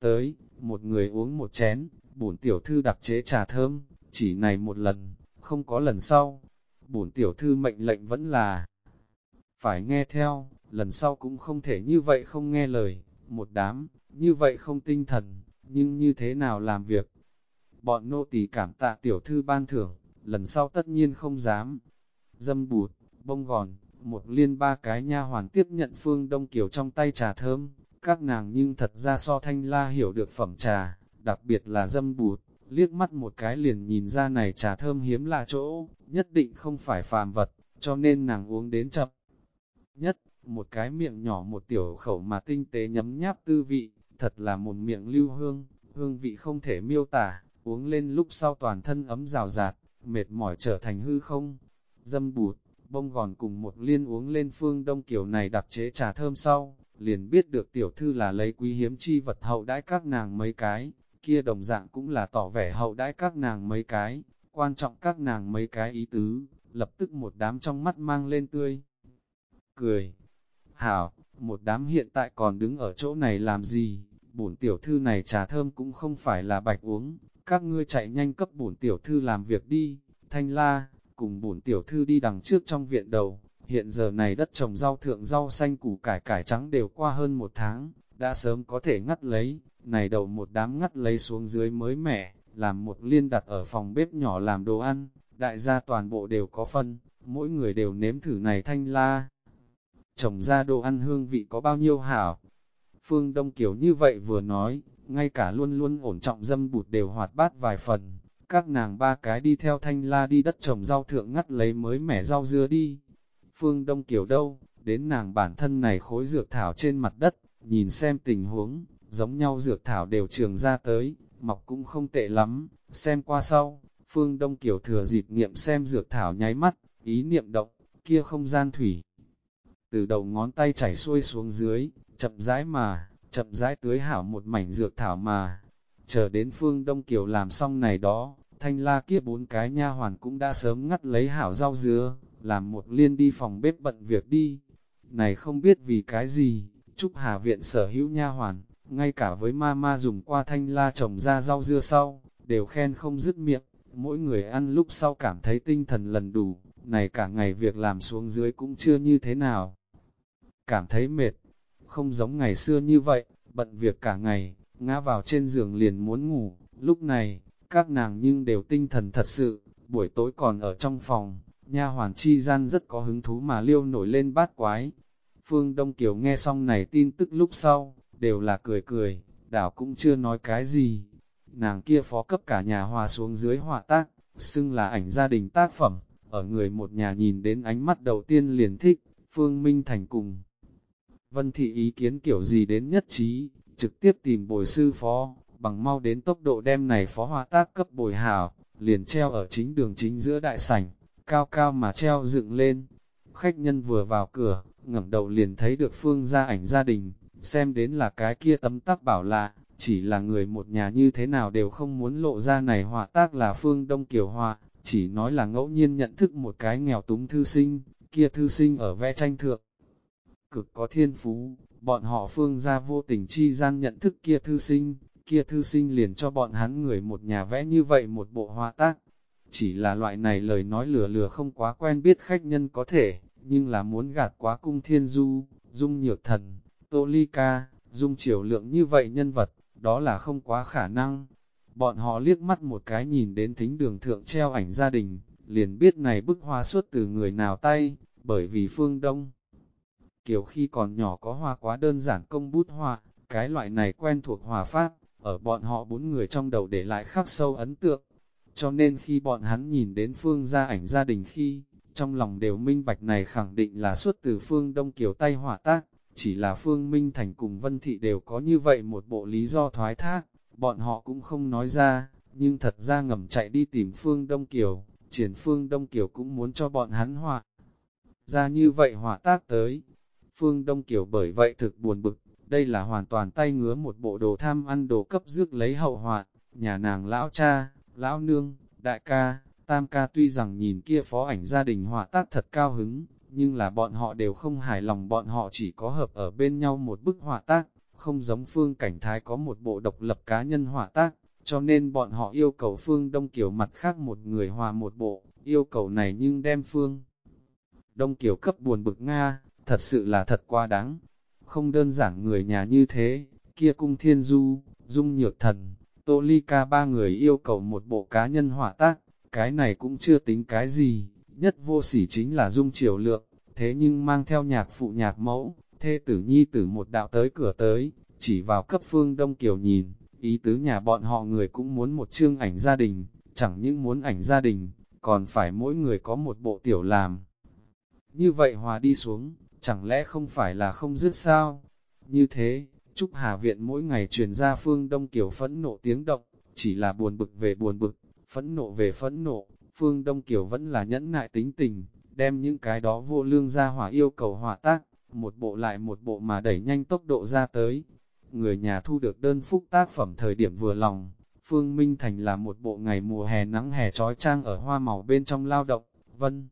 Tới, một người uống một chén, bổn tiểu thư đặc chế trà thơm, chỉ này một lần, không có lần sau. Bổn tiểu thư mệnh lệnh vẫn là phải nghe theo, lần sau cũng không thể như vậy không nghe lời, một đám, như vậy không tinh thần, nhưng như thế nào làm việc, bọn nô tỳ cảm tạ tiểu thư ban thưởng, lần sau tất nhiên không dám. Dâm bụt, bông gòn, một liên ba cái nha hoàn tiếp nhận phương đông kiều trong tay trà thơm, các nàng nhưng thật ra so thanh la hiểu được phẩm trà, đặc biệt là dâm bụt, liếc mắt một cái liền nhìn ra này trà thơm hiếm là chỗ, nhất định không phải phàm vật, cho nên nàng uống đến chậm. Nhất, một cái miệng nhỏ một tiểu khẩu mà tinh tế nhấm nháp tư vị, thật là một miệng lưu hương, hương vị không thể miêu tả, uống lên lúc sau toàn thân ấm rào rạt, mệt mỏi trở thành hư không. Dâm bụt, bông gòn cùng một liên uống lên phương đông kiểu này đặc chế trà thơm sau, liền biết được tiểu thư là lấy quý hiếm chi vật hậu đãi các nàng mấy cái, kia đồng dạng cũng là tỏ vẻ hậu đãi các nàng mấy cái, quan trọng các nàng mấy cái ý tứ, lập tức một đám trong mắt mang lên tươi. Cười, hảo, một đám hiện tại còn đứng ở chỗ này làm gì, bổn tiểu thư này trà thơm cũng không phải là bạch uống, các ngươi chạy nhanh cấp bổn tiểu thư làm việc đi, thanh la, cùng bổn tiểu thư đi đằng trước trong viện đầu, hiện giờ này đất trồng rau thượng rau xanh củ cải cải trắng đều qua hơn một tháng, đã sớm có thể ngắt lấy, này đầu một đám ngắt lấy xuống dưới mới mẻ, làm một liên đặt ở phòng bếp nhỏ làm đồ ăn, đại gia toàn bộ đều có phân, mỗi người đều nếm thử này thanh la. Trồng ra đồ ăn hương vị có bao nhiêu hảo. Phương Đông Kiều như vậy vừa nói, ngay cả luôn luôn ổn trọng dâm bụt đều hoạt bát vài phần, các nàng ba cái đi theo thanh la đi đất trồng rau thượng ngắt lấy mới mẻ rau dưa đi. Phương Đông Kiều đâu, đến nàng bản thân này khối dược thảo trên mặt đất, nhìn xem tình huống, giống nhau dược thảo đều trường ra tới, mọc cũng không tệ lắm, xem qua sau, Phương Đông Kiều thừa dịp nghiệm xem dược thảo nháy mắt, ý niệm động, kia không gian thủy. Từ đầu ngón tay chảy xuôi xuống dưới, chậm rãi mà, chậm rãi tưới hảo một mảnh dược thảo mà. Chờ đến Phương Đông Kiều làm xong này đó, thanh la kia bốn cái nha hoàn cũng đã sớm ngắt lấy hảo rau dứa, làm một liên đi phòng bếp bận việc đi. Này không biết vì cái gì, Trúc Hà Viện sở hữu nha hoàn, ngay cả với ma ma dùng qua thanh la trồng ra rau dưa sau, đều khen không dứt miệng, mỗi người ăn lúc sau cảm thấy tinh thần lần đủ, này cả ngày việc làm xuống dưới cũng chưa như thế nào. Cảm thấy mệt, không giống ngày xưa như vậy, bận việc cả ngày, ngã vào trên giường liền muốn ngủ, lúc này, các nàng nhưng đều tinh thần thật sự, buổi tối còn ở trong phòng, nha hoàn chi gian rất có hứng thú mà liêu nổi lên bát quái. Phương Đông Kiều nghe xong này tin tức lúc sau, đều là cười cười, đảo cũng chưa nói cái gì. Nàng kia phó cấp cả nhà hòa xuống dưới hòa tác, xưng là ảnh gia đình tác phẩm, ở người một nhà nhìn đến ánh mắt đầu tiên liền thích, Phương Minh Thành cùng. Vân Thị ý kiến kiểu gì đến nhất trí, trực tiếp tìm bồi sư phó, bằng mau đến tốc độ đem này phó hòa tác cấp bồi hào, liền treo ở chính đường chính giữa đại sảnh, cao cao mà treo dựng lên. Khách nhân vừa vào cửa, ngẩng đầu liền thấy được phương gia ảnh gia đình, xem đến là cái kia tấm tắc bảo lạ, chỉ là người một nhà như thế nào đều không muốn lộ ra này họa tác là phương Đông Kiều Họa, chỉ nói là ngẫu nhiên nhận thức một cái nghèo túng thư sinh, kia thư sinh ở vẽ tranh thượng. Cực có thiên phú, bọn họ phương gia vô tình chi gian nhận thức kia thư sinh, kia thư sinh liền cho bọn hắn người một nhà vẽ như vậy một bộ họa tác. Chỉ là loại này lời nói lừa lừa không quá quen biết khách nhân có thể, nhưng là muốn gạt quá cung thiên du, dung nhược thần, tô ly ca, dung triều lượng như vậy nhân vật, đó là không quá khả năng. Bọn họ liếc mắt một cái nhìn đến thính đường thượng treo ảnh gia đình, liền biết này bức hoa xuất từ người nào tay, bởi vì phương đông. Kiểu khi còn nhỏ có hoa quá đơn giản công bút hoa, cái loại này quen thuộc hòa pháp, ở bọn họ bốn người trong đầu để lại khắc sâu ấn tượng. Cho nên khi bọn hắn nhìn đến phương gia ảnh gia đình khi, trong lòng đều minh bạch này khẳng định là xuất từ phương Đông Kiều tay hỏa tác, chỉ là phương Minh Thành cùng Vân Thị đều có như vậy một bộ lý do thoái thác, bọn họ cũng không nói ra, nhưng thật ra ngầm chạy đi tìm phương Đông Kiều, triển phương Đông Kiều cũng muốn cho bọn hắn hỏa. Ra như vậy hỏa tác tới, phương Đông Kiều bởi vậy thực buồn bực, đây là hoàn toàn tay ngứa một bộ đồ tham ăn đồ cấp rước lấy hậu hoạn, nhà nàng lão cha, lão nương, đại ca, tam ca tuy rằng nhìn kia phó ảnh gia đình hòa tác thật cao hứng, nhưng là bọn họ đều không hài lòng bọn họ chỉ có hợp ở bên nhau một bức hòa tác, không giống phương cảnh thái có một bộ độc lập cá nhân hòa tác, cho nên bọn họ yêu cầu phương Đông Kiều mặt khác một người hòa một bộ, yêu cầu này nhưng đem phương Đông Kiều cấp buồn bực Nga, thật sự là thật quá đáng, không đơn giản người nhà như thế, kia cung thiên du, dung nhược thần, tô ly ca ba người yêu cầu một bộ cá nhân hòa tác, cái này cũng chưa tính cái gì, nhất vô sỉ chính là dung triều lượng, thế nhưng mang theo nhạc phụ nhạc mẫu, thê tử nhi tử một đạo tới cửa tới, chỉ vào cấp phương Đông Kiều nhìn, ý tứ nhà bọn họ người cũng muốn một chương ảnh gia đình, chẳng những muốn ảnh gia đình, còn phải mỗi người có một bộ tiểu làm. Như vậy hòa đi xuống, chẳng lẽ không phải là không dứt sao? Như thế, Trúc Hà Viện mỗi ngày truyền ra phương Đông Kiều phẫn nộ tiếng động, chỉ là buồn bực về buồn bực, phẫn nộ về phẫn nộ, phương Đông Kiều vẫn là nhẫn nại tính tình, đem những cái đó vô lương ra hỏa yêu cầu hỏa tác, một bộ lại một bộ mà đẩy nhanh tốc độ ra tới. Người nhà thu được đơn phúc tác phẩm thời điểm vừa lòng, Phương Minh Thành là một bộ ngày mùa hè nắng hè trói trang ở hoa màu bên trong lao động, vân.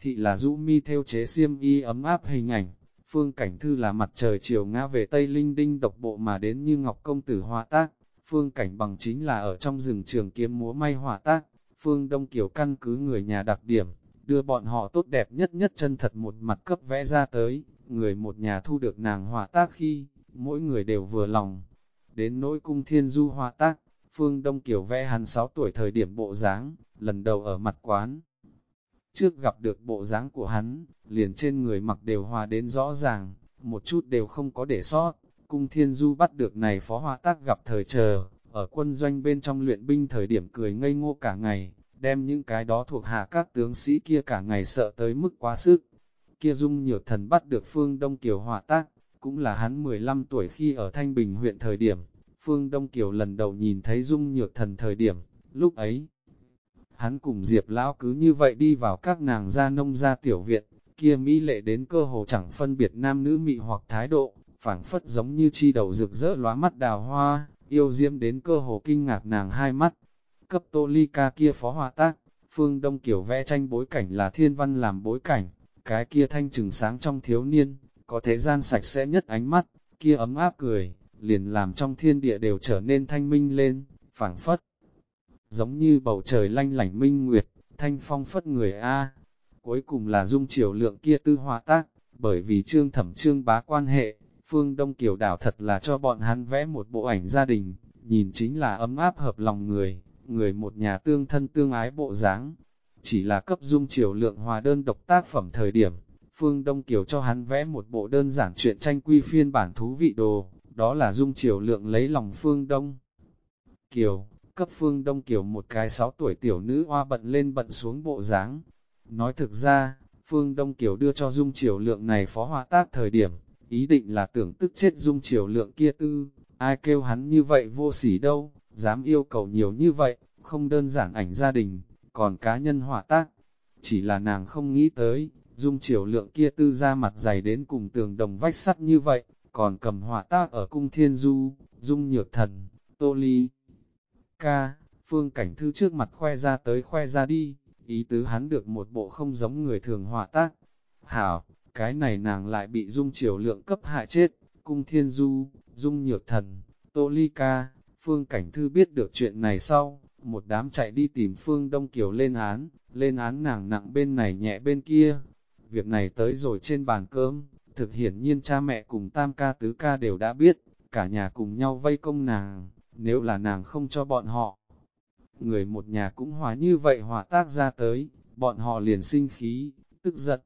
Thị là rũ mi theo chế xiêm y ấm áp hình ảnh, Phương Cảnh Thư là mặt trời chiều ngã về Tây Linh Đinh độc bộ mà đến như Ngọc Công Tử hoa tác, Phương Cảnh bằng chính là ở trong rừng trường kiếm múa may hỏa tác, Phương Đông Kiều căn cứ người nhà đặc điểm, đưa bọn họ tốt đẹp nhất nhất chân thật một mặt cấp vẽ ra tới, người một nhà thu được nàng hỏa tác khi, mỗi người đều vừa lòng. Đến nỗi cung thiên du hỏa tác, Phương Đông Kiều vẽ hắn 6 tuổi thời điểm bộ dáng, lần đầu ở mặt quán. Trước gặp được bộ dáng của hắn, liền trên người mặc đều hòa đến rõ ràng, một chút đều không có để sót. Cung Thiên Du bắt được này phó hoa tác gặp thời chờ, ở quân doanh bên trong luyện binh thời điểm cười ngây ngô cả ngày, đem những cái đó thuộc hạ các tướng sĩ kia cả ngày sợ tới mức quá sức. Kia dung nhược thần bắt được phương Đông Kiều hỏa tác, cũng là hắn 15 tuổi khi ở Thanh Bình huyện thời điểm. Phương Đông Kiều lần đầu nhìn thấy dung nhược thần thời điểm, lúc ấy, hắn cùng Diệp Lão cứ như vậy đi vào các nàng gia nông gia tiểu viện, kia mỹ lệ đến cơ hồ chẳng phân biệt nam nữ mị hoặc thái độ, phảng phất giống như chi đầu rực rỡ lóa mắt đào hoa, yêu diễm đến cơ hồ kinh ngạc nàng hai mắt. Cấp tô ly ca kia phó hòa tác, phương đông kiểu vẽ tranh bối cảnh là thiên văn làm bối cảnh, cái kia thanh trừng sáng trong thiếu niên, có thế gian sạch sẽ nhất ánh mắt, kia ấm áp cười, liền làm trong thiên địa đều trở nên thanh minh lên, phảng phất. Giống như bầu trời lanh lảnh minh nguyệt, thanh phong phất người A. Cuối cùng là dung chiều lượng kia tư hòa tác, bởi vì trương thẩm trương bá quan hệ, Phương Đông Kiều đảo thật là cho bọn hắn vẽ một bộ ảnh gia đình, nhìn chính là ấm áp hợp lòng người, người một nhà tương thân tương ái bộ dáng. Chỉ là cấp dung chiều lượng hòa đơn độc tác phẩm thời điểm, Phương Đông Kiều cho hắn vẽ một bộ đơn giản truyện tranh quy phiên bản thú vị đồ, đó là dung chiều lượng lấy lòng Phương Đông. Kiều, cấp Phương Đông Kiều một cái 6 tuổi tiểu nữ hoa bận lên bận xuống bộ dáng. Nói thực ra, Phương Đông Kiều đưa cho dung chiều lượng này phó hòa tác thời điểm, ý định là tưởng tức chết dung chiều lượng kia tư, ai kêu hắn như vậy vô sỉ đâu, dám yêu cầu nhiều như vậy, không đơn giản ảnh gia đình, còn cá nhân hỏa tác. Chỉ là nàng không nghĩ tới, dung chiều lượng kia tư ra mặt dày đến cùng tường đồng vách sắt như vậy, còn cầm hỏa tác ở cung thiên du, dung nhược thần, tô ly. Ca, phương cảnh thư trước mặt khoe ra tới khoe ra đi, ý tứ hắn được một bộ không giống người thường hỏa tác. Hảo, cái này nàng lại bị dung chiều lượng cấp hại chết, cung thiên du, dung nhược thần, tô ly ca, phương cảnh thư biết được chuyện này sau, một đám chạy đi tìm phương đông kiều lên án, lên án nàng nặng bên này nhẹ bên kia. Việc này tới rồi trên bàn cơm, thực hiển nhiên cha mẹ cùng tam ca tứ ca đều đã biết, cả nhà cùng nhau vây công nàng, nếu là nàng không cho bọn họ. Người một nhà cũng hòa như vậy hòa tác ra tới, bọn họ liền sinh khí, tức giận,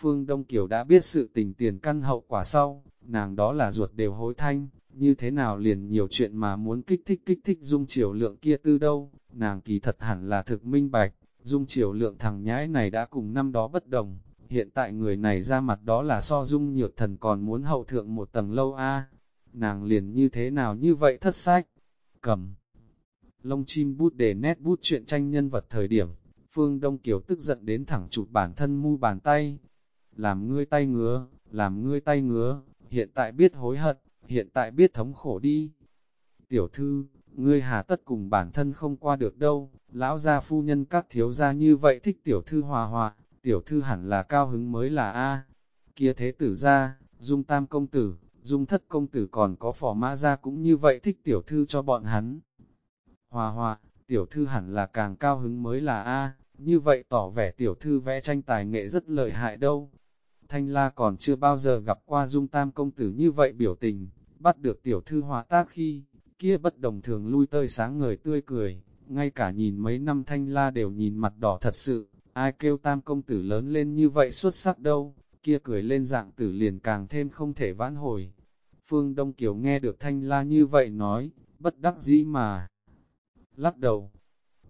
Phương Đông Kiều đã biết sự tình tiền căn hậu quả sau, nàng đó là ruột đều hối thanh, như thế nào liền nhiều chuyện mà muốn kích thích kích thích dung chiều lượng kia tư đâu, nàng kỳ thật hẳn là thực minh bạch, dung chiều lượng thằng nhãi này đã cùng năm đó bất đồng, hiện tại người này ra mặt đó là so dung nhược thần còn muốn hậu thượng một tầng lâu a nàng liền như thế nào như vậy thất sách, cầm lông chim bút để nét bút chuyện tranh nhân vật thời điểm, Phương Đông Kiều tức giận đến thẳng chụp bản thân mu bàn tay, làm ngươi tay ngứa, làm ngươi tay ngứa, hiện tại biết hối hận, hiện tại biết thống khổ đi. Tiểu thư, ngươi hà tất cùng bản thân không qua được đâu, lão gia phu nhân các thiếu gia như vậy thích tiểu thư hòa hòa, tiểu thư hẳn là cao hứng mới là A. Kia thế tử gia, dung tam công tử, dung thất công tử còn có phò mã gia cũng như vậy thích tiểu thư cho bọn hắn. Hòa hòa, tiểu thư hẳn là càng cao hứng mới là A, như vậy tỏ vẻ tiểu thư vẽ tranh tài nghệ rất lợi hại đâu. Thanh La còn chưa bao giờ gặp qua dung tam công tử như vậy biểu tình, bắt được tiểu thư hóa tác khi, kia bất đồng thường lui tơi sáng người tươi cười, ngay cả nhìn mấy năm Thanh La đều nhìn mặt đỏ thật sự, ai kêu tam công tử lớn lên như vậy xuất sắc đâu, kia cười lên dạng tử liền càng thêm không thể vãn hồi. Phương Đông Kiều nghe được Thanh La như vậy nói, bất đắc dĩ mà. Lắc đầu,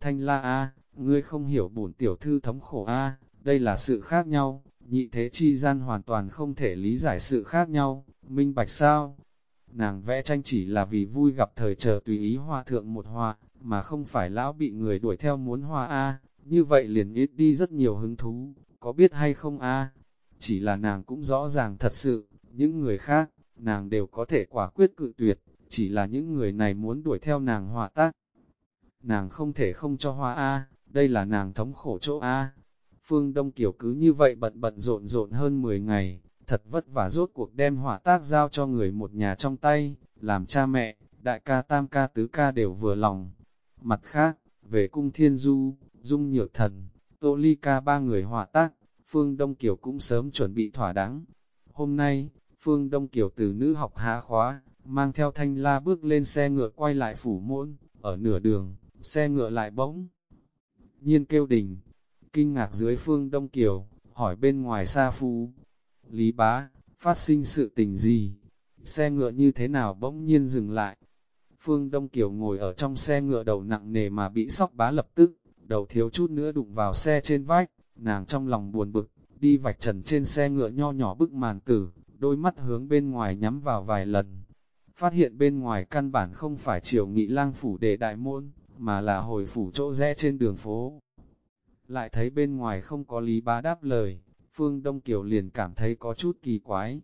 Thanh La a, ngươi không hiểu bổn tiểu thư thống khổ a, đây là sự khác nhau, nhị thế chi gian hoàn toàn không thể lý giải sự khác nhau, minh bạch sao? Nàng vẽ tranh chỉ là vì vui gặp thời chờ tùy ý hoa thượng một hoa, mà không phải lão bị người đuổi theo muốn hoa A, như vậy liền ít đi rất nhiều hứng thú, có biết hay không A? chỉ là nàng cũng rõ ràng thật sự, những người khác, nàng đều có thể quả quyết cự tuyệt, chỉ là những người này muốn đuổi theo nàng hòa tác. Nàng không thể không cho hoa A, đây là nàng thống khổ chỗ A. Phương Đông Kiều cứ như vậy bận bận rộn rộn hơn 10 ngày, thật vất vả rốt cuộc đem hỏa tác giao cho người một nhà trong tay, làm cha mẹ, đại ca tam ca tứ ca đều vừa lòng. Mặt khác, về cung thiên du, dung nhược thần, tô ly ca ba người hỏa tác, Phương Đông Kiều cũng sớm chuẩn bị thỏa đáng. Hôm nay, Phương Đông Kiều từ nữ học hạ khóa, mang theo thanh la bước lên xe ngựa quay lại phủ môn, ở nửa đường, xe ngựa lại bỗng. Nhiên kêu đình, kinh ngạc dưới Phương Đông Kiều, hỏi bên ngoài xa phu. Lý bá, phát sinh sự tình gì? Xe ngựa như thế nào bỗng nhiên dừng lại? Phương Đông Kiều ngồi ở trong xe ngựa đầu nặng nề mà bị sóc bá lập tức, đầu thiếu chút nữa đụng vào xe trên vách, nàng trong lòng buồn bực, đi vạch trần trên xe ngựa nho nhỏ bức màn tử, đôi mắt hướng bên ngoài nhắm vào vài lần. Phát hiện bên ngoài căn bản không phải triều nghị lang phủ để đại môn, mà là hồi phủ chỗ rẽ trên đường phố. Lại thấy bên ngoài không có Lý Bá đáp lời, Phương Đông Kiều liền cảm thấy có chút kỳ quái.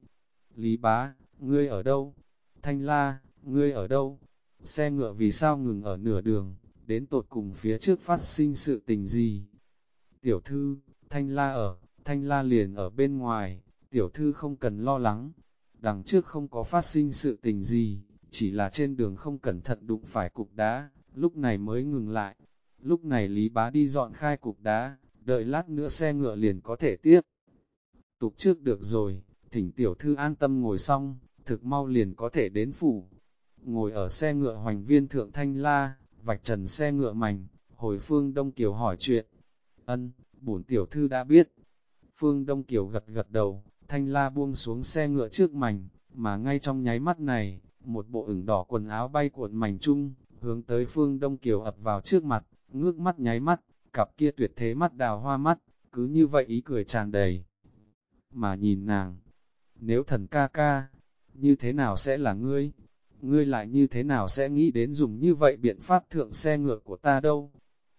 Lý Bá, ngươi ở đâu? Thanh La, ngươi ở đâu? Xe ngựa vì sao ngừng ở nửa đường, đến tột cùng phía trước phát sinh sự tình gì? Tiểu thư, Thanh La ở, Thanh La liền ở bên ngoài, tiểu thư không cần lo lắng. Đằng trước không có phát sinh sự tình gì, chỉ là trên đường không cẩn thận đụng phải cục đá, lúc này mới ngừng lại. Lúc này Lý Bá đi dọn khai cục đá, đợi lát nữa xe ngựa liền có thể tiếp. Tục trước được rồi, thỉnh tiểu thư an tâm ngồi xong, thực mau liền có thể đến phủ. Ngồi ở xe ngựa hoành viên thượng thanh la, vạch trần xe ngựa mảnh, hồi phương Đông Kiều hỏi chuyện. Ân, bổn tiểu thư đã biết. Phương Đông Kiều gật gật đầu, thanh la buông xuống xe ngựa trước mảnh, mà ngay trong nháy mắt này, một bộ ửng đỏ quần áo bay cuộn mảnh chung, hướng tới phương Đông Kiều ập vào trước mặt, ngước mắt nháy mắt, cặp kia tuyệt thế mắt đào hoa mắt, cứ như vậy ý cười tràn đầy. Mà nhìn nàng, nếu thần ca ca, như thế nào sẽ là ngươi? Ngươi lại như thế nào sẽ nghĩ đến dùng như vậy biện pháp thượng xe ngựa của ta đâu?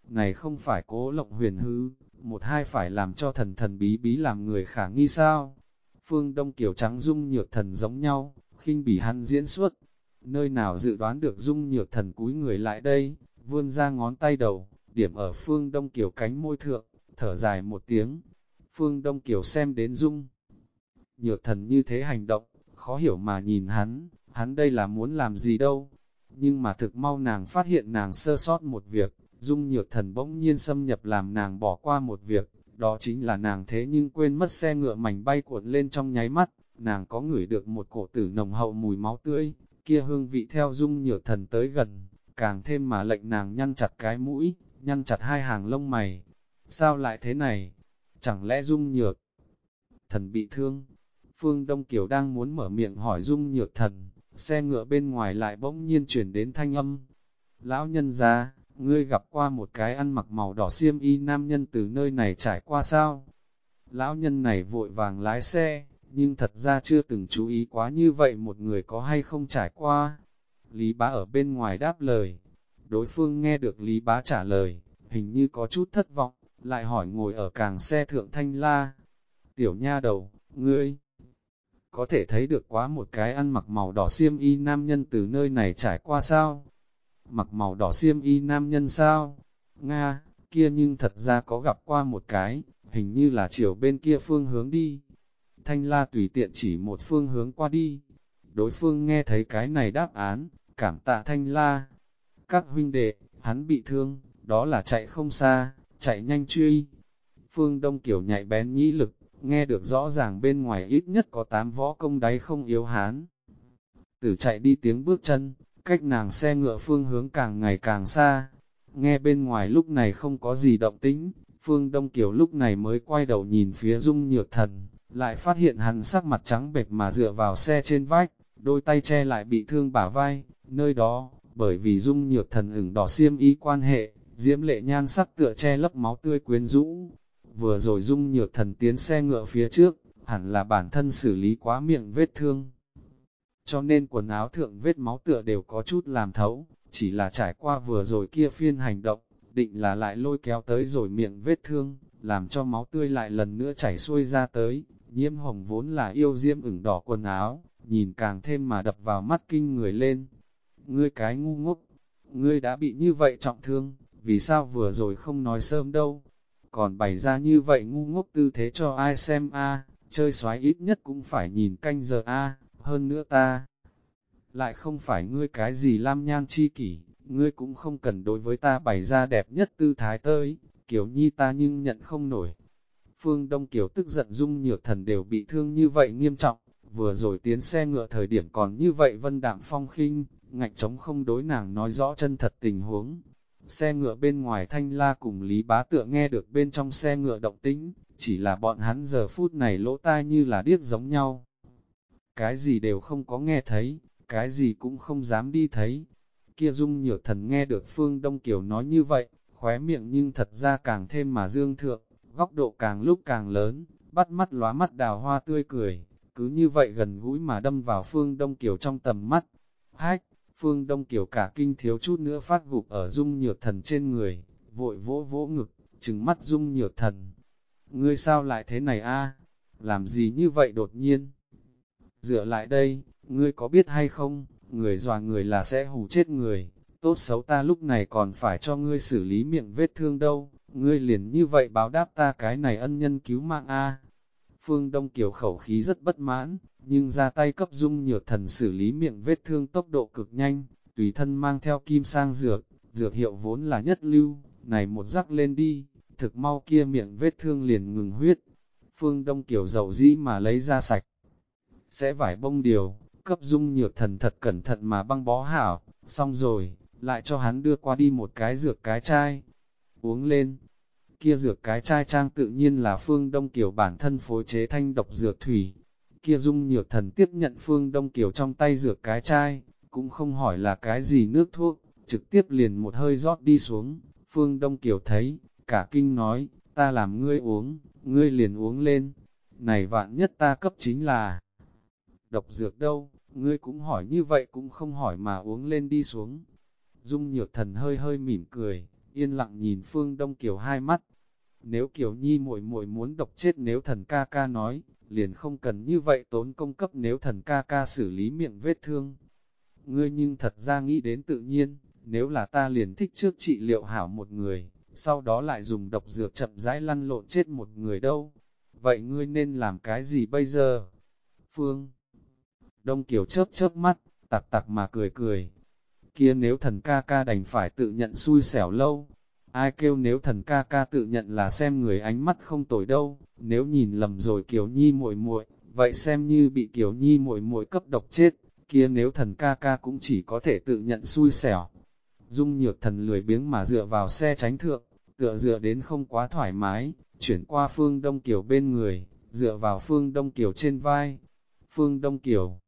Này không phải cố lộng huyền hư, một hai phải làm cho thần thần bí bí làm người khả nghi sao? Phương Đông Kiều Trắng dung nhược thần giống nhau, khinh bỉ hắn diễn xuất, nơi nào dự đoán được dung nhược thần cúi người lại đây, vươn ra ngón tay đầu, điểm ở phương đông kiều cánh môi thượng, thở dài một tiếng. Phương đông kiều xem đến dung. Nhược thần như thế hành động, khó hiểu mà nhìn hắn, hắn đây là muốn làm gì đâu. Nhưng mà thực mau nàng phát hiện nàng sơ sót một việc, dung nhược thần bỗng nhiên xâm nhập làm nàng bỏ qua một việc, đó chính là nàng thế nhưng quên mất xe ngựa mảnh bay cuộn lên trong nháy mắt, nàng có ngửi được một cổ tử nồng hậu mùi máu tươi, kia hương vị theo dung nhược thần tới gần, càng thêm mà lệnh nàng nhăn chặt cái mũi, nhăn chặt hai hàng lông mày. Sao lại thế này? Chẳng lẽ dung nhược thần bị thương? Phương Đông Kiều đang muốn mở miệng hỏi dung nhược thần, xe ngựa bên ngoài lại bỗng nhiên chuyển đến thanh âm. Lão nhân ra, ngươi gặp qua một cái ăn mặc màu đỏ xiêm y nam nhân từ nơi này trải qua sao? Lão nhân này vội vàng lái xe, nhưng thật ra chưa từng chú ý quá như vậy một người có hay không trải qua. Lý bá ở bên ngoài đáp lời, đối phương nghe được Lý bá trả lời, hình như có chút thất vọng, lại hỏi ngồi ở càng xe thượng thanh la. Tiểu nha đầu, ngươi, có thể thấy được quá một cái ăn mặc màu đỏ xiêm y nam nhân từ nơi này trải qua sao? Mặc màu đỏ xiêm y nam nhân sao? Nga, kia nhưng thật ra có gặp qua một cái, hình như là chiều bên kia phương hướng đi. Thanh la tùy tiện chỉ một phương hướng qua đi. Đối phương nghe thấy cái này đáp án, cảm tạ thanh la. Các huynh đệ, hắn bị thương, đó là chạy không xa, chạy nhanh truy. Phương Đông Kiều nhạy bén nhĩ lực, nghe được rõ ràng bên ngoài ít nhất có tám võ công đáy không yếu hán. Tử chạy đi tiếng bước chân, cách nàng xe ngựa phương hướng càng ngày càng xa. Nghe bên ngoài lúc này không có gì động tĩnh, Phương Đông Kiều lúc này mới quay đầu nhìn phía dung nhược thần, lại phát hiện hắn sắc mặt trắng bệch mà dựa vào xe trên vách, đôi tay che lại bị thương bả vai, nơi đó, bởi vì dung nhược thần ửng đỏ xiêm y quan hệ, diễm lệ nhan sắc tựa che lấp máu tươi quyến rũ. Vừa rồi dung nhược thần tiến xe ngựa phía trước, hẳn là bản thân xử lý quá miệng vết thương. Cho nên quần áo thượng vết máu tựa đều có chút làm thấu, chỉ là trải qua vừa rồi kia phiên hành động, định là lại lôi kéo tới rồi miệng vết thương, làm cho máu tươi lại lần nữa chảy xuôi ra tới, nhiễm hồng vốn là yêu diễm ửng đỏ quần áo, nhìn càng thêm mà đập vào mắt kinh người lên. Ngươi cái ngu ngốc, ngươi đã bị như vậy trọng thương, vì sao vừa rồi không nói sớm đâu, còn bày ra như vậy ngu ngốc tư thế cho ai xem a chơi xoái ít nhất cũng phải nhìn canh giờ a hơn nữa ta. Lại không phải ngươi cái gì lam nhan chi kỷ, ngươi cũng không cần đối với ta bày ra đẹp nhất tư thái tới, kiểu nhi ta nhưng nhận không nổi. Phương Đông Kiều tức giận dung nhược thần đều bị thương như vậy nghiêm trọng, vừa rồi tiến xe ngựa thời điểm còn như vậy vân đạm phong khinh, ngạch trống không đối nàng nói rõ chân thật tình huống. Xe ngựa bên ngoài thanh la cùng Lý Bá Tựa nghe được bên trong xe ngựa động tĩnh, chỉ là bọn hắn giờ phút này lỗ tai như là điếc giống nhau. Cái gì đều không có nghe thấy, cái gì cũng không dám đi thấy. Kia dung nhược thần nghe được Phương Đông Kiều nói như vậy, khóe miệng nhưng thật ra càng thêm mà dương thượng, góc độ càng lúc càng lớn, bắt mắt lóa mắt đào hoa tươi cười, cứ như vậy gần gũi mà đâm vào Phương Đông Kiều trong tầm mắt. Hách, Phương Đông Kiều cả kinh thiếu chút nữa phát gục ở dung nhược thần trên người, vội vỗ vỗ ngực, trừng mắt dung nhược thần. Ngươi sao lại thế này a? Làm gì như vậy đột nhiên? Dựa lại đây, ngươi có biết hay không, người dòa người là sẽ hù chết người, tốt xấu ta lúc này còn phải cho ngươi xử lý miệng vết thương đâu, ngươi liền như vậy báo đáp ta cái này ân nhân cứu mạng a. Phương Đông Kiều khẩu khí rất bất mãn, nhưng ra tay cấp dung nhược thần xử lý miệng vết thương tốc độ cực nhanh, tùy thân mang theo kim sang dược, dược hiệu vốn là nhất lưu, này một rắc lên đi, thực mau kia miệng vết thương liền ngừng huyết. Phương Đông Kiều dầu dĩ mà lấy ra sạch, sẽ vải bông điều, cấp dung nhược thần thật cẩn thận mà băng bó hảo, xong rồi, lại cho hắn đưa qua đi một cái dược cái chai, uống lên. Kia dược cái chai trang tự nhiên là Phương Đông Kiều bản thân phối chế thanh độc dược thủy. Kia dung nhược thần tiếp nhận Phương Đông Kiều trong tay dược cái chai, cũng không hỏi là cái gì nước thuốc, trực tiếp liền một hơi rót đi xuống. Phương Đông Kiều thấy, cả kinh nói, ta làm ngươi uống, ngươi liền uống lên. Này vạn nhất ta cấp chính là độc dược đâu, ngươi cũng hỏi như vậy cũng không hỏi mà uống lên đi xuống. Dung nhược thần hơi hơi mỉm cười, yên lặng nhìn Phương Đông Kiều hai mắt. Nếu Kiều Nhi muội muội muốn độc chết nếu thần ca ca nói, liền không cần như vậy tốn công cấp nếu thần ca ca xử lý miệng vết thương. Ngươi nhưng thật ra nghĩ đến tự nhiên, nếu là ta liền thích trước trị liệu hảo một người, sau đó lại dùng độc dược chậm rãi lăn lộn chết một người đâu. Vậy ngươi nên làm cái gì bây giờ? Phương Đông Kiều chớp chớp mắt, tặc tặc mà cười cười, kia nếu thần ca ca đành phải tự nhận xui xẻo lâu. Ai kêu nếu thần ca ca tự nhận là xem người ánh mắt không tồi đâu, nếu nhìn lầm rồi Kiều Nhi muội muội, vậy xem như bị Kiều Nhi muội muội cấp độc chết, kia nếu thần ca ca cũng chỉ có thể tự nhận xui xẻo. Dung nhược thần lười biếng mà dựa vào xe tránh thượng, tựa dựa đến không quá thoải mái, chuyển qua phương Đông Kiều bên người, dựa vào phương Đông Kiều trên vai. Phương Đông Kiều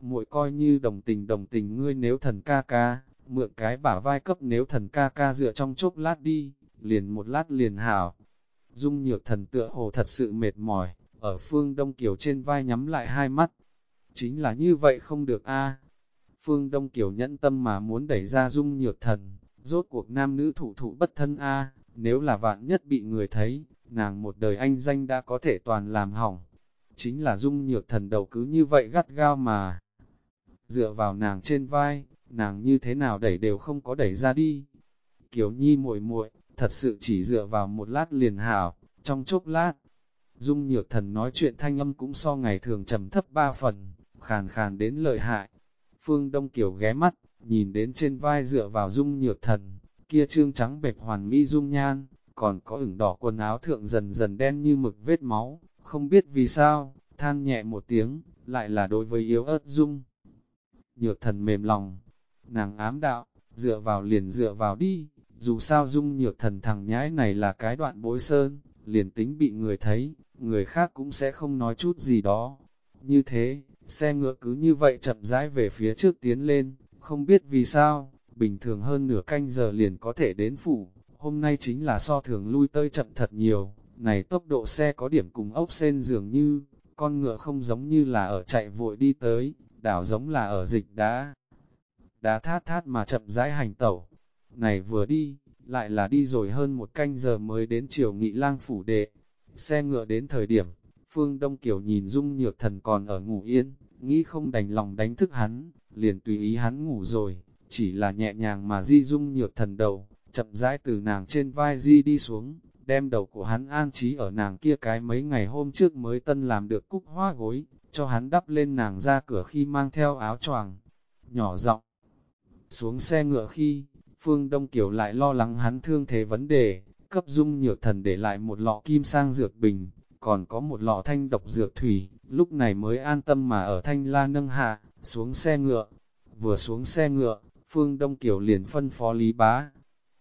muội coi như đồng tình đồng tình ngươi nếu thần ca ca, mượn cái bả vai cấp nếu thần ca ca dựa trong chốc lát đi, liền một lát liền hảo. Dung nhược thần tựa hồ thật sự mệt mỏi, ở phương Đông Kiều trên vai nhắm lại hai mắt. Chính là như vậy không được a Phương Đông Kiều nhẫn tâm mà muốn đẩy ra dung nhược thần, rốt cuộc nam nữ thủ thụ bất thân a nếu là vạn nhất bị người thấy, nàng một đời anh danh đã có thể toàn làm hỏng. Chính là dung nhược thần đầu cứ như vậy gắt gao mà dựa vào nàng trên vai, nàng như thế nào đẩy đều không có đẩy ra đi. Kiều Nhi muội muội, thật sự chỉ dựa vào một lát liền hảo, trong chốc lát. Dung Nhược Thần nói chuyện thanh âm cũng so ngày thường trầm thấp ba phần, khàn khàn đến lợi hại. Phương Đông Kiều ghé mắt, nhìn đến trên vai dựa vào Dung Nhược Thần, kia trương trắng bệch hoàn mỹ dung nhan, còn có ửng đỏ quần áo thượng dần dần đen như mực vết máu, không biết vì sao, than nhẹ một tiếng, lại là đối với yếu ớt Dung nhược thần mềm lòng. Nàng ám đạo, dựa vào liền dựa vào đi, dù sao dung nhược thần thằng nhãi này là cái đoạn bối sơn, liền tính bị người thấy, người khác cũng sẽ không nói chút gì đó. Như thế, xe ngựa cứ như vậy chậm rãi về phía trước tiến lên, không biết vì sao, bình thường hơn nửa canh giờ liền có thể đến phủ, hôm nay chính là so thường lui tơi chậm thật nhiều, này tốc độ xe có điểm cùng ốc sen dường như, con ngựa không giống như là ở chạy vội đi tới, đảo giống là ở dịch đá. Đá thát thát mà chậm rãi hành tẩu. Này vừa đi, lại là đi rồi hơn một canh giờ mới đến chiều nghị lang phủ đệ. Xe ngựa đến thời điểm, Phương Đông Kiều nhìn Dung Nhược Thần còn ở ngủ yên, nghĩ không đành lòng đánh thức hắn, liền tùy ý hắn ngủ rồi, chỉ là nhẹ nhàng mà di Dung Nhược Thần đầu, chậm rãi từ nàng trên vai di đi xuống, đem đầu của hắn an trí ở nàng kia cái mấy ngày hôm trước mới tân làm được cúc hoa gối, cho hắn đắp lên nàng ra cửa khi mang theo áo choàng, nhỏ giọng xuống xe ngựa khi, Phương Đông Kiều lại lo lắng hắn thương thế vấn đề, cấp dung nhược thần để lại một lọ kim sang dược bình, còn có một lọ thanh độc dược thủy, lúc này mới an tâm mà ở thanh la nâng hạ, xuống xe ngựa. Vừa xuống xe ngựa, Phương Đông Kiều liền phân phó Lý Bá.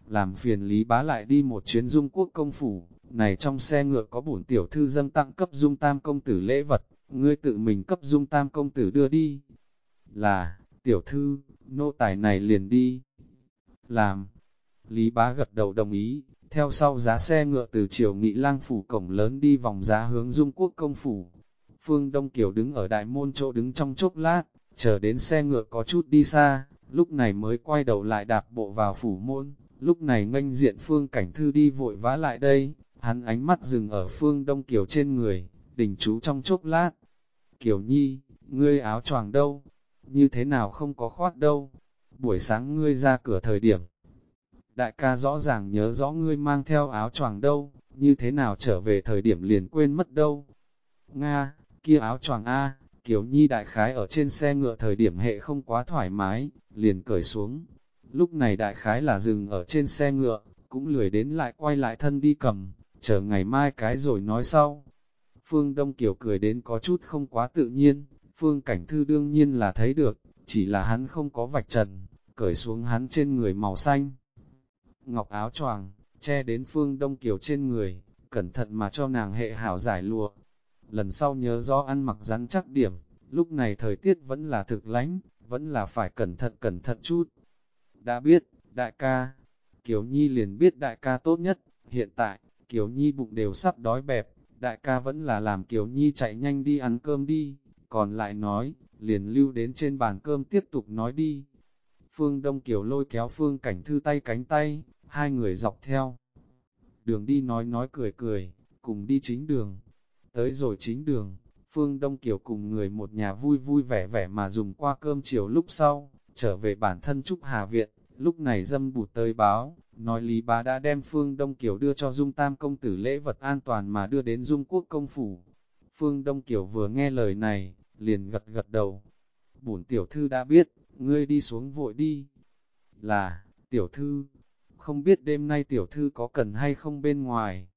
Làm phiền Lý Bá lại đi một chuyến dung quốc công phủ, này trong xe ngựa có bổn tiểu thư dâng tặng cấp dung tam công tử lễ vật, ngươi tự mình cấp dung tam công tử đưa đi. Là, tiểu thư, nô tài này liền đi. Làm. Lý bá gật đầu đồng ý, theo sau giá xe ngựa từ chiều nghị lang phủ cổng lớn đi vòng giá hướng dung quốc công phủ. Phương Đông Kiều đứng ở đại môn chỗ đứng trong chốc lát, chờ đến xe ngựa có chút đi xa, lúc này mới quay đầu lại đạp bộ vào phủ môn, lúc này nganh diện Phương Cảnh Thư đi vội vã lại đây, hắn ánh mắt dừng ở Phương Đông Kiều trên người, đình chú trong chốc lát. Kiều Nhi, ngươi áo choàng đâu? Như thế nào không có khoát đâu? Buổi sáng ngươi ra cửa thời điểm, đại ca rõ ràng nhớ rõ ngươi mang theo áo choàng đâu, như thế nào trở về thời điểm liền quên mất đâu. Nga, kia áo choàng A, Kiều Nhi đại khái ở trên xe ngựa thời điểm hệ không quá thoải mái, liền cởi xuống. Lúc này đại khái là dừng ở trên xe ngựa, cũng lười đến lại quay lại thân đi cầm, chờ ngày mai cái rồi nói sau. Phương Đông Kiều cười đến có chút không quá tự nhiên, Phương Cảnh Thư đương nhiên là thấy được, chỉ là hắn không có vạch trần, cởi xuống hắn trên người màu xanh ngọc áo choàng, che đến phương đông kiều trên người, cẩn thận mà cho nàng hệ hảo giải lụa. Lần sau nhớ rõ ăn mặc rắn chắc điểm, lúc này thời tiết vẫn là thực lánh, vẫn là phải cẩn thận cẩn thận chút. Đã biết, đại ca, Kiều Nhi liền biết đại ca tốt nhất, hiện tại, Kiều Nhi bụng đều sắp đói bẹp, đại ca vẫn là làm Kiều Nhi chạy nhanh đi ăn cơm đi, còn lại nói, liền lưu đến trên bàn cơm tiếp tục nói đi. Phương Đông Kiều lôi kéo Phương Cảnh Thư tay cánh tay, hai người dọc theo. Đường đi nói nói cười cười, cùng đi chính đường. Tới rồi chính đường, Phương Đông Kiều cùng người một nhà vui vui vẻ vẻ mà dùng qua cơm chiều lúc sau, trở về bản thân Trúc Hà Viện, lúc này dâm bụt tới báo, nói Lý Bá đã đem Phương Đông Kiều đưa cho Dung Tam Công Tử lễ vật an toàn mà đưa đến Dung Quốc Công Phủ. Phương Đông Kiều vừa nghe lời này, liền gật gật đầu. Bổn tiểu thư đã biết, ngươi đi xuống vội đi. Là, tiểu thư, không biết đêm nay tiểu thư có cần hay không bên ngoài.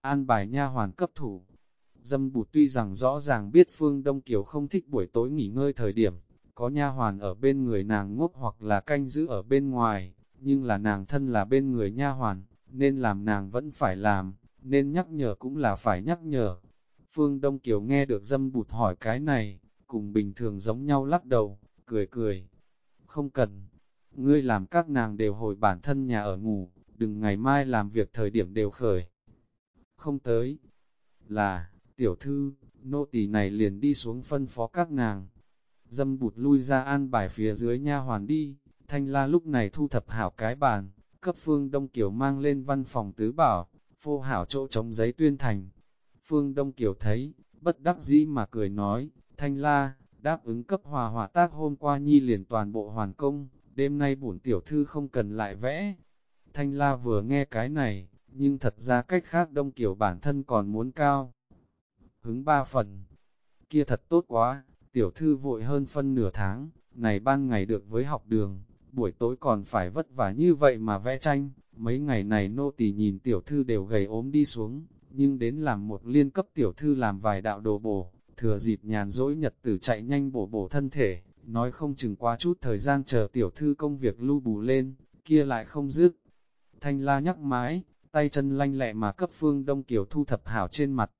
An bài nha hoàn cấp thủ. Dâm bụt tuy rằng rõ ràng biết Phương Đông Kiều không thích buổi tối nghỉ ngơi thời điểm, có nha hoàn ở bên người nàng ngốc hoặc là canh giữ ở bên ngoài, nhưng là nàng thân là bên người nha hoàn, nên làm nàng vẫn phải làm, nên nhắc nhở cũng là phải nhắc nhở. Phương Đông Kiều nghe được dâm bụt hỏi cái này, cùng bình thường giống nhau lắc đầu, cười cười. Không cần, ngươi làm các nàng đều hồi bản thân nhà ở ngủ, đừng ngày mai làm việc thời điểm đều khởi. Không tới, là, tiểu thư, nô tỳ này liền đi xuống phân phó các nàng. Dâm bụt lui ra an bài phía dưới nha hoàn đi, thanh la lúc này thu thập hảo cái bàn, cấp phương Đông Kiều mang lên văn phòng tứ bảo, phô hảo chỗ chống giấy tuyên thành. Phương Đông Kiều thấy, bất đắc dĩ mà cười nói, thanh la, đáp ứng cấp hòa hòa tác hôm qua nhi liền toàn bộ hoàn công, đêm nay bổn tiểu thư không cần lại vẽ. Thanh la vừa nghe cái này, nhưng thật ra cách khác đông kiều bản thân còn muốn cao. Hứng ba phần, kia thật tốt quá, tiểu thư vội hơn phân nửa tháng, này ban ngày được với học đường, buổi tối còn phải vất vả như vậy mà vẽ tranh, mấy ngày này nô tỳ nhìn tiểu thư đều gầy ốm đi xuống, nhưng đến làm một liên cấp tiểu thư làm vài đạo đồ bổ, thừa dịp nhàn rỗi nhật tử chạy nhanh bổ bổ thân thể, nói không chừng qua chút thời gian chờ tiểu thư công việc lưu bù lên, kia lại không dứt. Thanh la nhắc mái, tay chân lanh lẹ mà cấp phương đông kiều thu thập hảo trên mặt.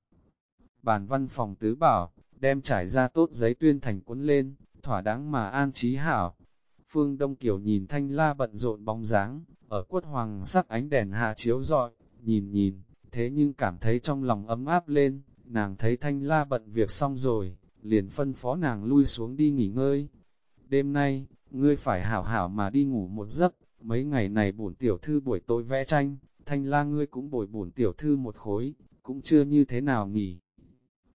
Bàn văn phòng tứ bảo, đem trải ra tốt giấy tuyên thành cuốn lên, thỏa đáng mà an trí hảo. Phương Đông Kiều nhìn thanh la bận rộn bóng dáng, ở quất hoàng sắc ánh đèn hạ chiếu rọi, nhìn nhìn, thế nhưng cảm thấy trong lòng ấm áp lên, nàng thấy thanh la bận việc xong rồi, liền phân phó nàng lui xuống đi nghỉ ngơi, đêm nay, ngươi phải hảo hảo mà đi ngủ một giấc, mấy ngày này bổn tiểu thư buổi tối vẽ tranh, thanh la ngươi cũng bồi bổn tiểu thư một khối, cũng chưa như thế nào nghỉ.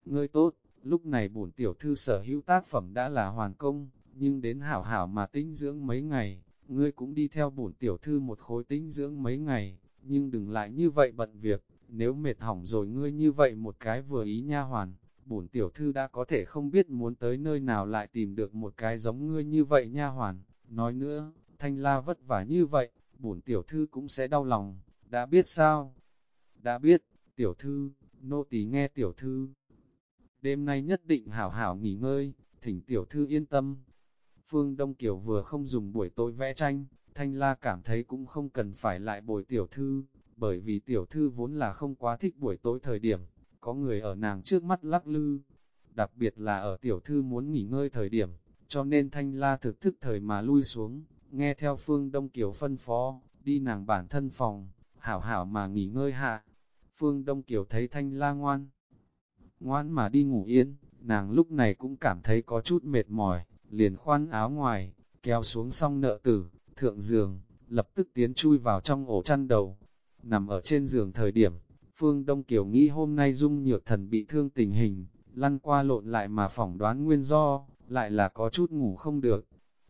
Ngươi tốt, lúc này bổn tiểu thư sở hữu tác phẩm đã là hoàn công, nhưng đến hảo hảo mà tinh dưỡng mấy ngày, ngươi cũng đi theo bổn tiểu thư một khối tinh dưỡng mấy ngày, nhưng đừng lại như vậy bận việc, nếu mệt hỏng rồi ngươi như vậy một cái vừa ý nha hoàn, bổn tiểu thư đã có thể không biết muốn tới nơi nào lại tìm được một cái giống ngươi như vậy nha hoàn, nói nữa, thanh la vất vả như vậy, bổn tiểu thư cũng sẽ đau lòng, đã biết sao? Đã biết, tiểu thư, nô tỳ nghe tiểu thư. Đêm nay nhất định hảo hảo nghỉ ngơi, thỉnh tiểu thư yên tâm. Phương Đông Kiều vừa không dùng buổi tối vẽ tranh, Thanh La cảm thấy cũng không cần phải lại bồi tiểu thư, bởi vì tiểu thư vốn là không quá thích buổi tối thời điểm, có người ở nàng trước mắt lắc lư, đặc biệt là ở tiểu thư muốn nghỉ ngơi thời điểm, cho nên Thanh La thực thức thời mà lui xuống, nghe theo Phương Đông Kiều phân phó, đi nàng bản thân phòng, hảo hảo mà nghỉ ngơi hạ. Phương Đông Kiều thấy Thanh La ngoan, ngoan mà đi ngủ yên, nàng lúc này cũng cảm thấy có chút mệt mỏi, liền khoan áo ngoài, kéo xuống xong nợ tử, thượng giường, lập tức tiến chui vào trong ổ chăn đầu. Nằm ở trên giường thời điểm, Phương Đông Kiều nghĩ hôm nay Dung Nhược Thần bị thương tình hình, lăn qua lộn lại mà phỏng đoán nguyên do, lại là có chút ngủ không được.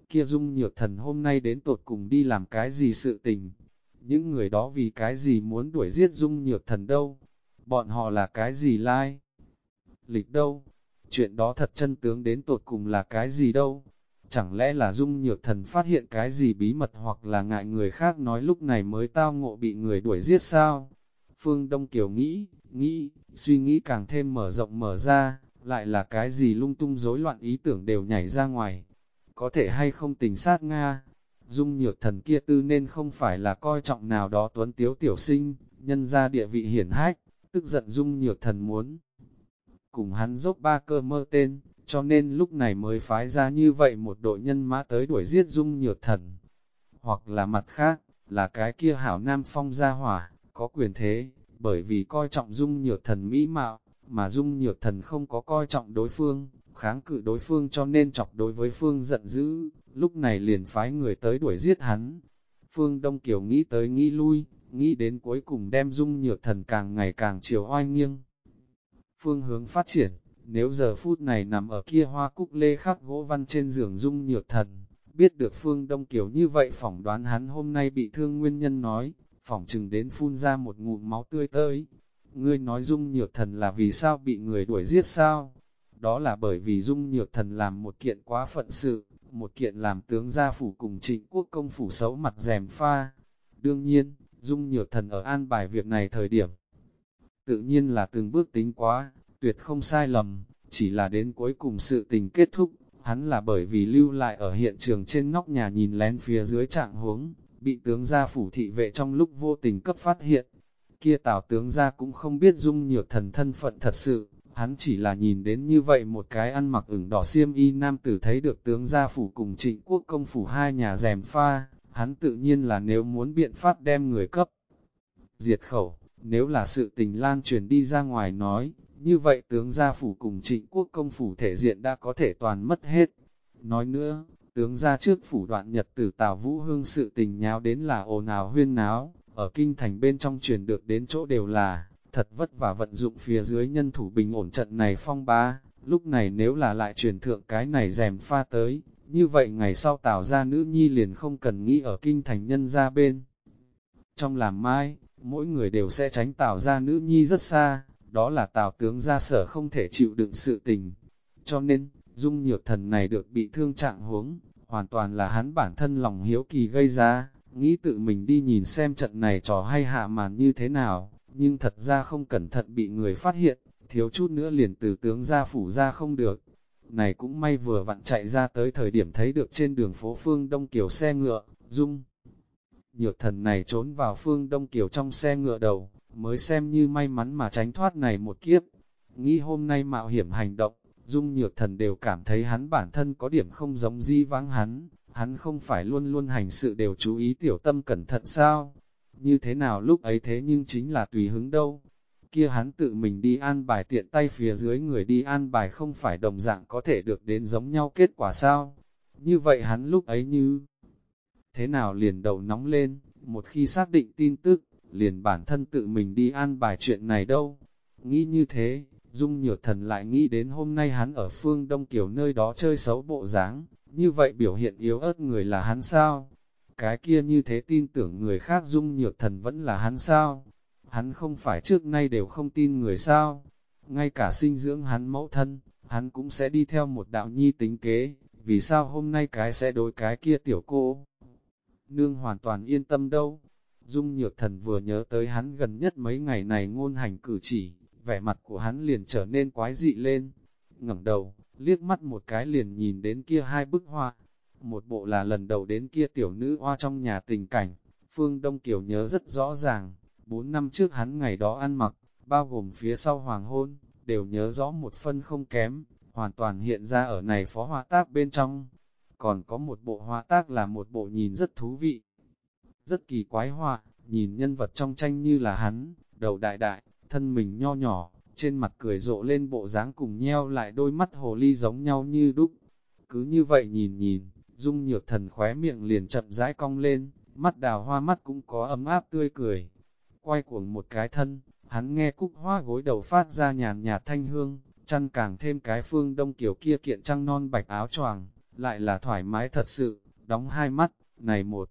Kia Dung Nhược Thần hôm nay đến tột cùng đi làm cái gì sự tình? Những người đó vì cái gì muốn đuổi giết Dung Nhược Thần đâu? Bọn họ là cái gì lai? Lịch đâu? Chuyện đó thật chân tướng đến tột cùng là cái gì đâu? Chẳng lẽ là dung nhược thần phát hiện cái gì bí mật hoặc là ngại người khác nói lúc này mới tao ngộ bị người đuổi giết sao? Phương Đông Kiều nghĩ, nghĩ, suy nghĩ càng thêm mở rộng mở ra, lại là cái gì lung tung rối loạn ý tưởng đều nhảy ra ngoài. Có thể hay không tình sát Nga? Dung nhược thần kia tư nên không phải là coi trọng nào đó tuấn tiếu tiểu sinh, nhân ra địa vị hiển hách, tức giận dung nhược thần muốn. Cùng hắn dốc ba cơ mơ tên, cho nên lúc này mới phái ra như vậy một đội nhân mã tới đuổi giết dung nhược thần. Hoặc là mặt khác, là cái kia hảo nam phong gia hỏa, có quyền thế, bởi vì coi trọng dung nhược thần mỹ mạo, mà dung nhược thần không có coi trọng đối phương, kháng cự đối phương cho nên chọc đối với phương giận dữ, lúc này liền phái người tới đuổi giết hắn. Phương Đông Kiều nghĩ tới nghĩ lui, nghĩ đến cuối cùng đem dung nhược thần càng ngày càng chiều oai nghiêng. Phương hướng phát triển, nếu giờ phút này nằm ở kia hoa cúc lê khắc gỗ văn trên giường dung nhược thần, biết được Phương Đông Kiều như vậy phỏng đoán hắn hôm nay bị thương nguyên nhân nói, phỏng chừng đến phun ra một ngụm máu tươi tới. Ngươi nói dung nhược thần là vì sao bị người đuổi giết sao? Đó là bởi vì dung nhược thần làm một kiện quá phận sự, một kiện làm tướng gia phủ cùng trịnh quốc công phủ xấu mặt rèm pha. Đương nhiên, dung nhược thần ở an bài việc này thời điểm. Tự nhiên là từng bước tính quá, tuyệt không sai lầm, chỉ là đến cuối cùng sự tình kết thúc, hắn là bởi vì lưu lại ở hiện trường trên nóc nhà nhìn lén phía dưới trạng huống, bị tướng gia phủ thị vệ trong lúc vô tình cấp phát hiện. Kia tào tướng gia cũng không biết dung nhược thần thân phận thật sự, hắn chỉ là nhìn đến như vậy một cái ăn mặc ửng đỏ xiêm y nam tử thấy được tướng gia phủ cùng trịnh quốc công phủ hai nhà rèm pha, hắn tự nhiên là nếu muốn biện pháp đem người cấp. Diệt khẩu, nếu là sự tình lan truyền đi ra ngoài nói, như vậy tướng gia phủ cùng trịnh quốc công phủ thể diện đã có thể toàn mất hết. Nói nữa, tướng gia trước phủ đoạn nhật tử Tào Vũ Hương sự tình nháo đến là ồn ào huyên náo, ở kinh thành bên trong truyền được đến chỗ đều là, thật vất vả vận dụng phía dưới nhân thủ bình ổn trận này phong ba, lúc này nếu là lại truyền thượng cái này rèm pha tới, như vậy ngày sau Tào gia nữ nhi liền không cần nghĩ ở kinh thành nhân ra bên. Trong làm mai, mỗi người đều sẽ tránh Tào gia nữ nhi rất xa, đó là tào tướng gia sở không thể chịu đựng sự tình. Cho nên, dung nhược thần này được bị thương trạng huống, hoàn toàn là hắn bản thân lòng hiếu kỳ gây ra, nghĩ tự mình đi nhìn xem trận này trò hay hạ màn như thế nào, nhưng thật ra không cẩn thận bị người phát hiện, thiếu chút nữa liền từ tướng gia phủ ra không được. Này cũng may vừa vặn chạy ra tới thời điểm thấy được trên đường phố phương Đông Kiều xe ngựa, dung. Nhược thần này trốn vào phương Đông Kiều trong xe ngựa đầu, mới xem như may mắn mà tránh thoát này một kiếp. Nghĩ hôm nay mạo hiểm hành động, Dung Nhược Thần đều cảm thấy hắn bản thân có điểm không giống di vãng hắn, hắn không phải luôn luôn hành sự đều chú ý tiểu tâm cẩn thận sao? Như thế nào lúc ấy thế nhưng chính là tùy hứng đâu. Kia hắn tự mình đi an bài tiện tay phía dưới người đi an bài không phải đồng dạng có thể được đến giống nhau kết quả sao? Như vậy hắn lúc ấy như thế nào liền đầu nóng lên, một khi xác định tin tức, liền bản thân tự mình đi an bài chuyện này đâu. Nghĩ như thế, Dung nhược thần lại nghĩ đến hôm nay hắn ở phương Đông Kiều nơi đó chơi xấu bộ dáng, như vậy biểu hiện yếu ớt người là hắn sao? Cái kia như thế tin tưởng người khác dung nhược thần vẫn là hắn sao? Hắn không phải trước nay đều không tin người sao? Ngay cả sinh dưỡng hắn mẫu thân, hắn cũng sẽ đi theo một đạo nhi tính kế, vì sao hôm nay cái sẽ đối cái kia tiểu cô? Nương hoàn toàn yên tâm đâu. Dung nhược thần vừa nhớ tới hắn gần nhất mấy ngày này ngôn hành cử chỉ, vẻ mặt của hắn liền trở nên quái dị lên. ngẩng đầu, liếc mắt một cái liền nhìn đến kia hai bức hoa. Một bộ là lần đầu đến kia tiểu nữ hoa trong nhà tình cảnh, Phương Đông Kiều nhớ rất rõ ràng, bốn năm trước hắn ngày đó ăn mặc, bao gồm phía sau hoàng hôn, đều nhớ rõ một phân không kém, hoàn toàn hiện ra ở này phó hoa tác bên trong. Còn có một bộ hoa tác là một bộ nhìn rất thú vị, rất kỳ quái hoa, nhìn nhân vật trong tranh như là hắn, đầu đại đại, thân mình nho nhỏ, trên mặt cười rộ lên bộ dáng cùng nheo lại đôi mắt hồ ly giống nhau như đúc. Cứ như vậy nhìn nhìn, dung nhược thần khóe miệng liền chậm rãi cong lên, mắt đào hoa mắt cũng có ấm áp tươi cười. Quay cuồng một cái thân, hắn nghe cúc hoa gối đầu phát ra nhàn nhạt thanh hương, chăn càng thêm cái phương đông kiểu kia kiện trăng non bạch áo choàng, lại là thoải mái thật sự, đóng hai mắt, này một.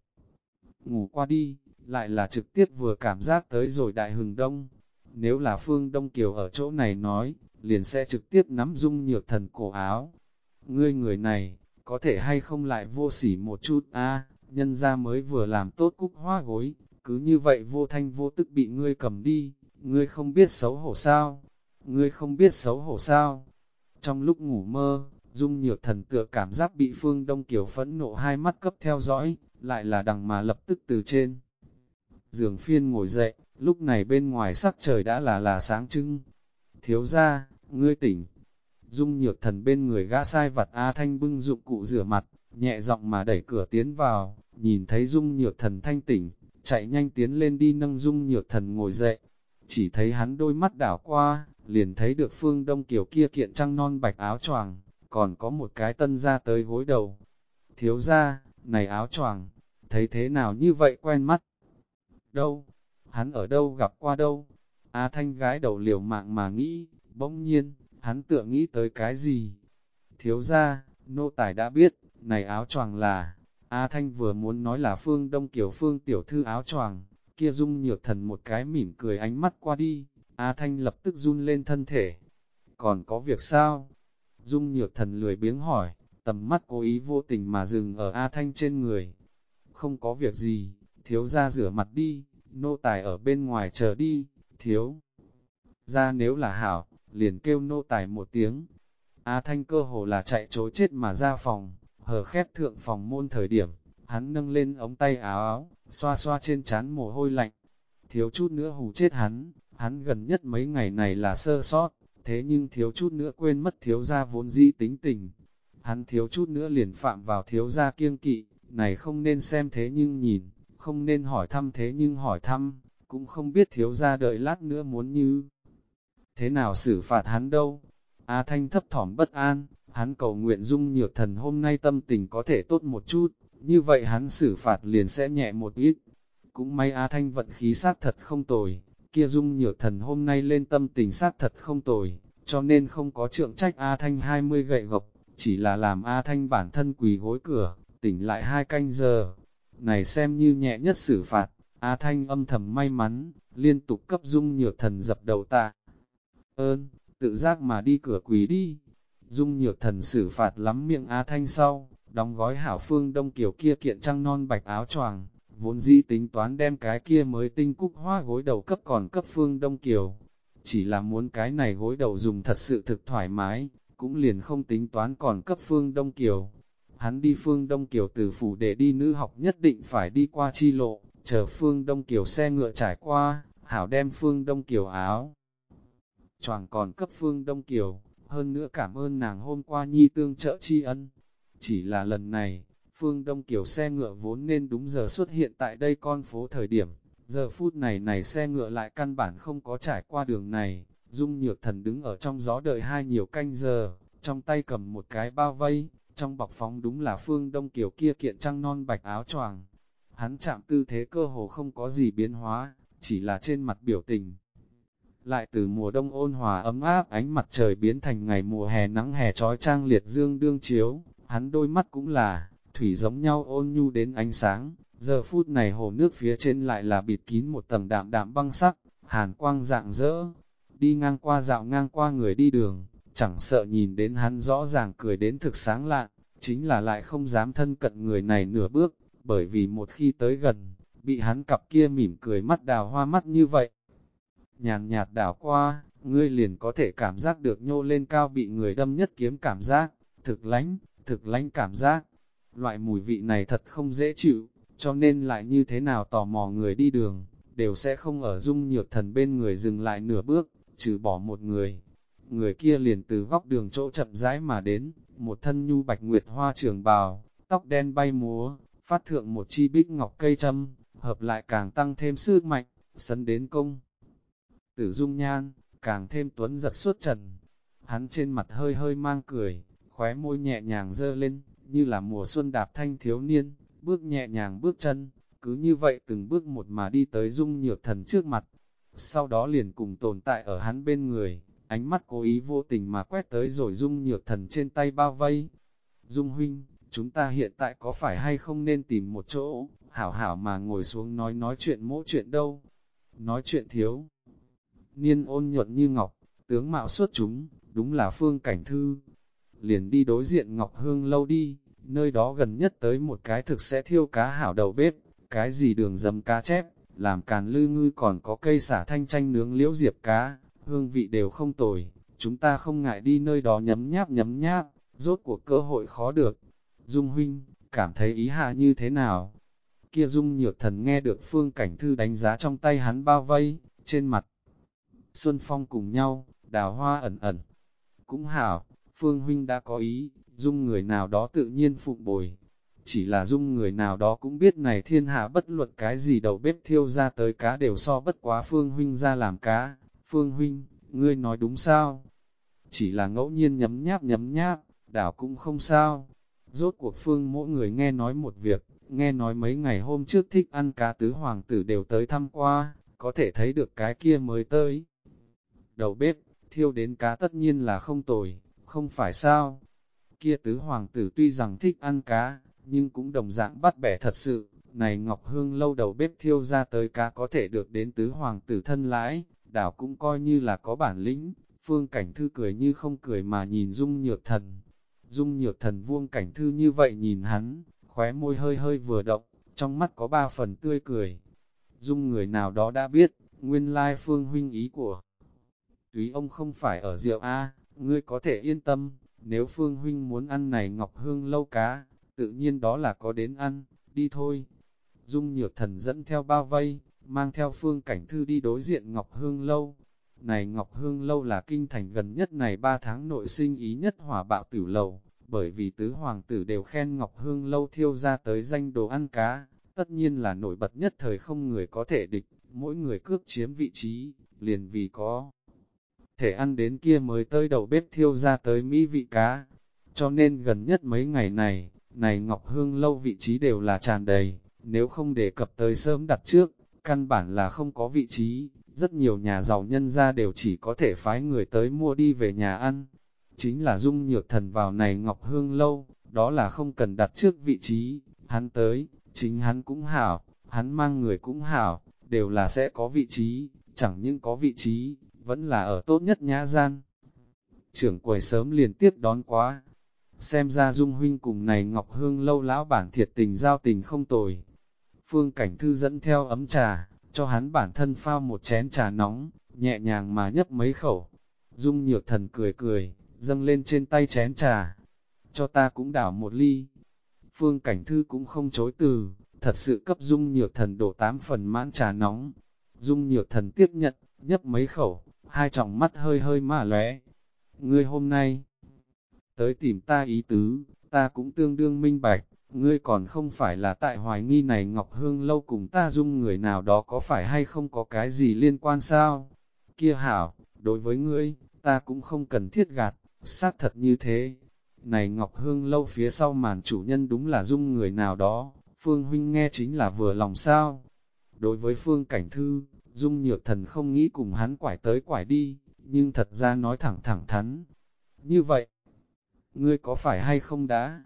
Ngủ qua đi, lại là trực tiếp vừa cảm giác tới rồi đại hừng đông, nếu là Phương Đông Kiều ở chỗ này nói, liền sẽ trực tiếp nắm dung nhược thần cổ áo. Ngươi người này, có thể hay không lại vô sỉ một chút a nhân ra mới vừa làm tốt cúc hoa gối, cứ như vậy vô thanh vô tức bị ngươi cầm đi, ngươi không biết xấu hổ sao, ngươi không biết xấu hổ sao. Trong lúc ngủ mơ, Dung Nhược Thần tựa cảm giác bị Phương Đông Kiều phẫn nộ hai mắt cấp theo dõi, lại là đằng mà lập tức từ trên. Giường phiên ngồi dậy, Lúc này bên ngoài sắc trời đã là là sáng trưng. Thiếu ra, ngươi tỉnh. Dung nhược thần bên người gã sai vặt A Thanh bưng dụng cụ rửa mặt, nhẹ giọng mà đẩy cửa tiến vào, nhìn thấy Dung nhược thần thanh tỉnh, chạy nhanh tiến lên đi nâng Dung nhược thần ngồi dậy. Chỉ thấy hắn đôi mắt đảo qua, liền thấy được phương đông kiều kia kiện trăng non bạch áo choàng, còn có một cái tân ra tới gối đầu. Thiếu ra, này áo choàng, thấy thế nào như vậy quen mắt? Đâu, hắn ở đâu gặp qua đâu. A Thanh gái đầu liều mạng mà nghĩ, bỗng nhiên, hắn tựa nghĩ tới cái gì. Thiếu ra, nô tài đã biết, này áo choàng là, A Thanh vừa muốn nói là phương đông kiểu phương tiểu thư áo choàng, kia dung nhược thần một cái mỉm cười ánh mắt qua đi, A Thanh lập tức run lên thân thể. Còn có việc sao? Dung nhược thần lười biếng hỏi, tầm mắt cố ý vô tình mà dừng ở A Thanh trên người. Không có việc gì, thiếu ra rửa mặt đi, nô tài ở bên ngoài chờ đi, thiếu. Ra nếu là hảo, liền kêu nô tài một tiếng. A Thanh cơ hồ là chạy trối chết mà ra phòng, hờ khép thượng phòng môn thời điểm, hắn nâng lên ống tay áo áo, xoa xoa trên chán mồ hôi lạnh. Thiếu chút nữa hù chết hắn, hắn gần nhất mấy ngày này là sơ sót, thế nhưng thiếu chút nữa quên mất thiếu gia vốn dĩ tính tình. Hắn thiếu chút nữa liền phạm vào thiếu gia kiêng kỵ, này không nên xem thế nhưng nhìn, không nên hỏi thăm thế nhưng hỏi thăm, cũng không biết thiếu gia đợi lát nữa muốn như. Thế nào xử phạt hắn đâu? A Thanh thấp thỏm bất an, hắn cầu nguyện dung nhược thần hôm nay tâm tình có thể tốt một chút, như vậy hắn xử phạt liền sẽ nhẹ một ít. Cũng may A Thanh vận khí sát thật không tồi, kia dung nhược thần hôm nay lên tâm tình sát thật không tồi, cho nên không có trượng trách A Thanh 20 gậy gộc, chỉ là làm A Thanh bản thân quỳ gối cửa, tỉnh lại hai canh giờ, này xem như nhẹ nhất xử phạt, a Thanh âm thầm may mắn, liên tục cấp dung nhược thần dập đầu tạ. Ơn, tự giác mà đi cửa quỳ đi. Dung nhược thần xử phạt lắm miệng a Thanh sau, đóng gói hảo phương đông kiểu kia kiện trăng non bạch áo choàng, vốn dĩ tính toán đem cái kia mới tinh cúc hoa gối đầu cấp còn cấp phương đông kiều. Chỉ là muốn cái này gối đầu dùng thật sự thực thoải mái, cũng liền không tính toán còn cấp phương đông kiều. Hắn đi phương Đông Kiều từ phủ để đi nữ học nhất định phải đi qua chi lộ, chờ phương Đông Kiều xe ngựa trải qua, hảo đem phương Đông Kiều áo. Choàng còn cấp phương Đông Kiều, hơn nữa cảm ơn nàng hôm qua nhi tương trợ tri ân. Chỉ là lần này, phương Đông Kiều xe ngựa vốn nên đúng giờ xuất hiện tại đây con phố thời điểm, giờ phút này này xe ngựa lại căn bản không có trải qua đường này, dung nhược thần đứng ở trong gió đợi hai nhiều canh giờ, trong tay cầm một cái bao vây, trong bọc phóng đúng là phương đông kiểu kia kiện trăng non bạch áo choàng. Hắn chạm tư thế cơ hồ không có gì biến hóa, chỉ là trên mặt biểu tình. lại từ mùa đông ôn hòa ấm áp ánh mặt trời biến thành ngày mùa hè nắng hè trói trang liệt dương đương chiếu, hắn đôi mắt cũng là, thủy giống nhau ôn nhu đến ánh sáng, giờ phút này hồ nước phía trên lại là bịt kín một tầng đạm đạm băng sắc, hàn quang dạng dỡ, đi ngang qua dạo ngang qua người đi đường, chẳng sợ nhìn đến hắn rõ ràng cười đến thực sáng lạn, chính là lại không dám thân cận người này nửa bước, bởi vì một khi tới gần, bị hắn cặp kia mỉm cười mắt đào hoa mắt như vậy. Nhàn nhạt đảo qua, ngươi liền có thể cảm giác được nhô lên cao bị người đâm nhất kiếm cảm giác, thực lánh, thực lánh cảm giác. Loại mùi vị này thật không dễ chịu, cho nên lại như thế nào tò mò người đi đường, đều sẽ không ở dung nhược thần bên người dừng lại nửa bước, trừ bỏ một người. Người kia liền từ góc đường chỗ chậm rãi mà đến, một thân nhu bạch nguyệt hoa trường bào, tóc đen bay múa, phát thượng một chi bích ngọc cây châm, hợp lại càng tăng thêm sức mạnh, sấn đến công. Tử dung nhan, càng thêm tuấn giật suốt trần. Hắn trên mặt hơi hơi mang cười, khóe môi nhẹ nhàng dơ lên, như là mùa xuân đạp thanh thiếu niên, bước nhẹ nhàng bước chân, cứ như vậy từng bước một mà đi tới dung nhược thần trước mặt. Sau đó liền cùng tồn tại ở hắn bên người, ánh mắt cố ý vô tình mà quét tới rồi dung nhược thần trên tay bao vây. Dung huynh, chúng ta hiện tại có phải hay không nên tìm một chỗ, hảo hảo mà ngồi xuống nói nói chuyện mỗi chuyện đâu. Nói chuyện thiếu. Niên ôn nhuận như ngọc, tướng mạo xuất chúng, đúng là phương cảnh thư. Liền đi đối diện Ngọc Hương lâu đi, nơi đó gần nhất tới một cái thực sẽ thiêu cá hảo đầu bếp, cái gì đường dầm cá chép, làm càn lư ngư còn có cây xả thanh chanh nướng liễu diệp cá, hương vị đều không tồi, chúng ta không ngại đi nơi đó nhấm nháp nhấm nháp, rốt cuộc cơ hội khó được. Dung huynh, cảm thấy ý hạ như thế nào? Kia dung nhược thần nghe được phương cảnh thư đánh giá trong tay hắn bao vây, trên mặt. Xuân phong cùng nhau, đào hoa ẩn ẩn. Cũng hảo, phương huynh đã có ý, dung người nào đó tự nhiên phụng bồi. Chỉ là dung người nào đó cũng biết này thiên hạ bất luận cái gì đầu bếp thiêu ra tới cá đều so bất quá phương huynh ra làm cá. Phương huynh, ngươi nói đúng sao? Chỉ là ngẫu nhiên nhấm nháp nhấm nháp, đảo cũng không sao. Rốt cuộc phương mỗi người nghe nói một việc, nghe nói mấy ngày hôm trước thích ăn cá tứ hoàng tử đều tới thăm qua, có thể thấy được cái kia mới tới. Đầu bếp, thiêu đến cá tất nhiên là không tồi, không phải sao? Kia tứ hoàng tử tuy rằng thích ăn cá, nhưng cũng đồng dạng bắt bẻ thật sự, này Ngọc Hương lâu đầu bếp thiêu ra tới cá có thể được đến tứ hoàng tử thân lãi, đảo cũng coi như là có bản lĩnh, phương cảnh thư cười như không cười mà nhìn dung nhược thần. Dung nhược thần vuông cảnh thư như vậy nhìn hắn, khóe môi hơi hơi vừa động, trong mắt có ba phần tươi cười. Dung người nào đó đã biết, nguyên lai phương huynh ý của. Túy ông không phải ở rượu A, ngươi có thể yên tâm, nếu phương huynh muốn ăn này ngọc hương lâu cá, tự nhiên đó là có đến ăn, đi thôi. Dung nhược thần dẫn theo bao vây, mang theo phương cảnh thư đi đối diện Ngọc Hương Lâu. Này Ngọc Hương Lâu là kinh thành gần nhất này 3 tháng nội sinh ý nhất hỏa bạo tử lầu, bởi vì tứ hoàng tử đều khen Ngọc Hương Lâu thiêu ra tới danh đồ ăn cá, tất nhiên là nổi bật nhất thời không người có thể địch, mỗi người cước chiếm vị trí, liền vì có thể ăn đến kia mới tới đầu bếp thiêu ra tới mỹ vị cá. Cho nên gần nhất mấy ngày này, này Ngọc Hương Lâu vị trí đều là tràn đầy, nếu không đề cập tới sớm đặt trước, căn bản là không có vị trí, rất nhiều nhà giàu nhân gia đều chỉ có thể phái người tới mua đi về nhà ăn. Chính là dung nhược thần vào này Ngọc Hương Lâu, đó là không cần đặt trước vị trí, hắn tới, chính hắn cũng hảo, hắn mang người cũng hảo, đều là sẽ có vị trí, chẳng những có vị trí, vẫn là ở tốt nhất nhã gian. Trưởng quầy sớm liền tiếp đón quá, xem ra Dung Huynh cùng này Ngọc Hương lâu lão bản thiệt tình giao tình không tồi, Phương Cảnh Thư dẫn theo ấm trà, cho hắn bản thân phao một chén trà nóng, nhẹ nhàng mà nhấp mấy khẩu. Dung nhược thần cười cười, dâng lên trên tay chén trà. Cho ta cũng đảo một ly. Phương Cảnh Thư cũng không chối từ, thật sự cấp Dung nhược thần đổ tám phần mãn trà nóng. Dung nhược thần tiếp nhận, nhấp mấy khẩu, hai tròng mắt hơi hơi mà lóe. Ngươi hôm nay, tới tìm ta ý tứ, ta cũng tương đương minh bạch, ngươi còn không phải là tại hoài nghi này Ngọc Hương lâu cùng ta dung người nào đó có phải hay không có cái gì liên quan sao? Kia hảo, đối với ngươi, ta cũng không cần thiết gạt, xác thật như thế. Này Ngọc Hương lâu phía sau màn chủ nhân đúng là dung người nào đó, Phương Huynh nghe chính là vừa lòng sao. Đối với Phương Cảnh Thư, Dung nhược thần không nghĩ cùng hắn quải tới quải đi, nhưng thật ra nói thẳng thẳng thắn. Như vậy, ngươi có phải hay không đã?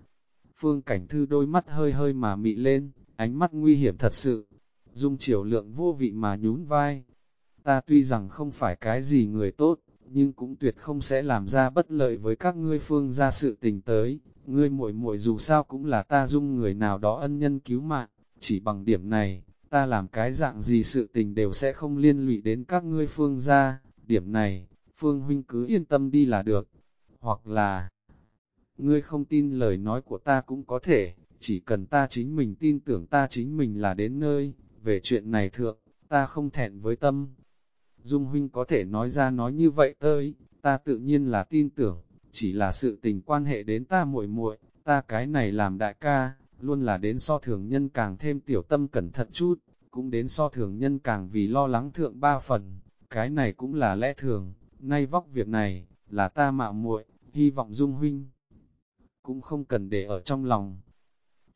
Phương cảnh thư đôi mắt hơi hơi mà mị lên, ánh mắt nguy hiểm thật sự. Dung chiều lượng vô vị mà nhún vai. Ta tuy rằng không phải cái gì người tốt, nhưng cũng tuyệt không sẽ làm ra bất lợi với các ngươi phương ra sự tình tới. Ngươi muội muội dù sao cũng là ta dung người nào đó ân nhân cứu mạng, chỉ bằng điểm này, ta làm cái dạng gì sự tình đều sẽ không liên lụy đến các ngươi phương ra, điểm này, phương huynh cứ yên tâm đi là được, hoặc là, ngươi không tin lời nói của ta cũng có thể, chỉ cần ta chính mình tin tưởng ta chính mình là đến nơi, về chuyện này thượng, ta không thẹn với tâm. Dung huynh có thể nói ra nói như vậy tới, ta tự nhiên là tin tưởng, chỉ là sự tình quan hệ đến ta muội muội, ta cái này làm đại ca, luôn là đến so thường nhân càng thêm tiểu tâm cẩn thận chút, cũng đến so thường nhân càng vì lo lắng thượng ba phần, cái này cũng là lẽ thường, nay vóc việc này, là ta mạo muội, hy vọng Dung huynh cũng không cần để ở trong lòng.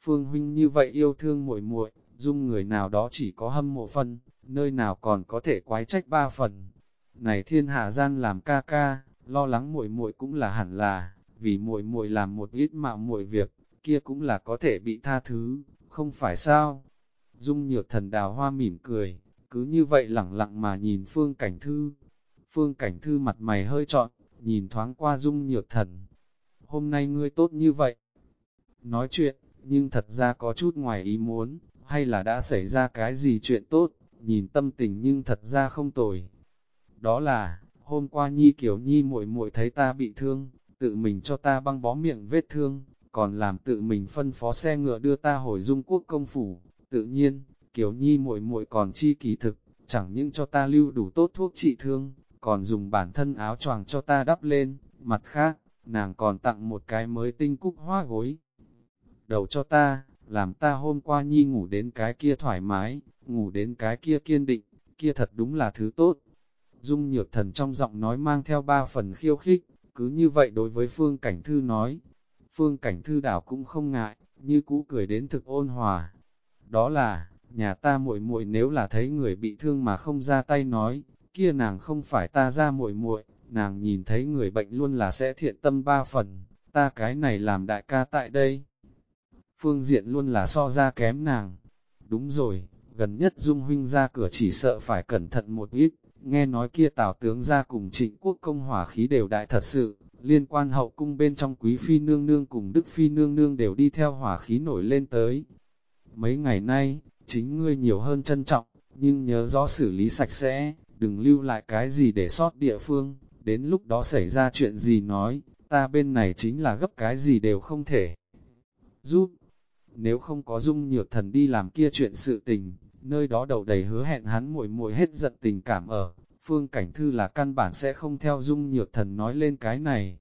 Phương huynh như vậy yêu thương muội muội, Dung người nào đó chỉ có hâm mộ phân, nơi nào còn có thể quái trách ba phần. Này thiên hạ gian làm ca ca, lo lắng muội muội cũng là hẳn là, vì muội muội làm một ít mạo muội việc, kia cũng là có thể bị tha thứ, không phải sao? Dung nhược thần đào hoa mỉm cười, cứ như vậy lẳng lặng mà nhìn phương cảnh thư. Phương cảnh thư mặt mày hơi trọn, nhìn thoáng qua dung nhược thần. Hôm nay ngươi tốt như vậy. Nói chuyện, nhưng thật ra có chút ngoài ý muốn, hay là đã xảy ra cái gì chuyện tốt, nhìn tâm tình nhưng thật ra không tồi. Đó là, hôm qua Nhi Kiều Nhi muội muội thấy ta bị thương, tự mình cho ta băng bó miệng vết thương, còn làm tự mình phân phó xe ngựa đưa ta hồi dung quốc công phủ. Tự nhiên, Kiều Nhi muội muội còn chi kỳ thực, chẳng những cho ta lưu đủ tốt thuốc trị thương, còn dùng bản thân áo choàng cho ta đắp lên, mặt khác, nàng còn tặng một cái mới tinh cúc hoa gối. Đầu cho ta, làm ta hôm qua Nhi ngủ đến cái kia thoải mái, ngủ đến cái kia kiên định, kia thật đúng là thứ tốt. Dung nhược thần trong giọng nói mang theo ba phần khiêu khích, cứ như vậy đối với Phương Cảnh Thư nói, Phương Cảnh Thư đảo cũng không ngại, như cũ cười đến thực ôn hòa. Đó là, nhà ta muội muội nếu là thấy người bị thương mà không ra tay nói, kia nàng không phải ta ra muội muội, nàng nhìn thấy người bệnh luôn là sẽ thiện tâm ba phần, ta cái này làm đại ca tại đây. Phương diện luôn là so ra kém nàng. Đúng rồi, gần nhất Dung Huynh ra cửa chỉ sợ phải cẩn thận một ít, nghe nói kia tào tướng ra cùng trịnh quốc công hỏa khí đều đại thật sự, liên quan hậu cung bên trong quý phi nương nương cùng đức phi nương nương đều đi theo hỏa khí nổi lên tới. Mấy ngày nay, chính ngươi nhiều hơn trân trọng, nhưng nhớ rõ xử lý sạch sẽ, đừng lưu lại cái gì để sót địa phương, đến lúc đó xảy ra chuyện gì nói, ta bên này chính là gấp cái gì đều không thể. Giúp, nếu không có dung nhược thần đi làm kia chuyện sự tình, nơi đó đầu đầy hứa hẹn hắn muội muội hết giận tình cảm ở, phương cảnh thư là căn bản sẽ không theo dung nhược thần nói lên cái này.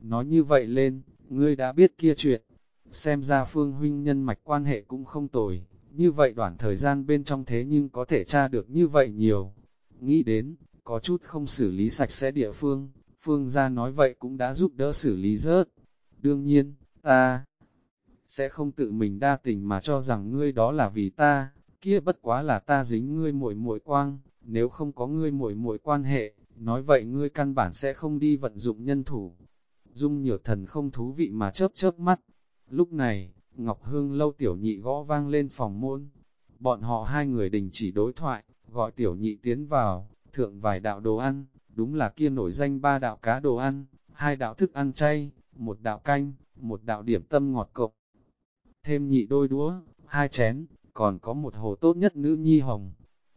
Nói như vậy lên, ngươi đã biết kia chuyện, xem ra phương huynh nhân mạch quan hệ cũng không tồi, như vậy đoạn thời gian bên trong thế nhưng có thể tra được như vậy nhiều. Nghĩ đến, có chút không xử lý sạch sẽ địa phương, phương gia nói vậy cũng đã giúp đỡ xử lý rớt. Đương nhiên, ta sẽ không tự mình đa tình mà cho rằng ngươi đó là vì ta, kia bất quá là ta dính ngươi muội muội quang, nếu không có ngươi muội muội quan hệ, nói vậy ngươi căn bản sẽ không đi vận dụng nhân thủ. Dung nhược thần không thú vị mà chớp chớp mắt. Lúc này, Ngọc Hương lâu tiểu nhị gõ vang lên phòng môn. Bọn họ hai người đình chỉ đối thoại, gọi tiểu nhị tiến vào, thượng vài đạo đồ ăn, đúng là kia nổi danh ba đạo cá đồ ăn, hai đạo thức ăn chay, một đạo canh, một đạo điểm tâm ngọt cộng. Thêm nhị đôi đũa, hai chén, còn có một hồ tốt nhất nữ nhi hồng.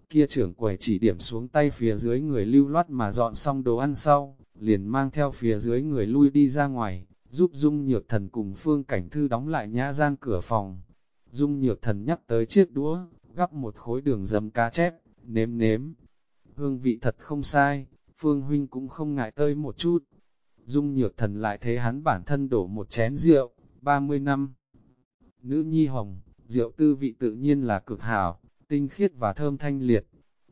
Kia trưởng quầy chỉ điểm xuống tay phía dưới người lưu loát mà dọn xong đồ ăn sau, liền mang theo phía dưới người lui đi ra ngoài, giúp Dung Nhược Thần cùng Phương Cảnh Thư đóng lại nhã gian cửa phòng. Dung Nhược Thần nhắc tới chiếc đũa, gắp một khối đường dầm cá chép, nếm nếm. Hương vị thật không sai, Phương Huynh cũng không ngại tơi một chút. Dung Nhược Thần lại thấy hắn bản thân đổ một chén rượu, 30 năm. Nữ nhi hồng, rượu tư vị tự nhiên là cực hảo, tinh khiết và thơm thanh liệt.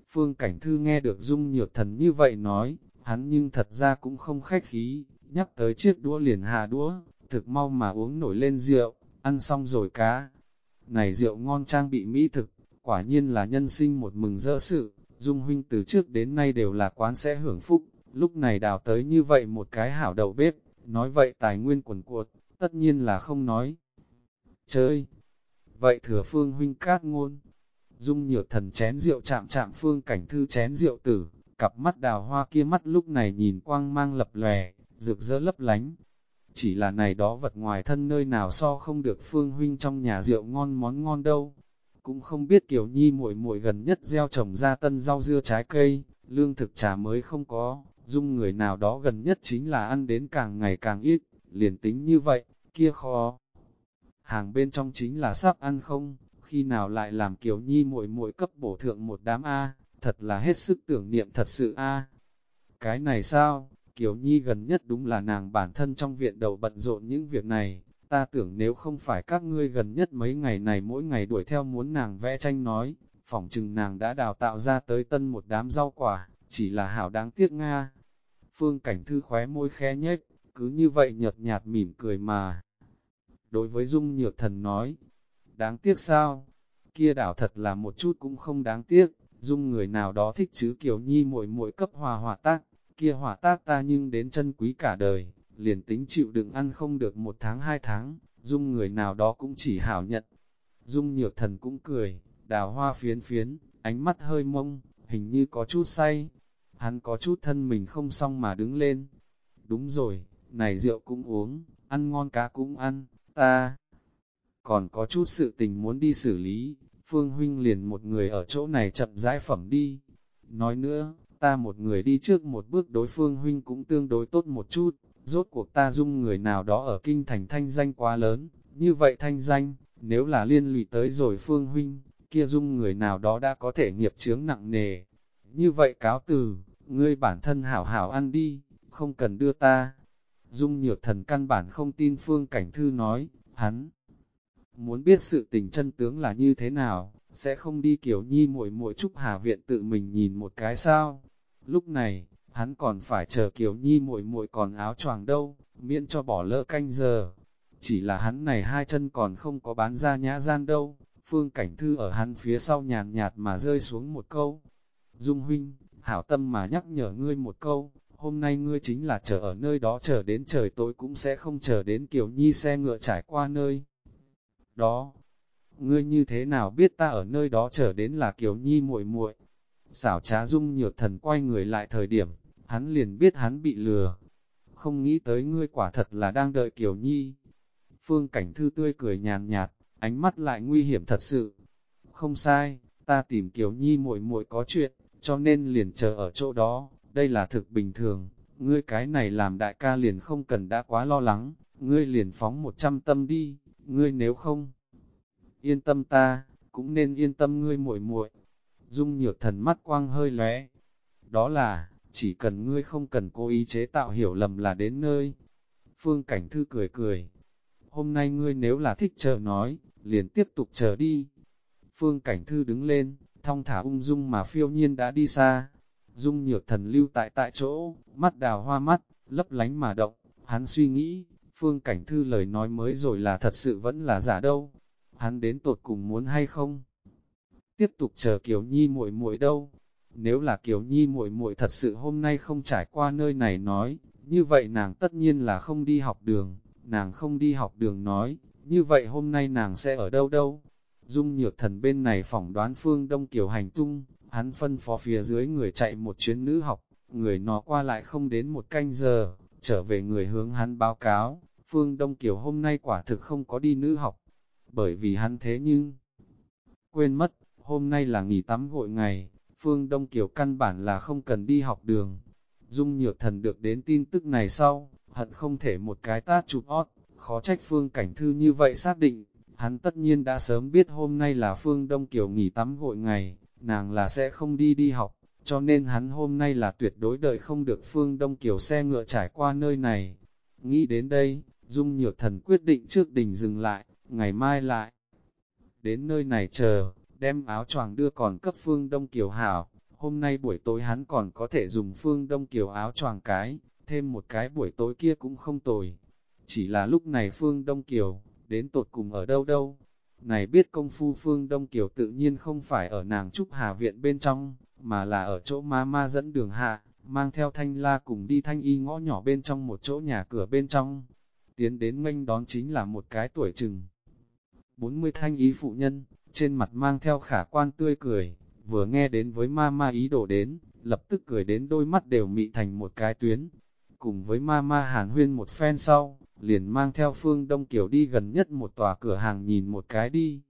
Phương Cảnh Thư nghe được Dung Nhược Thần như vậy nói, hắn nhưng thật ra cũng không khách khí, nhắc tới chiếc đũa liền hà đũa, thực mau mà uống nổi lên rượu, ăn xong rồi cá. Này rượu ngon trang bị mỹ thực, quả nhiên là nhân sinh một mừng rỡ sự, Dung huynh từ trước đến nay đều là quán sẽ hưởng phúc, lúc này đào tới như vậy một cái hảo đầu bếp, nói vậy tài nguyên quần cuột, tất nhiên là không nói. Chơi! Vậy thừa phương huynh cát ngôn. Dung nhược thần chén rượu chạm chạm phương cảnh thư chén rượu tử, cặp mắt đào hoa kia mắt lúc này nhìn quang mang lập lòe, rực rỡ lấp lánh. Chỉ là này đó vật ngoài thân nơi nào so không được phương huynh trong nhà rượu ngon món ngon đâu. Cũng không biết kiểu nhi muội muội gần nhất gieo trồng ra tân rau dưa trái cây, lương thực trà mới không có, dung người nào đó gần nhất chính là ăn đến càng ngày càng ít, liền tính như vậy, kia khó. Hàng bên trong chính là sắp ăn không, khi nào lại làm kiểu nhi muội muội cấp bổ thượng một đám A, thật là hết sức tưởng niệm thật sự A. Cái này sao, Kiều Nhi gần nhất đúng là nàng bản thân trong viện đầu bận rộn những việc này, ta tưởng nếu không phải các ngươi gần nhất mấy ngày này mỗi ngày đuổi theo muốn nàng vẽ tranh nói, phỏng chừng nàng đã đào tạo ra tới tân một đám rau quả, chỉ là hảo đáng tiếc Nga. Phương Cảnh Thư khóe môi khẽ nhếch, cứ như vậy nhợt nhạt mỉm cười mà. Đối với Dung Nhược Thần nói, đáng tiếc sao? Kia đảo thật là một chút cũng không đáng tiếc, Dung người nào đó thích chứ Kiều Nhi muội muội cấp hòa hòa tác, kia hòa tác ta nhưng đến chân quý cả đời, liền tính chịu đựng ăn không được một tháng hai tháng, Dung người nào đó cũng chỉ hảo nhận. Dung Nhược Thần cũng cười, đào hoa phiến phiến, ánh mắt hơi mông, hình như có chút say, hắn có chút thân mình không xong mà đứng lên. Đúng rồi, này rượu cũng uống, ăn ngon cá cũng ăn, ta còn có chút sự tình muốn đi xử lý, Phương Huynh liền một người ở chỗ này chậm rãi phẩm đi. Nói nữa, ta một người đi trước một bước đối Phương Huynh cũng tương đối tốt một chút, rốt cuộc ta dung người nào đó ở kinh thành thanh danh quá lớn, như vậy thanh danh, nếu là liên lụy tới rồi Phương Huynh, kia dung người nào đó đã có thể nghiệp chướng nặng nề. Như vậy cáo từ, ngươi bản thân hảo hảo ăn đi, không cần đưa ta. Dung nhược thần căn bản không tin phương cảnh thư nói, hắn muốn biết sự tình chân tướng là như thế nào, sẽ không đi kiểu nhi muội muội trúc hà viện tự mình nhìn một cái sao. Lúc này, hắn còn phải chờ kiểu nhi muội muội còn áo choàng đâu, miễn cho bỏ lỡ canh giờ. Chỉ là hắn này hai chân còn không có bán ra nhã gian đâu, phương cảnh thư ở hắn phía sau nhàn nhạt mà rơi xuống một câu. Dung huynh, hảo tâm mà nhắc nhở ngươi một câu, hôm nay ngươi chính là chờ ở nơi đó chờ đến trời tối cũng sẽ không chờ đến kiểu nhi xe ngựa trải qua nơi. Đó, ngươi như thế nào biết ta ở nơi đó chờ đến là kiểu nhi muội muội Xảo trá dung nhược thần quay người lại thời điểm, hắn liền biết hắn bị lừa. Không nghĩ tới ngươi quả thật là đang đợi kiều nhi. Phương cảnh thư tươi cười nhàn nhạt, ánh mắt lại nguy hiểm thật sự. Không sai, ta tìm kiều nhi muội muội có chuyện, cho nên liền chờ ở chỗ đó, đây là thực bình thường, ngươi cái này làm đại ca liền không cần đã quá lo lắng, ngươi liền phóng một trăm tâm đi, ngươi nếu không yên tâm ta, cũng nên yên tâm ngươi muội muội. Dung nhược thần mắt quang hơi lóe, đó là, chỉ cần ngươi không cần cố ý chế tạo hiểu lầm là đến nơi. Phương Cảnh Thư cười cười, hôm nay ngươi nếu là thích chờ nói, liền tiếp tục chờ đi. Phương Cảnh Thư đứng lên, thong thả ung dung mà phiêu nhiên đã đi xa. Dung nhược thần lưu tại tại chỗ, mắt đào hoa mắt, lấp lánh mà động, hắn suy nghĩ, phương cảnh thư lời nói mới rồi là thật sự vẫn là giả đâu. Hắn đến tột cùng muốn hay không? Tiếp tục chờ Kiều Nhi muội muội đâu? Nếu là Kiều Nhi muội muội thật sự hôm nay không trải qua nơi này nói, như vậy nàng tất nhiên là không đi học đường, nàng không đi học đường nói, như vậy hôm nay nàng sẽ ở đâu đâu? Dung nhược thần bên này phỏng đoán phương Đông Kiều hành tung, hắn phân phó phía dưới người chạy một chuyến nữ học, người nó qua lại không đến một canh giờ, trở về người hướng hắn báo cáo, phương Đông Kiều hôm nay quả thực không có đi nữ học, bởi vì hắn thế nhưng quên mất, hôm nay là nghỉ tắm gội ngày, phương Đông Kiều căn bản là không cần đi học đường. Dung nhược thần được đến tin tức này sau, hận không thể một cái tát chụp ót, khó trách phương cảnh thư như vậy xác định, hắn tất nhiên đã sớm biết hôm nay là phương Đông Kiều nghỉ tắm gội ngày, nàng là sẽ không đi đi học, cho nên hắn hôm nay là tuyệt đối đợi không được phương Đông Kiều xe ngựa trải qua nơi này. Nghĩ đến đây, Dung Nhược Thần quyết định trước đình dừng lại, ngày mai lại. Đến nơi này chờ, đem áo choàng đưa còn cấp phương Đông Kiều hảo, hôm nay buổi tối hắn còn có thể dùng phương Đông Kiều áo choàng cái, thêm một cái buổi tối kia cũng không tồi. Chỉ là lúc này phương Đông Kiều, đến tột cùng ở đâu đâu, này biết công phu phương Đông Kiều tự nhiên không phải ở nàng Trúc Hà Viện bên trong, mà là ở chỗ ma ma dẫn đường hạ, mang theo thanh la cùng đi thanh y ngõ nhỏ bên trong một chỗ nhà cửa bên trong. Tiến đến nghênh đón chính là một cái tuổi chừng. 40 thanh y phụ nhân, trên mặt mang theo khả quan tươi cười, vừa nghe đến với ma ma ý đồ đến, lập tức cười đến đôi mắt đều mị thành một cái tuyến. Cùng với ma ma hàn huyên một phen sau, liền mang theo phương Đông Kiều đi gần nhất một tòa cửa hàng nhìn một cái đi.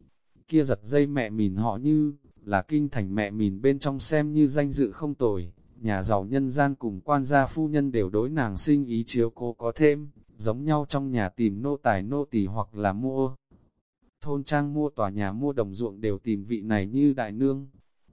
Kia giật dây mẹ mìn họ như, là kinh thành mẹ mìn bên trong xem như danh dự không tồi, nhà giàu nhân gian cùng quan gia phu nhân đều đối nàng sinh ý chiếu cố có thêm, giống nhau trong nhà tìm nô tài nô tỳ hoặc là mua. Thôn trang mua tòa nhà mua đồng ruộng đều tìm vị này như đại nương.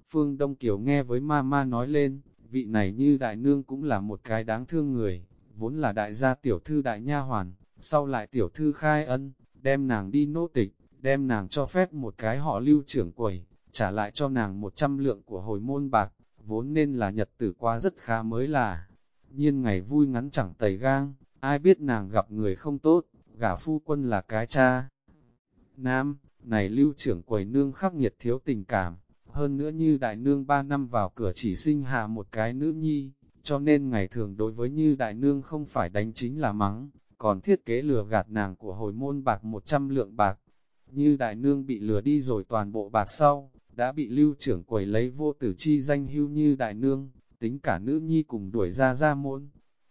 Phương Đông Kiều nghe với ma ma nói lên, vị này như đại nương cũng là một cái đáng thương người, vốn là đại gia tiểu thư đại nha hoàn, sau lại tiểu thư khai ân, đem nàng đi nô tịch, đem nàng cho phép một cái họ lưu trưởng quầy, trả lại cho nàng một trăm lượng của hồi môn bạc, vốn nên là nhật tử qua rất khá mới là. Nhiên ngày vui ngắn chẳng tẩy gang, ai biết nàng gặp người không tốt, gả phu quân là cái cha. Nam, này lưu trưởng quầy nương khắc nghiệt thiếu tình cảm, hơn nữa như đại nương ba năm vào cửa chỉ sinh hạ một cái nữ nhi, cho nên ngày thường đối với như đại nương không phải đánh chính là mắng, còn thiết kế lừa gạt nàng của hồi môn bạc 100 lượng bạc. Như đại nương bị lừa đi rồi toàn bộ bạc sau, đã bị lưu trưởng quầy lấy vô tử chi danh hưu như đại nương, tính cả nữ nhi cùng đuổi ra ra môn.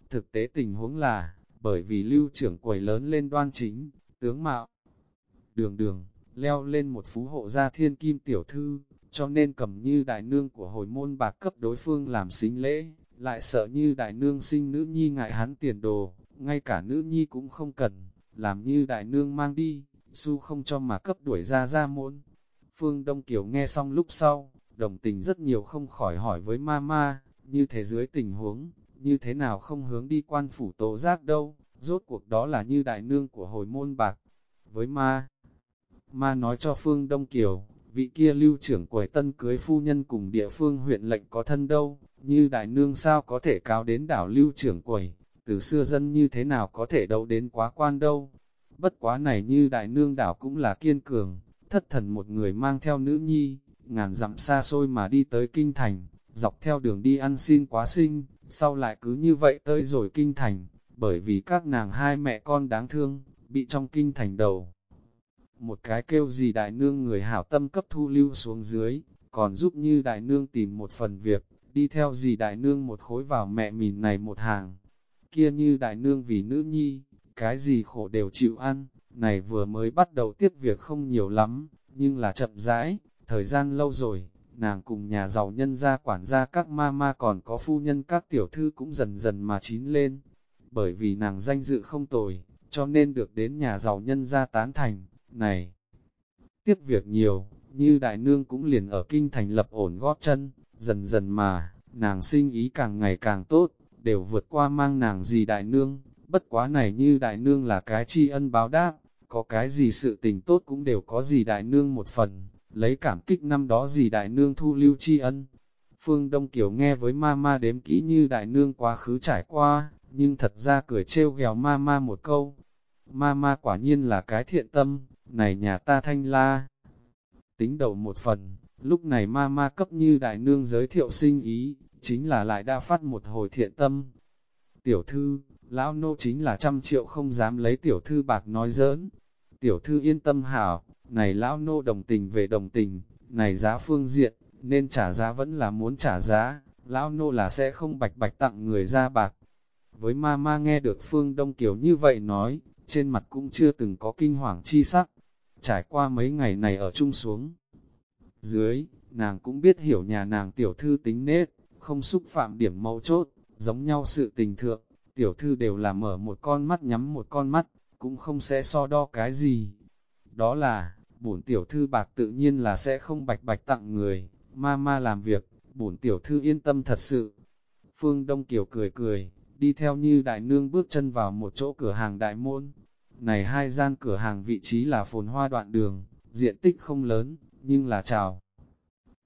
Thực tế tình huống là, bởi vì lưu trưởng quầy lớn lên đoan chính, tướng mạo, đường đường, leo lên một phú hộ gia thiên kim tiểu thư, cho nên cầm như đại nương của hồi môn bạc cấp đối phương làm xính lễ, lại sợ như đại nương sinh nữ nhi ngại hắn tiền đồ, ngay cả nữ nhi cũng không cần, làm như đại nương mang đi, su không cho mà cấp đuổi ra ra môn. Phương Đông Kiều nghe xong lúc sau, đồng tình rất nhiều không khỏi hỏi với ma ma, như thế dưới tình huống, như thế nào không hướng đi quan phủ tố giác đâu, rốt cuộc đó là như đại nương của hồi môn bạc. Với ma, ma nói cho Phương Đông Kiều, vị kia lưu trưởng quầy tân cưới phu nhân cùng địa phương huyện lệnh có thân đâu, như đại nương sao có thể cao đến đảo lưu trưởng quầy, từ xưa dân như thế nào có thể đâu đến quá quan đâu. Bất quá này như đại nương đảo cũng là kiên cường, thất thần một người mang theo nữ nhi, ngàn dặm xa xôi mà đi tới kinh thành, dọc theo đường đi ăn xin quá sinh, sau lại cứ như vậy tới rồi kinh thành, bởi vì các nàng hai mẹ con đáng thương, bị trong kinh thành đầu. Một cái kêu gì đại nương người hảo tâm cấp thu lưu xuống dưới, còn giúp như đại nương tìm một phần việc, đi theo gì đại nương một khối vào mẹ mìn này một hàng. Kia như đại nương vì nữ nhi, cái gì khổ đều chịu ăn, này vừa mới bắt đầu tiếp việc không nhiều lắm, nhưng là chậm rãi, thời gian lâu rồi, nàng cùng nhà giàu nhân gia quản gia các ma ma còn có phu nhân các tiểu thư cũng dần dần mà chín lên. Bởi vì nàng danh dự không tồi, cho nên được đến nhà giàu nhân gia tán thành, này. Tiếp việc nhiều, như đại nương cũng liền ở kinh thành lập ổn gót chân, dần dần mà, nàng sinh ý càng ngày càng tốt, đều vượt qua mang nàng gì đại nương, bất quá này như đại nương là cái tri ân báo đáp, có cái gì sự tình tốt cũng đều có gì đại nương một phần, lấy cảm kích năm đó gì đại nương thu lưu tri ân. Phương Đông Kiều nghe với ma ma đếm kỹ như đại nương quá khứ trải qua, nhưng thật ra cười trêu ghèo ma ma một câu. Ma ma quả nhiên là cái thiện tâm, này nhà ta thanh la. Tính đầu một phần, lúc này ma ma cấp như đại nương giới thiệu sinh ý, chính là lại đa phát một hồi thiện tâm. Tiểu thư, lão nô chính là trăm triệu không dám lấy tiểu thư bạc nói giỡn. Tiểu thư yên tâm hảo, này lão nô đồng tình về đồng tình, này giá phương diện, nên trả giá vẫn là muốn trả giá, lão nô là sẽ không bạch bạch tặng người ra bạc. Với ma ma nghe được phương Đông Kiều như vậy nói, trên mặt cũng chưa từng có kinh hoàng chi sắc. Trải qua mấy ngày này ở chung xuống. Dưới, nàng cũng biết hiểu nhà nàng tiểu thư tính nết, không xúc phạm điểm mâu chốt, giống nhau sự tình thượng, tiểu thư đều là mở một con mắt nhắm một con mắt, cũng không sẽ so đo cái gì. Đó là, bổn tiểu thư bạc tự nhiên là sẽ không bạch bạch tặng người, ma ma làm việc, bổn tiểu thư yên tâm thật sự. Phương Đông Kiều cười cười, đi theo như đại nương bước chân vào một chỗ cửa hàng đại môn. Này hai gian cửa hàng vị trí là phồn hoa đoạn đường, diện tích không lớn, nhưng là chào.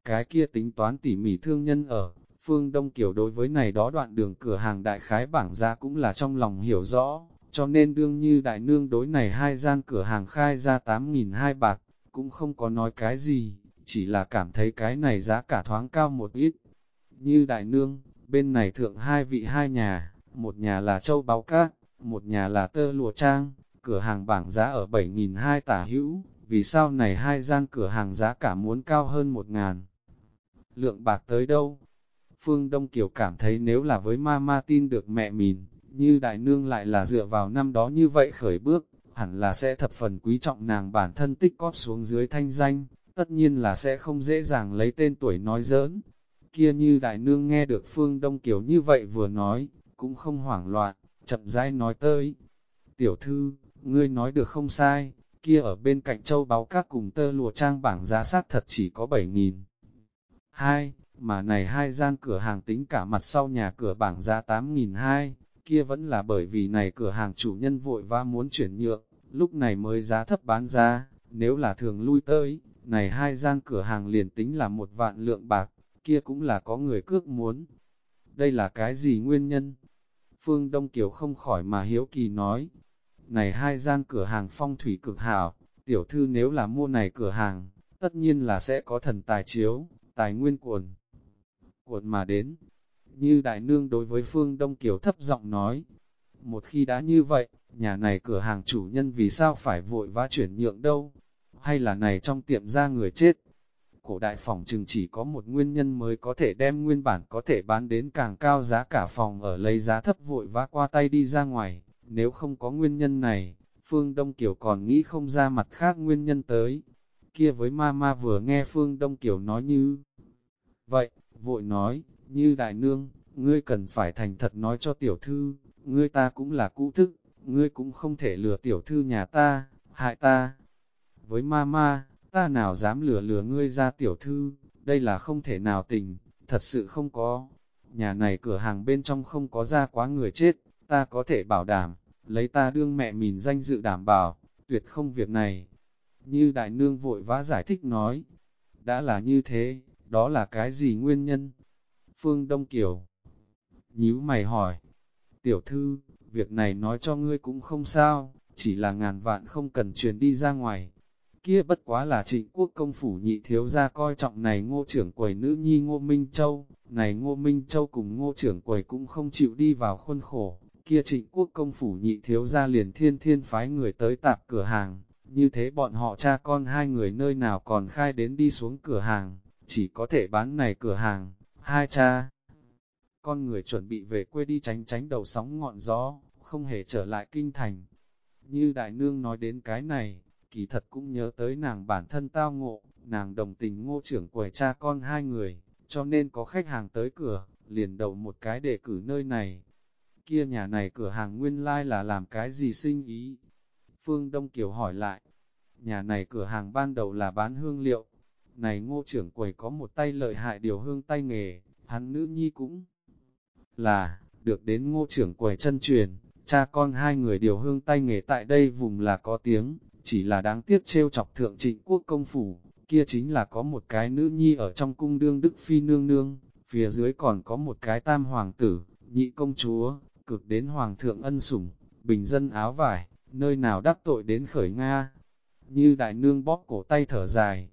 Cái kia tính toán tỉ mỉ thương nhân ở, Phương Đông Kiều đối với này đó đoạn đường cửa hàng đại khái bảng ra cũng là trong lòng hiểu rõ, cho nên đương như đại nương đối này hai gian cửa hàng khai ra 8.000 hai bạc, cũng không có nói cái gì, chỉ là cảm thấy cái này giá cả thoáng cao một ít. như đại nương, bên này thượng hai vị hai nhà, một nhà là châu báo cát, một nhà là tơ lụa trang, cửa hàng bảng giá ở 7.200 tả hữu, vì sao này hai gian cửa hàng giá cả muốn cao hơn 1.000. Lượng bạc tới đâu? Phương Đông Kiều cảm thấy nếu là với ma tin được mẹ mình, như đại nương lại là dựa vào năm đó như vậy khởi bước, hẳn là sẽ thập phần quý trọng nàng bản thân tích cóp xuống dưới thanh danh, tất nhiên là sẽ không dễ dàng lấy tên tuổi nói giỡn. Kia như đại nương nghe được Phương Đông Kiều như vậy vừa nói, cũng không hoảng loạn, chậm rãi nói tới. Tiểu thư, ngươi nói được không sai, kia ở bên cạnh châu báo các cùng tơ lụa trang bảng giá sát thật chỉ có 7.000. Hai, mà này hai gian cửa hàng tính cả mặt sau nhà cửa bảng giá 8.200, kia vẫn là bởi vì này cửa hàng chủ nhân vội và muốn chuyển nhượng, lúc này mới giá thấp bán ra, nếu là thường lui tới, này hai gian cửa hàng liền tính là một vạn lượng bạc, kia cũng là có người cước muốn. Đây là cái gì nguyên nhân? Phương Đông Kiều không khỏi mà hiếu kỳ nói, này hai gian cửa hàng phong thủy cực hảo, tiểu thư nếu là mua này cửa hàng, tất nhiên là sẽ có thần tài chiếu, tài nguyên cuồn. Cuộn mà đến, như đại nương đối với Phương Đông Kiều thấp giọng nói, một khi đã như vậy, nhà này cửa hàng chủ nhân vì sao phải vội vã chuyển nhượng đâu, hay là này trong tiệm ra người chết. Cổ đại phòng chừng chỉ có một nguyên nhân mới có thể đem nguyên bản có thể bán đến càng cao giá cả phòng ở lấy giá thấp vội vã qua tay đi ra ngoài, nếu không có nguyên nhân này, Phương Đông Kiều còn nghĩ không ra mặt khác nguyên nhân tới. Kia với ma ma vừa nghe Phương Đông Kiều nói như vậy, vội nói, như đại nương, ngươi cần phải thành thật nói cho tiểu thư, ngươi ta cũng là cũ thức, ngươi cũng không thể lừa tiểu thư nhà ta, hại ta. Với ma ma, ta nào dám lừa lừa ngươi ra tiểu thư, đây là không thể nào tình, thật sự không có. Nhà này cửa hàng bên trong không có ra quá người chết, ta có thể bảo đảm, lấy ta đương mẹ mình danh dự đảm bảo, tuyệt không việc này. Như đại nương vội vã giải thích nói, đã là như thế, đó là cái gì nguyên nhân? Phương Đông Kiều nhíu mày hỏi, tiểu thư, việc này nói cho ngươi cũng không sao, chỉ là ngàn vạn không cần truyền đi ra ngoài. Kia bất quá là trịnh quốc công phủ nhị thiếu ra coi trọng này ngô trưởng quầy nữ nhi ngô Minh Châu, này ngô Minh Châu cùng ngô trưởng quầy cũng không chịu đi vào khuôn khổ, kia trịnh quốc công phủ nhị thiếu ra liền thiên thiên phái người tới tạp cửa hàng, như thế bọn họ cha con hai người nơi nào còn khai đến đi xuống cửa hàng, chỉ có thể bán này cửa hàng, hai cha. Con người chuẩn bị về quê đi tránh tránh đầu sóng ngọn gió, không hề trở lại kinh thành. Như đại nương nói đến cái này, kỳ thật cũng nhớ tới nàng bản thân tao ngộ, nàng đồng tình ngô trưởng quầy cha con hai người, cho nên có khách hàng tới cửa, liền đầu một cái để cử nơi này. Kia nhà này cửa hàng nguyên lai like là làm cái gì sinh ý? Phương Đông Kiều hỏi lại, nhà này cửa hàng ban đầu là bán hương liệu, này ngô trưởng quầy có một tay lợi hại điều hương tay nghề, hắn nữ nhi cũng là, được đến ngô trưởng quầy chân truyền, cha con hai người điều hương tay nghề tại đây vùng là có tiếng, chỉ là đáng tiếc trêu chọc thượng trịnh quốc công phủ, kia chính là có một cái nữ nhi ở trong cung đương đức phi nương nương, phía dưới còn có một cái tam hoàng tử, nhị công chúa, cực đến hoàng thượng ân sủng, bình dân áo vải, nơi nào đắc tội đến khởi Nga. Như đại nương bóp cổ tay thở dài,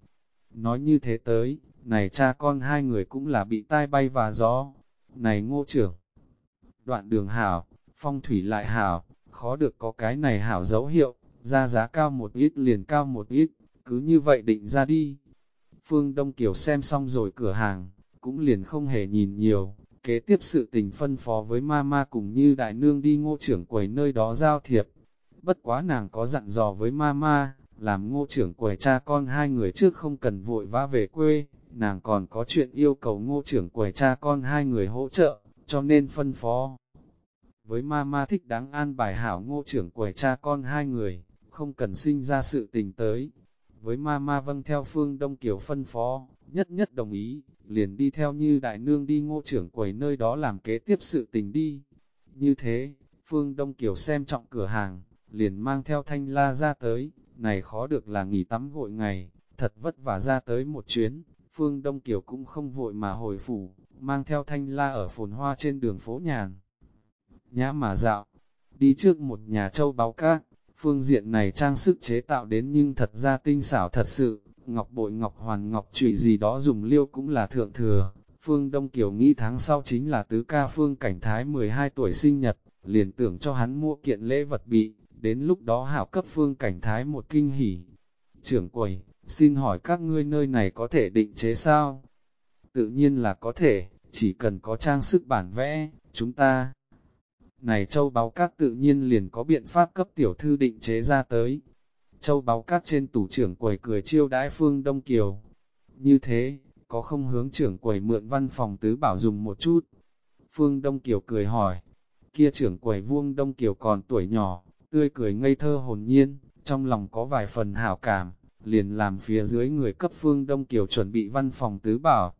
Nói như thế tới, này cha con hai người cũng là bị tai bay và gió. Này ngô trưởng, đoạn đường hảo, phong thủy lại hảo, khó được có cái này hảo dấu hiệu, ra giá cao một ít liền cao một ít, cứ như vậy định ra đi. Phương Đông Kiều xem xong rồi cửa hàng, cũng liền không hề nhìn nhiều, kế tiếp sự tình phân phó với Mama cùng như đại nương đi ngô trưởng quầy nơi đó giao thiệp. Bất quá nàng có dặn dò với Mama, làm ngô trưởng quầy cha con hai người trước không cần vội vã về quê, nàng còn có chuyện yêu cầu ngô trưởng quầy cha con hai người hỗ trợ, cho nên phân phó. Với Mama thích đáng an bài hảo ngô trưởng quầy cha con hai người, không cần sinh ra sự tình tới. Với Mama vâng theo phương Đông Kiều phân phó, nhất nhất đồng ý, liền đi theo như đại nương đi ngô trưởng quầy nơi đó làm kế tiếp sự tình đi. Như thế, phương Đông Kiều xem trọng cửa hàng, liền mang theo thanh la ra tới, này khó được là nghỉ tắm gội ngày, thật vất vả ra tới một chuyến, Phương Đông Kiều cũng không vội mà hồi phủ, mang theo thanh la ở phồn hoa trên đường phố nhàn. Nhã mà dạo, đi trước một nhà châu báo các, phương diện này trang sức chế tạo đến nhưng thật ra tinh xảo thật sự, ngọc bội ngọc hoàn ngọc trụy gì đó dùng liêu cũng là thượng thừa, Phương Đông Kiều nghĩ tháng sau chính là tứ ca Phương Cảnh Thái 12 tuổi sinh nhật, liền tưởng cho hắn mua kiện lễ vật bị, đến lúc đó hảo cấp Phương Cảnh Thái một kinh hỉ. Trưởng quầy, xin hỏi các ngươi nơi này có thể định chế sao? Tự nhiên là có thể, chỉ cần có trang sức bản vẽ, chúng ta. Này châu báo các tự nhiên liền có biện pháp cấp tiểu thư định chế ra tới. Châu báo cát trên tủ trưởng quầy cười chiêu đãi Phương Đông Kiều. Như thế, có không hướng trưởng quầy mượn văn phòng tứ bảo dùng một chút? Phương Đông Kiều cười hỏi. Kia trưởng quầy vuông Đông Kiều còn tuổi nhỏ, tươi cười ngây thơ hồn nhiên, trong lòng có vài phần hảo cảm, liền làm phía dưới người cấp Phương Đông Kiều chuẩn bị văn phòng tứ bảo.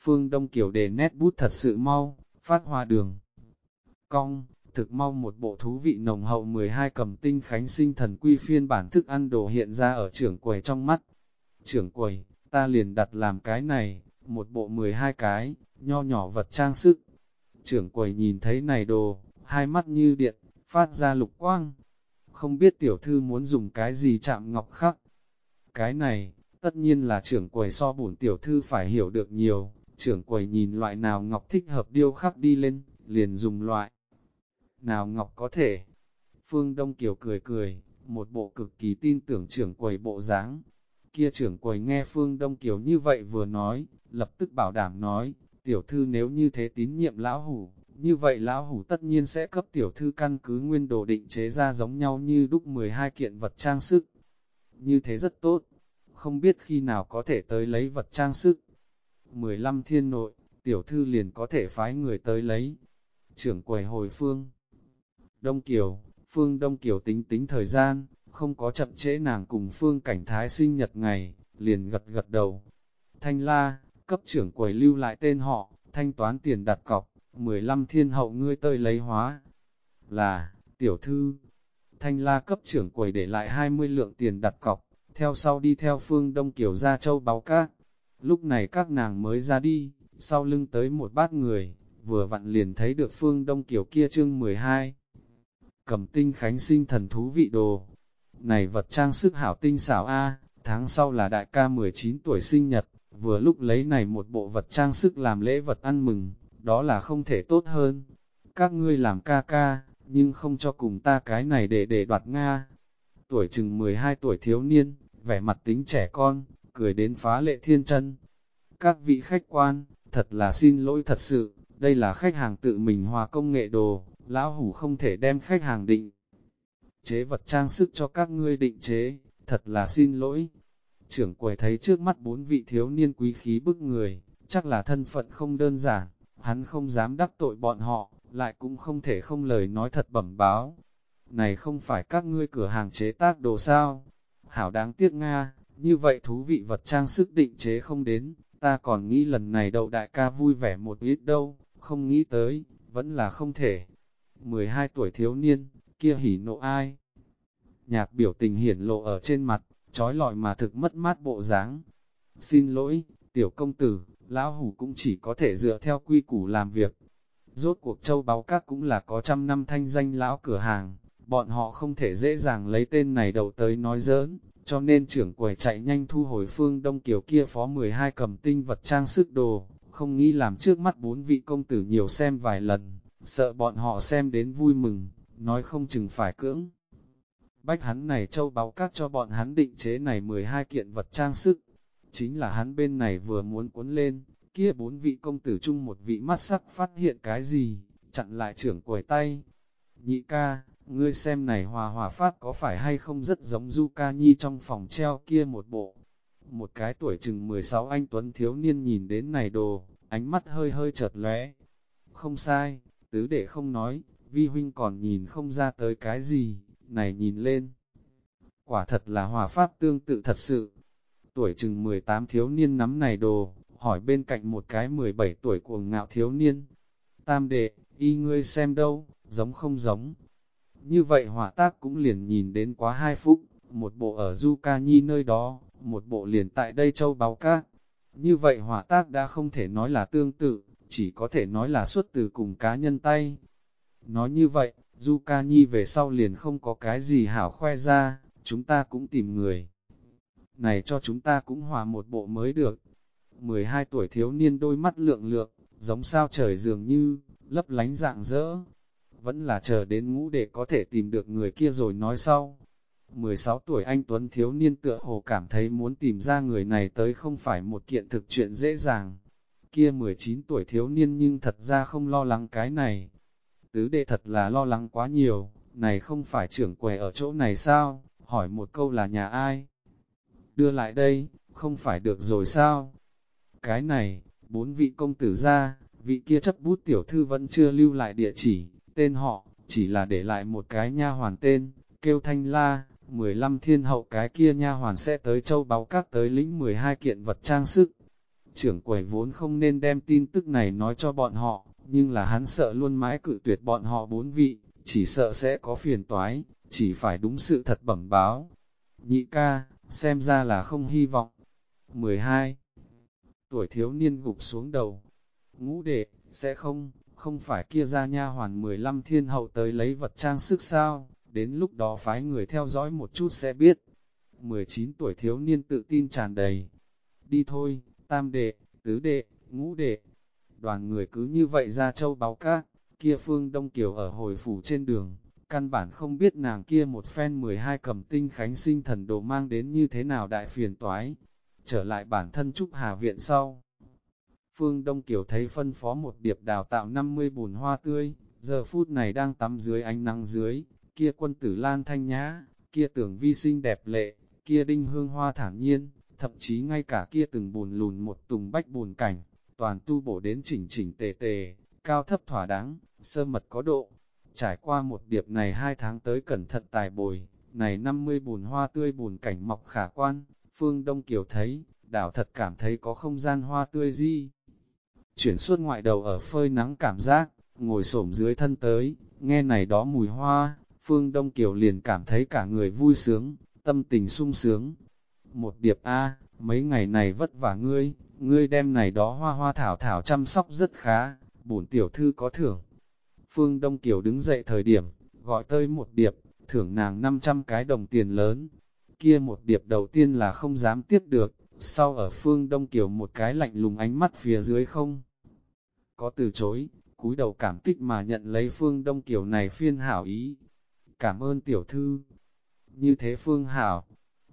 Phương Đông Kiều đề nét bút thật sự mau, phát hoa đường. Cong, thực mau một bộ thú vị nồng hậu 12 cầm tinh khánh sinh thần quy phiên bản thức ăn đồ hiện ra ở trưởng quầy trong mắt. Trưởng quầy, ta liền đặt làm cái này, một bộ 12 cái, nho nhỏ vật trang sức. Trưởng quầy nhìn thấy này đồ, hai mắt như điện, phát ra lục quang. Không biết tiểu thư muốn dùng cái gì chạm ngọc khắc. Cái này, tất nhiên là trưởng quầy so bổn tiểu thư phải hiểu được nhiều, trưởng quầy nhìn loại nào ngọc thích hợp điêu khắc đi lên, liền dùng loại. Nào ngọc có thể. Phương Đông Kiều cười cười, một bộ cực kỳ tin tưởng trưởng quầy bộ dáng. Kia trưởng quầy nghe Phương Đông Kiều như vậy vừa nói, lập tức bảo đảm nói, tiểu thư nếu như thế tín nhiệm lão hủ, như vậy lão hủ tất nhiên sẽ cấp tiểu thư căn cứ nguyên đồ định chế ra giống nhau như đúc 12 kiện vật trang sức. Như thế rất tốt, không biết khi nào có thể tới lấy vật trang sức. 15 thiên nội, tiểu thư liền có thể phái người tới lấy. Trưởng quầy hồi phương. Đông Kiều, Phương Đông Kiều tính tính thời gian, không có chậm trễ nàng cùng Phương Cảnh Thái sinh nhật ngày, liền gật gật đầu. Thanh La, cấp trưởng quầy lưu lại tên họ, thanh toán tiền đặt cọc, 15 thiên hậu ngươi tơi lấy hóa. Là, tiểu thư, thanh la cấp trưởng quầy để lại 20 lượng tiền đặt cọc, theo sau đi theo phương Đông Kiều ra châu báo các. Lúc này các nàng mới ra đi, sau lưng tới một bát người, vừa vặn liền thấy được phương Đông Kiều kia chương 12. Cầm tinh khánh sinh thần thú vị đồ. Này vật trang sức hảo tinh xảo A, tháng sau là đại ca 19 tuổi sinh nhật, vừa lúc lấy này một bộ vật trang sức làm lễ vật ăn mừng, đó là không thể tốt hơn. Các ngươi làm ca ca, nhưng không cho cùng ta cái này để để đoạt Nga. Tuổi chừng 12 tuổi thiếu niên, vẻ mặt tính trẻ con, cười đến phá lệ thiên chân. Các vị khách quan, thật là xin lỗi thật sự, đây là khách hàng tự mình hòa công nghệ đồ, lão hủ không thể đem khách hàng định. Chế vật trang sức cho các ngươi định chế, thật là xin lỗi. Trưởng quầy thấy trước mắt bốn vị thiếu niên quý khí bức người, chắc là thân phận không đơn giản, hắn không dám đắc tội bọn họ, lại cũng không thể không lời nói thật bẩm báo. Này không phải các ngươi cửa hàng chế tác đồ sao? Hảo đáng tiếc Nga, như vậy thú vị vật trang sức định chế không đến, ta còn nghĩ lần này đậu đại ca vui vẻ một ít đâu, không nghĩ tới, vẫn là không thể. 12 tuổi thiếu niên, kia hỉ nộ ai? Nhạc biểu tình hiển lộ ở trên mặt, trói lọi mà thực mất mát bộ dáng. Xin lỗi, tiểu công tử, lão hủ cũng chỉ có thể dựa theo quy củ làm việc. Rốt cuộc châu báo các cũng là có trăm năm thanh danh lão cửa hàng, bọn họ không thể dễ dàng lấy tên này đầu tới nói giỡn, cho nên trưởng quầy chạy nhanh thu hồi phương đông kiều kia phó 12 cầm tinh vật trang sức đồ, không nghĩ làm trước mắt bốn vị công tử nhiều xem vài lần, sợ bọn họ xem đến vui mừng, nói không chừng phải cưỡng. Bách hắn này châu báo các cho bọn hắn định chế này 12 kiện vật trang sức, chính là hắn bên này vừa muốn cuốn lên, kia bốn vị công tử chung một vị mắt sắc phát hiện cái gì, chặn lại trưởng quầy tay. Nhị ca, ngươi xem này hòa hòa phát có phải hay không rất giống Du Ca Nhi trong phòng treo kia một bộ. Một cái tuổi chừng 16 anh Tuấn thiếu niên nhìn đến này đồ, ánh mắt hơi hơi chợt lóe. Không sai, tứ đệ không nói, vi huynh còn nhìn không ra tới cái gì, này nhìn lên. Quả thật là hòa pháp tương tự thật sự, tuổi chừng 18 thiếu niên nắm này đồ, hỏi bên cạnh một cái 17 tuổi cuồng ngạo thiếu niên. Tam đệ, y ngươi xem đâu, giống không giống. Như vậy hỏa tác cũng liền nhìn đến quá hai phút, một bộ ở Du Ca Nhi nơi đó, một bộ liền tại đây châu báo các. Như vậy hỏa tác đã không thể nói là tương tự, chỉ có thể nói là xuất từ cùng cá nhân tay. Nói như vậy, Du Ca Nhi về sau liền không có cái gì hảo khoe ra, chúng ta cũng tìm người này cho chúng ta cũng hòa một bộ mới được. 12 tuổi thiếu niên đôi mắt lượng lượng, giống sao trời dường như, lấp lánh dạng dỡ. Vẫn là chờ đến ngũ để có thể tìm được người kia rồi nói sau. 16 tuổi anh Tuấn thiếu niên tựa hồ cảm thấy muốn tìm ra người này tới không phải một kiện thực chuyện dễ dàng. Kia 19 tuổi thiếu niên nhưng thật ra không lo lắng cái này. Tứ đệ thật là lo lắng quá nhiều, này không phải trưởng quầy ở chỗ này sao, hỏi một câu là nhà ai? Đưa lại đây, không phải được rồi sao? Cái này, bốn vị công tử ra, vị kia chấp bút tiểu thư vẫn chưa lưu lại địa chỉ, tên họ, chỉ là để lại một cái nha hoàn tên, kêu thanh la, 15 thiên hậu cái kia nha hoàn sẽ tới châu báo các tới lĩnh 12 kiện vật trang sức. Trưởng quầy vốn không nên đem tin tức này nói cho bọn họ, nhưng là hắn sợ luôn mãi cự tuyệt bọn họ bốn vị, chỉ sợ sẽ có phiền toái, chỉ phải đúng sự thật bẩm báo. Nhị ca, xem ra là không hy vọng. 12. Tuổi thiếu niên gục xuống đầu. Ngũ đệ, sẽ không, không phải kia ra nha hoàn 15 thiên hậu tới lấy vật trang sức sao, đến lúc đó phái người theo dõi một chút sẽ biết. 19 tuổi thiếu niên tự tin tràn đầy. Đi thôi, tam đệ, tứ đệ, ngũ đệ. Đoàn người cứ như vậy ra châu báo các, kia phương Đông Kiều ở hồi phủ trên đường, căn bản không biết nàng kia một phen 12 cầm tinh khánh sinh thần đồ mang đến như thế nào đại phiền toái. Trở lại bản thân Trúc Hà Viện sau. Phương Đông Kiều thấy phân phó một điệp đào tạo 50 bùn hoa tươi, giờ phút này đang tắm dưới ánh nắng dưới, kia quân tử lan thanh nhã, kia tưởng vi sinh đẹp lệ, kia đinh hương hoa thản nhiên, thậm chí ngay cả kia từng bùn lùn một tùng bách bùn cảnh, toàn tu bổ đến chỉnh chỉnh tề tề, cao thấp thỏa đáng, sơ mật có độ. Trải qua một điệp này hai tháng tới cẩn thận tài bồi, này 50 bùn hoa tươi bùn cảnh mọc khả quan, Phương Đông Kiều thấy, đảo thật cảm thấy có không gian hoa tươi di Chuyển suốt ngoại đầu ở phơi nắng cảm giác, ngồi xổm dưới thân tới, nghe này đó mùi hoa, Phương Đông Kiều liền cảm thấy cả người vui sướng, tâm tình sung sướng. Một điệp A, mấy ngày này vất vả ngươi, ngươi đem này đó hoa hoa thảo thảo chăm sóc rất khá, bổn tiểu thư có thưởng. Phương Đông Kiều đứng dậy thời điểm, gọi tới một điệp, thưởng nàng 500 cái đồng tiền lớn. Kia một điệp đầu tiên là không dám tiếp được, sau ở Phương Đông Kiều một cái lạnh lùng ánh mắt phía dưới không. Có từ chối, cúi đầu cảm kích mà nhận lấy Phương Đông Kiều này phiên hảo ý. Cảm ơn tiểu thư. Như thế Phương Hảo,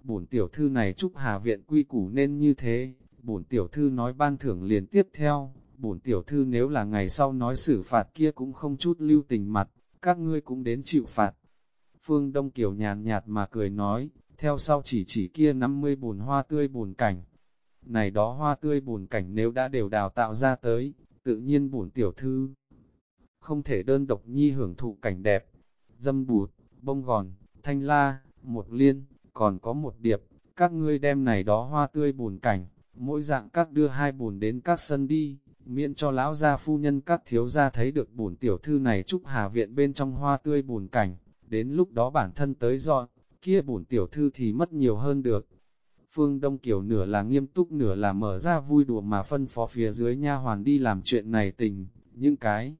bổn tiểu thư này chúc Hà Viện quy củ nên như thế, bổn tiểu thư nói ban thưởng liền tiếp theo, bổn tiểu thư nếu là ngày sau nói xử phạt kia cũng không chút lưu tình mặt, các ngươi cũng đến chịu phạt. Phương Đông Kiều nhàn nhạt mà cười nói, theo sau chỉ chỉ kia 50 bùn hoa tươi bùn cảnh. Này đó hoa tươi bùn cảnh nếu đã đều đào tạo ra tới, tự nhiên bổn tiểu thư không thể đơn độc nhi hưởng thụ cảnh đẹp. Dâm bụt, bông gòn, thanh la, một liên, còn có một điệp, các ngươi đem này đó hoa tươi bùn cảnh, mỗi dạng các đưa hai bùn đến các sân đi, miễn cho lão gia phu nhân các thiếu gia thấy được bùn tiểu thư này chúc hà viện bên trong hoa tươi bùn cảnh, đến lúc đó bản thân tới dọn, kia bùn tiểu thư thì mất nhiều hơn được. Phương Đông Kiều nửa là nghiêm túc nửa là mở ra vui đùa mà phân phó phía dưới nha hoàn đi làm chuyện này tình, những cái.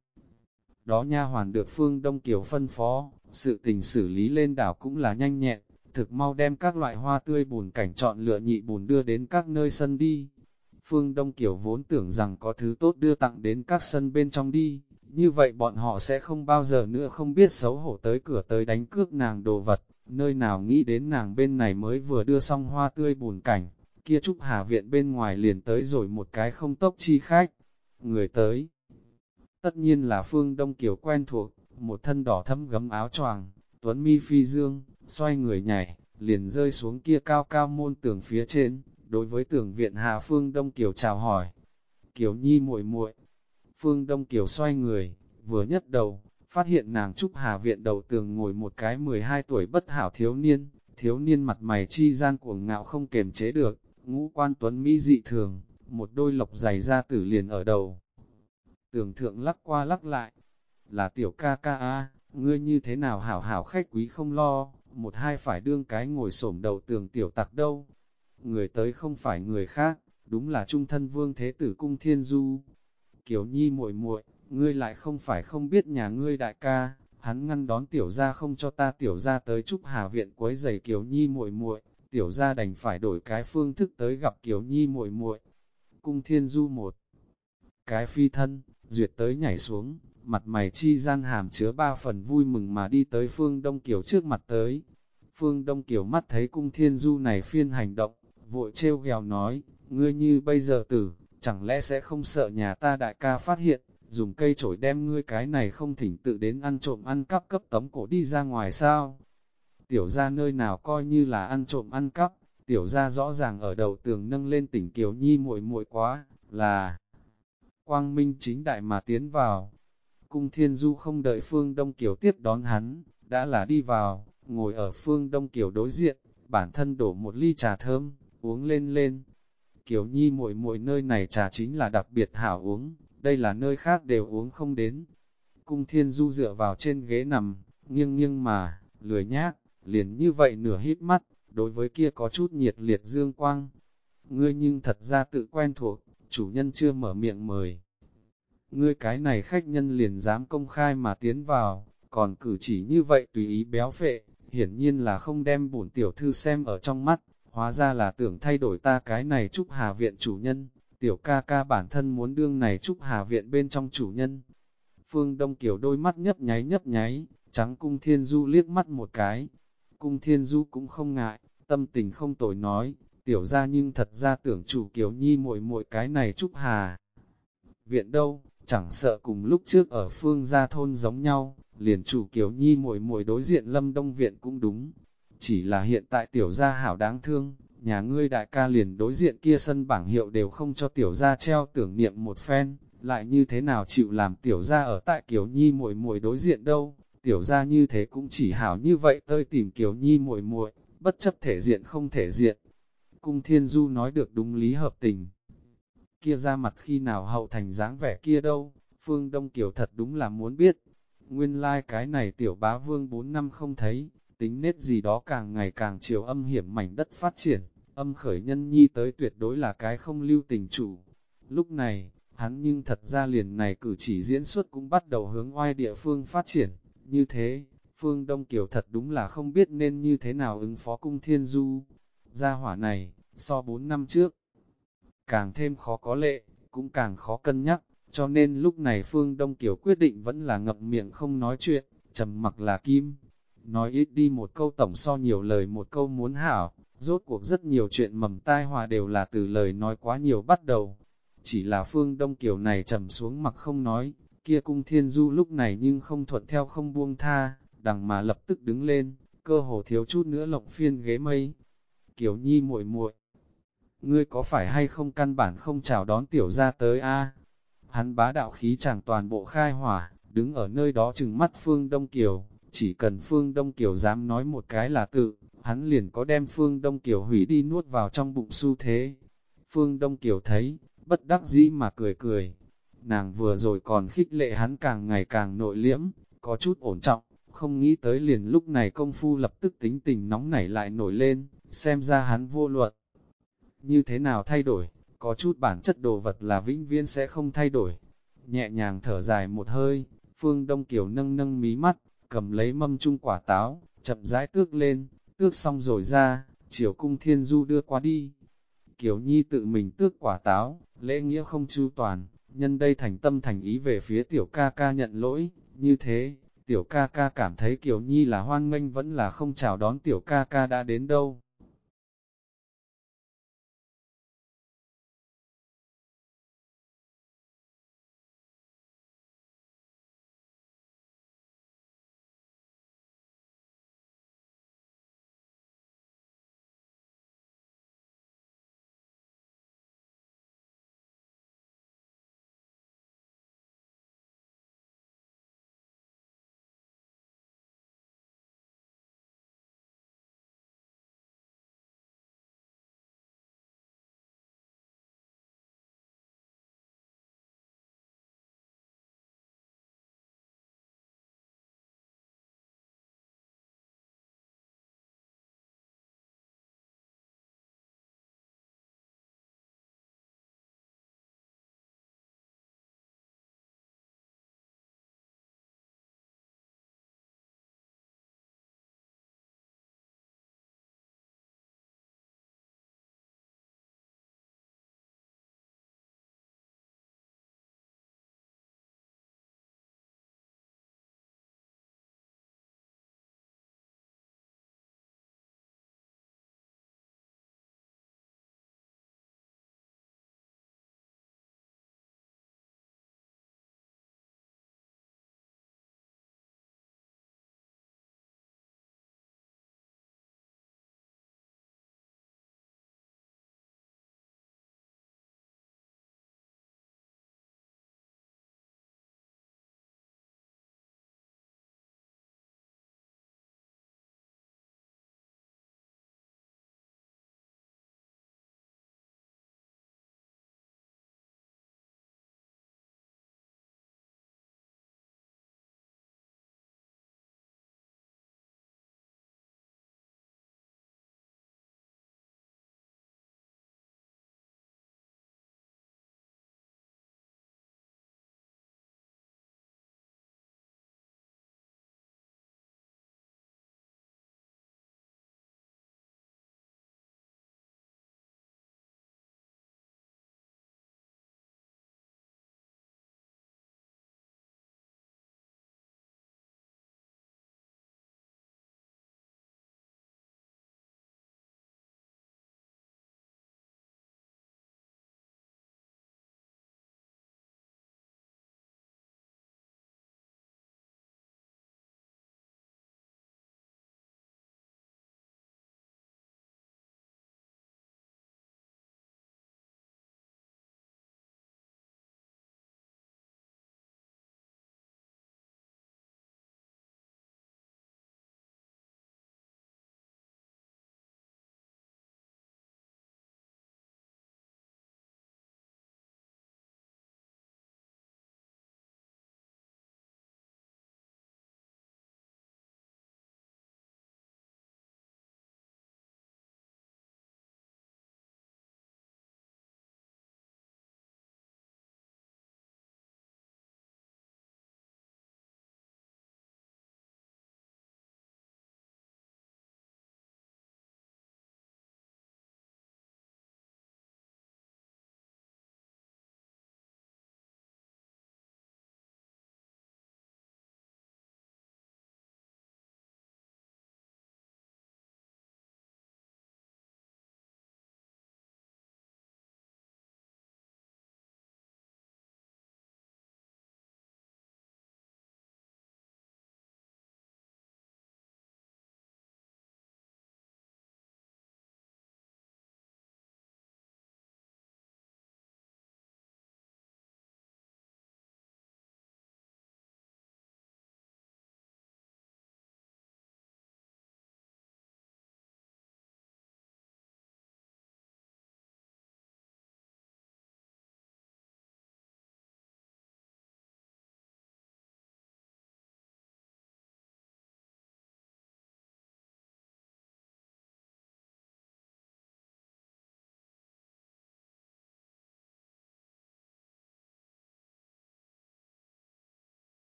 Đó nha hoàn được Phương Đông Kiều phân phó, sự tình xử lý lên đảo cũng là nhanh nhẹn, thực mau đem các loại hoa tươi bùn cảnh chọn lựa nhị bùn đưa đến các nơi sân đi. Phương Đông Kiều vốn tưởng rằng có thứ tốt đưa tặng đến các sân bên trong đi, như vậy bọn họ sẽ không bao giờ nữa không biết xấu hổ tới cửa tới đánh cướp nàng đồ vật, nơi nào nghĩ đến nàng bên này mới vừa đưa xong hoa tươi bùn cảnh, kia Trúc Hà Viện bên ngoài liền tới rồi một cái không tốc chi khách. Người tới, tất nhiên là Phương Đông Kiều quen thuộc, một thân đỏ thâm gấm áo choàng, tuấn mi phi dương, xoay người nhảy, liền rơi xuống kia cao cao môn tường phía trên, đối với tường viện Hà Phương Đông Kiều chào hỏi. Kiều Nhi muội muội. Phương Đông Kiều xoay người, vừa nhất đầu, phát hiện nàng Trúc Hà viện đầu tường ngồi một cái 12 tuổi bất hảo thiếu niên, thiếu niên mặt mày chi gian cuồng ngạo không kềm chế được, ngũ quan tuấn mỹ dị thường, một đôi lộc dày ra tử liền ở đầu. Tường thượng lắc qua lắc lại, là tiểu ca ca a, ngươi như thế nào hảo hảo khách quý không lo, một hai phải đương cái ngồi xổm đầu tường tiểu tặc đâu. Người tới không phải người khác, đúng là trung thân vương thế tử cung thiên du. Kiều nhi muội muội, ngươi lại không phải không biết nhà ngươi đại ca, hắn ngăn đón tiểu gia không cho ta tiểu gia tới chúc hà viện quấy giày Kiều nhi muội muội, tiểu gia đành phải đổi cái phương thức tới gặp Kiều nhi muội muội. cung thiên du một cái phi thân, duyệt tới nhảy xuống, mặt mày chi gian hàm chứa ba phần vui mừng mà đi tới phương Đông Kiều trước mặt tới. Phương Đông Kiều mắt thấy cung thiên du này phiên hành động, vội trêu ghèo nói, ngươi như bây giờ tử, chẳng lẽ sẽ không sợ nhà ta đại ca phát hiện, dùng cây chổi đem ngươi cái này không thỉnh tự đến ăn trộm ăn cắp cấp tấm cổ đi ra ngoài sao? Tiểu ra nơi nào coi như là ăn trộm ăn cắp, tiểu ra rõ ràng ở đầu tường nâng lên tỉnh Kiều Nhi muội muội quá, là quang minh chính đại mà tiến vào. Cung Thiên Du không đợi Phương Đông Kiều tiếp đón hắn, đã là đi vào, ngồi ở Phương Đông Kiều đối diện, bản thân đổ một ly trà thơm, uống lên lên. Kiều Nhi muội muội nơi này trà chính là đặc biệt hảo uống, đây là nơi khác đều uống không đến. Cung Thiên Du dựa vào trên ghế nằm, nghiêng nghiêng mà, lười nhác, liền như vậy nửa hít mắt, đối với kia có chút nhiệt liệt dương quang. Ngươi nhưng thật ra tự quen thuộc, chủ nhân chưa mở miệng mời. Ngươi cái này khách nhân liền dám công khai mà tiến vào, còn cử chỉ như vậy tùy ý béo phệ, hiển nhiên là không đem bổn tiểu thư xem ở trong mắt, hóa ra là tưởng thay đổi ta cái này chúc hà viện chủ nhân, tiểu ca ca bản thân muốn đương này chúc hà viện bên trong chủ nhân. Phương Đông Kiều đôi mắt nhấp nháy nhấp nháy, trắng cung thiên du liếc mắt một cái. Cung thiên du cũng không ngại, tâm tình không tội nói, tiểu ra nhưng thật ra tưởng chủ Kiều Nhi muội muội cái này chúc hà. Viện đâu, chẳng sợ cùng lúc trước ở phương gia thôn giống nhau, liền chủ Kiều Nhi muội muội đối diện Lâm Đông Viện cũng đúng. Chỉ là hiện tại tiểu gia hảo đáng thương, nhà ngươi đại ca liền đối diện kia sân bảng hiệu đều không cho tiểu gia treo tưởng niệm một phen, lại như thế nào chịu làm tiểu gia ở tại Kiều Nhi muội muội đối diện đâu, tiểu gia như thế cũng chỉ hảo như vậy tơi tìm Kiều Nhi muội muội, bất chấp thể diện không thể diện, Cung Thiên Du nói được đúng lý hợp tình. Kia ra mặt khi nào hậu thành dáng vẻ kia đâu, Phương Đông Kiều thật đúng là muốn biết. Nguyên lai like cái này tiểu bá vương 4 năm không thấy, tính nết gì đó càng ngày càng chiều âm hiểm mảnh đất phát triển, âm khởi nhân nhi tới tuyệt đối là cái không lưu tình chủ. Lúc này, hắn nhưng thật ra liền này cử chỉ diễn xuất cũng bắt đầu hướng oai địa phương phát triển, như thế, Phương Đông Kiều thật đúng là không biết nên như thế nào ứng phó cung thiên du. Gia hỏa này, so 4 năm trước. Càng thêm khó có lệ, cũng càng khó cân nhắc, cho nên lúc này Phương Đông Kiều quyết định vẫn là ngậm miệng không nói chuyện, trầm mặc là kim. Nói ít đi một câu tổng so nhiều lời một câu muốn hảo, rốt cuộc rất nhiều chuyện mầm tai hòa đều là từ lời nói quá nhiều bắt đầu. Chỉ là Phương Đông Kiều này trầm xuống mặc không nói, kia cung thiên du lúc này nhưng không thuận theo không buông tha, đằng mà lập tức đứng lên, cơ hồ thiếu chút nữa lộng phiên ghế mây. Kiều Nhi muội muội, ngươi có phải hay không căn bản không chào đón tiểu ra tới a Hắn bá đạo khí chẳng toàn bộ khai hỏa, đứng ở nơi đó chừng mắt Phương Đông Kiều, chỉ cần Phương Đông Kiều dám nói một cái là tự, hắn liền có đem Phương Đông Kiều hủy đi nuốt vào trong bụng su thế. Phương Đông Kiều thấy, bất đắc dĩ mà cười cười. Nàng vừa rồi còn khích lệ hắn càng ngày càng nội liễm, có chút ổn trọng, không nghĩ tới liền lúc này công phu lập tức tính tình nóng nảy lại nổi lên, xem ra hắn vô luận như thế nào thay đổi, có chút bản chất đồ vật là vĩnh viễn sẽ không thay đổi. Nhẹ nhàng thở dài một hơi, Phương Đông Kiều nâng nâng mí mắt, cầm lấy mâm chung quả táo, chậm rãi tước lên, tước xong rồi ra, chiều cung thiên du đưa qua đi. Kiều Nhi tự mình tước quả táo, lễ nghĩa không chu toàn, nhân đây thành tâm thành ý về phía tiểu ca ca nhận lỗi, như thế, tiểu ca ca cảm thấy Kiều Nhi là hoan nghênh vẫn là không chào đón tiểu ca ca đã đến đâu.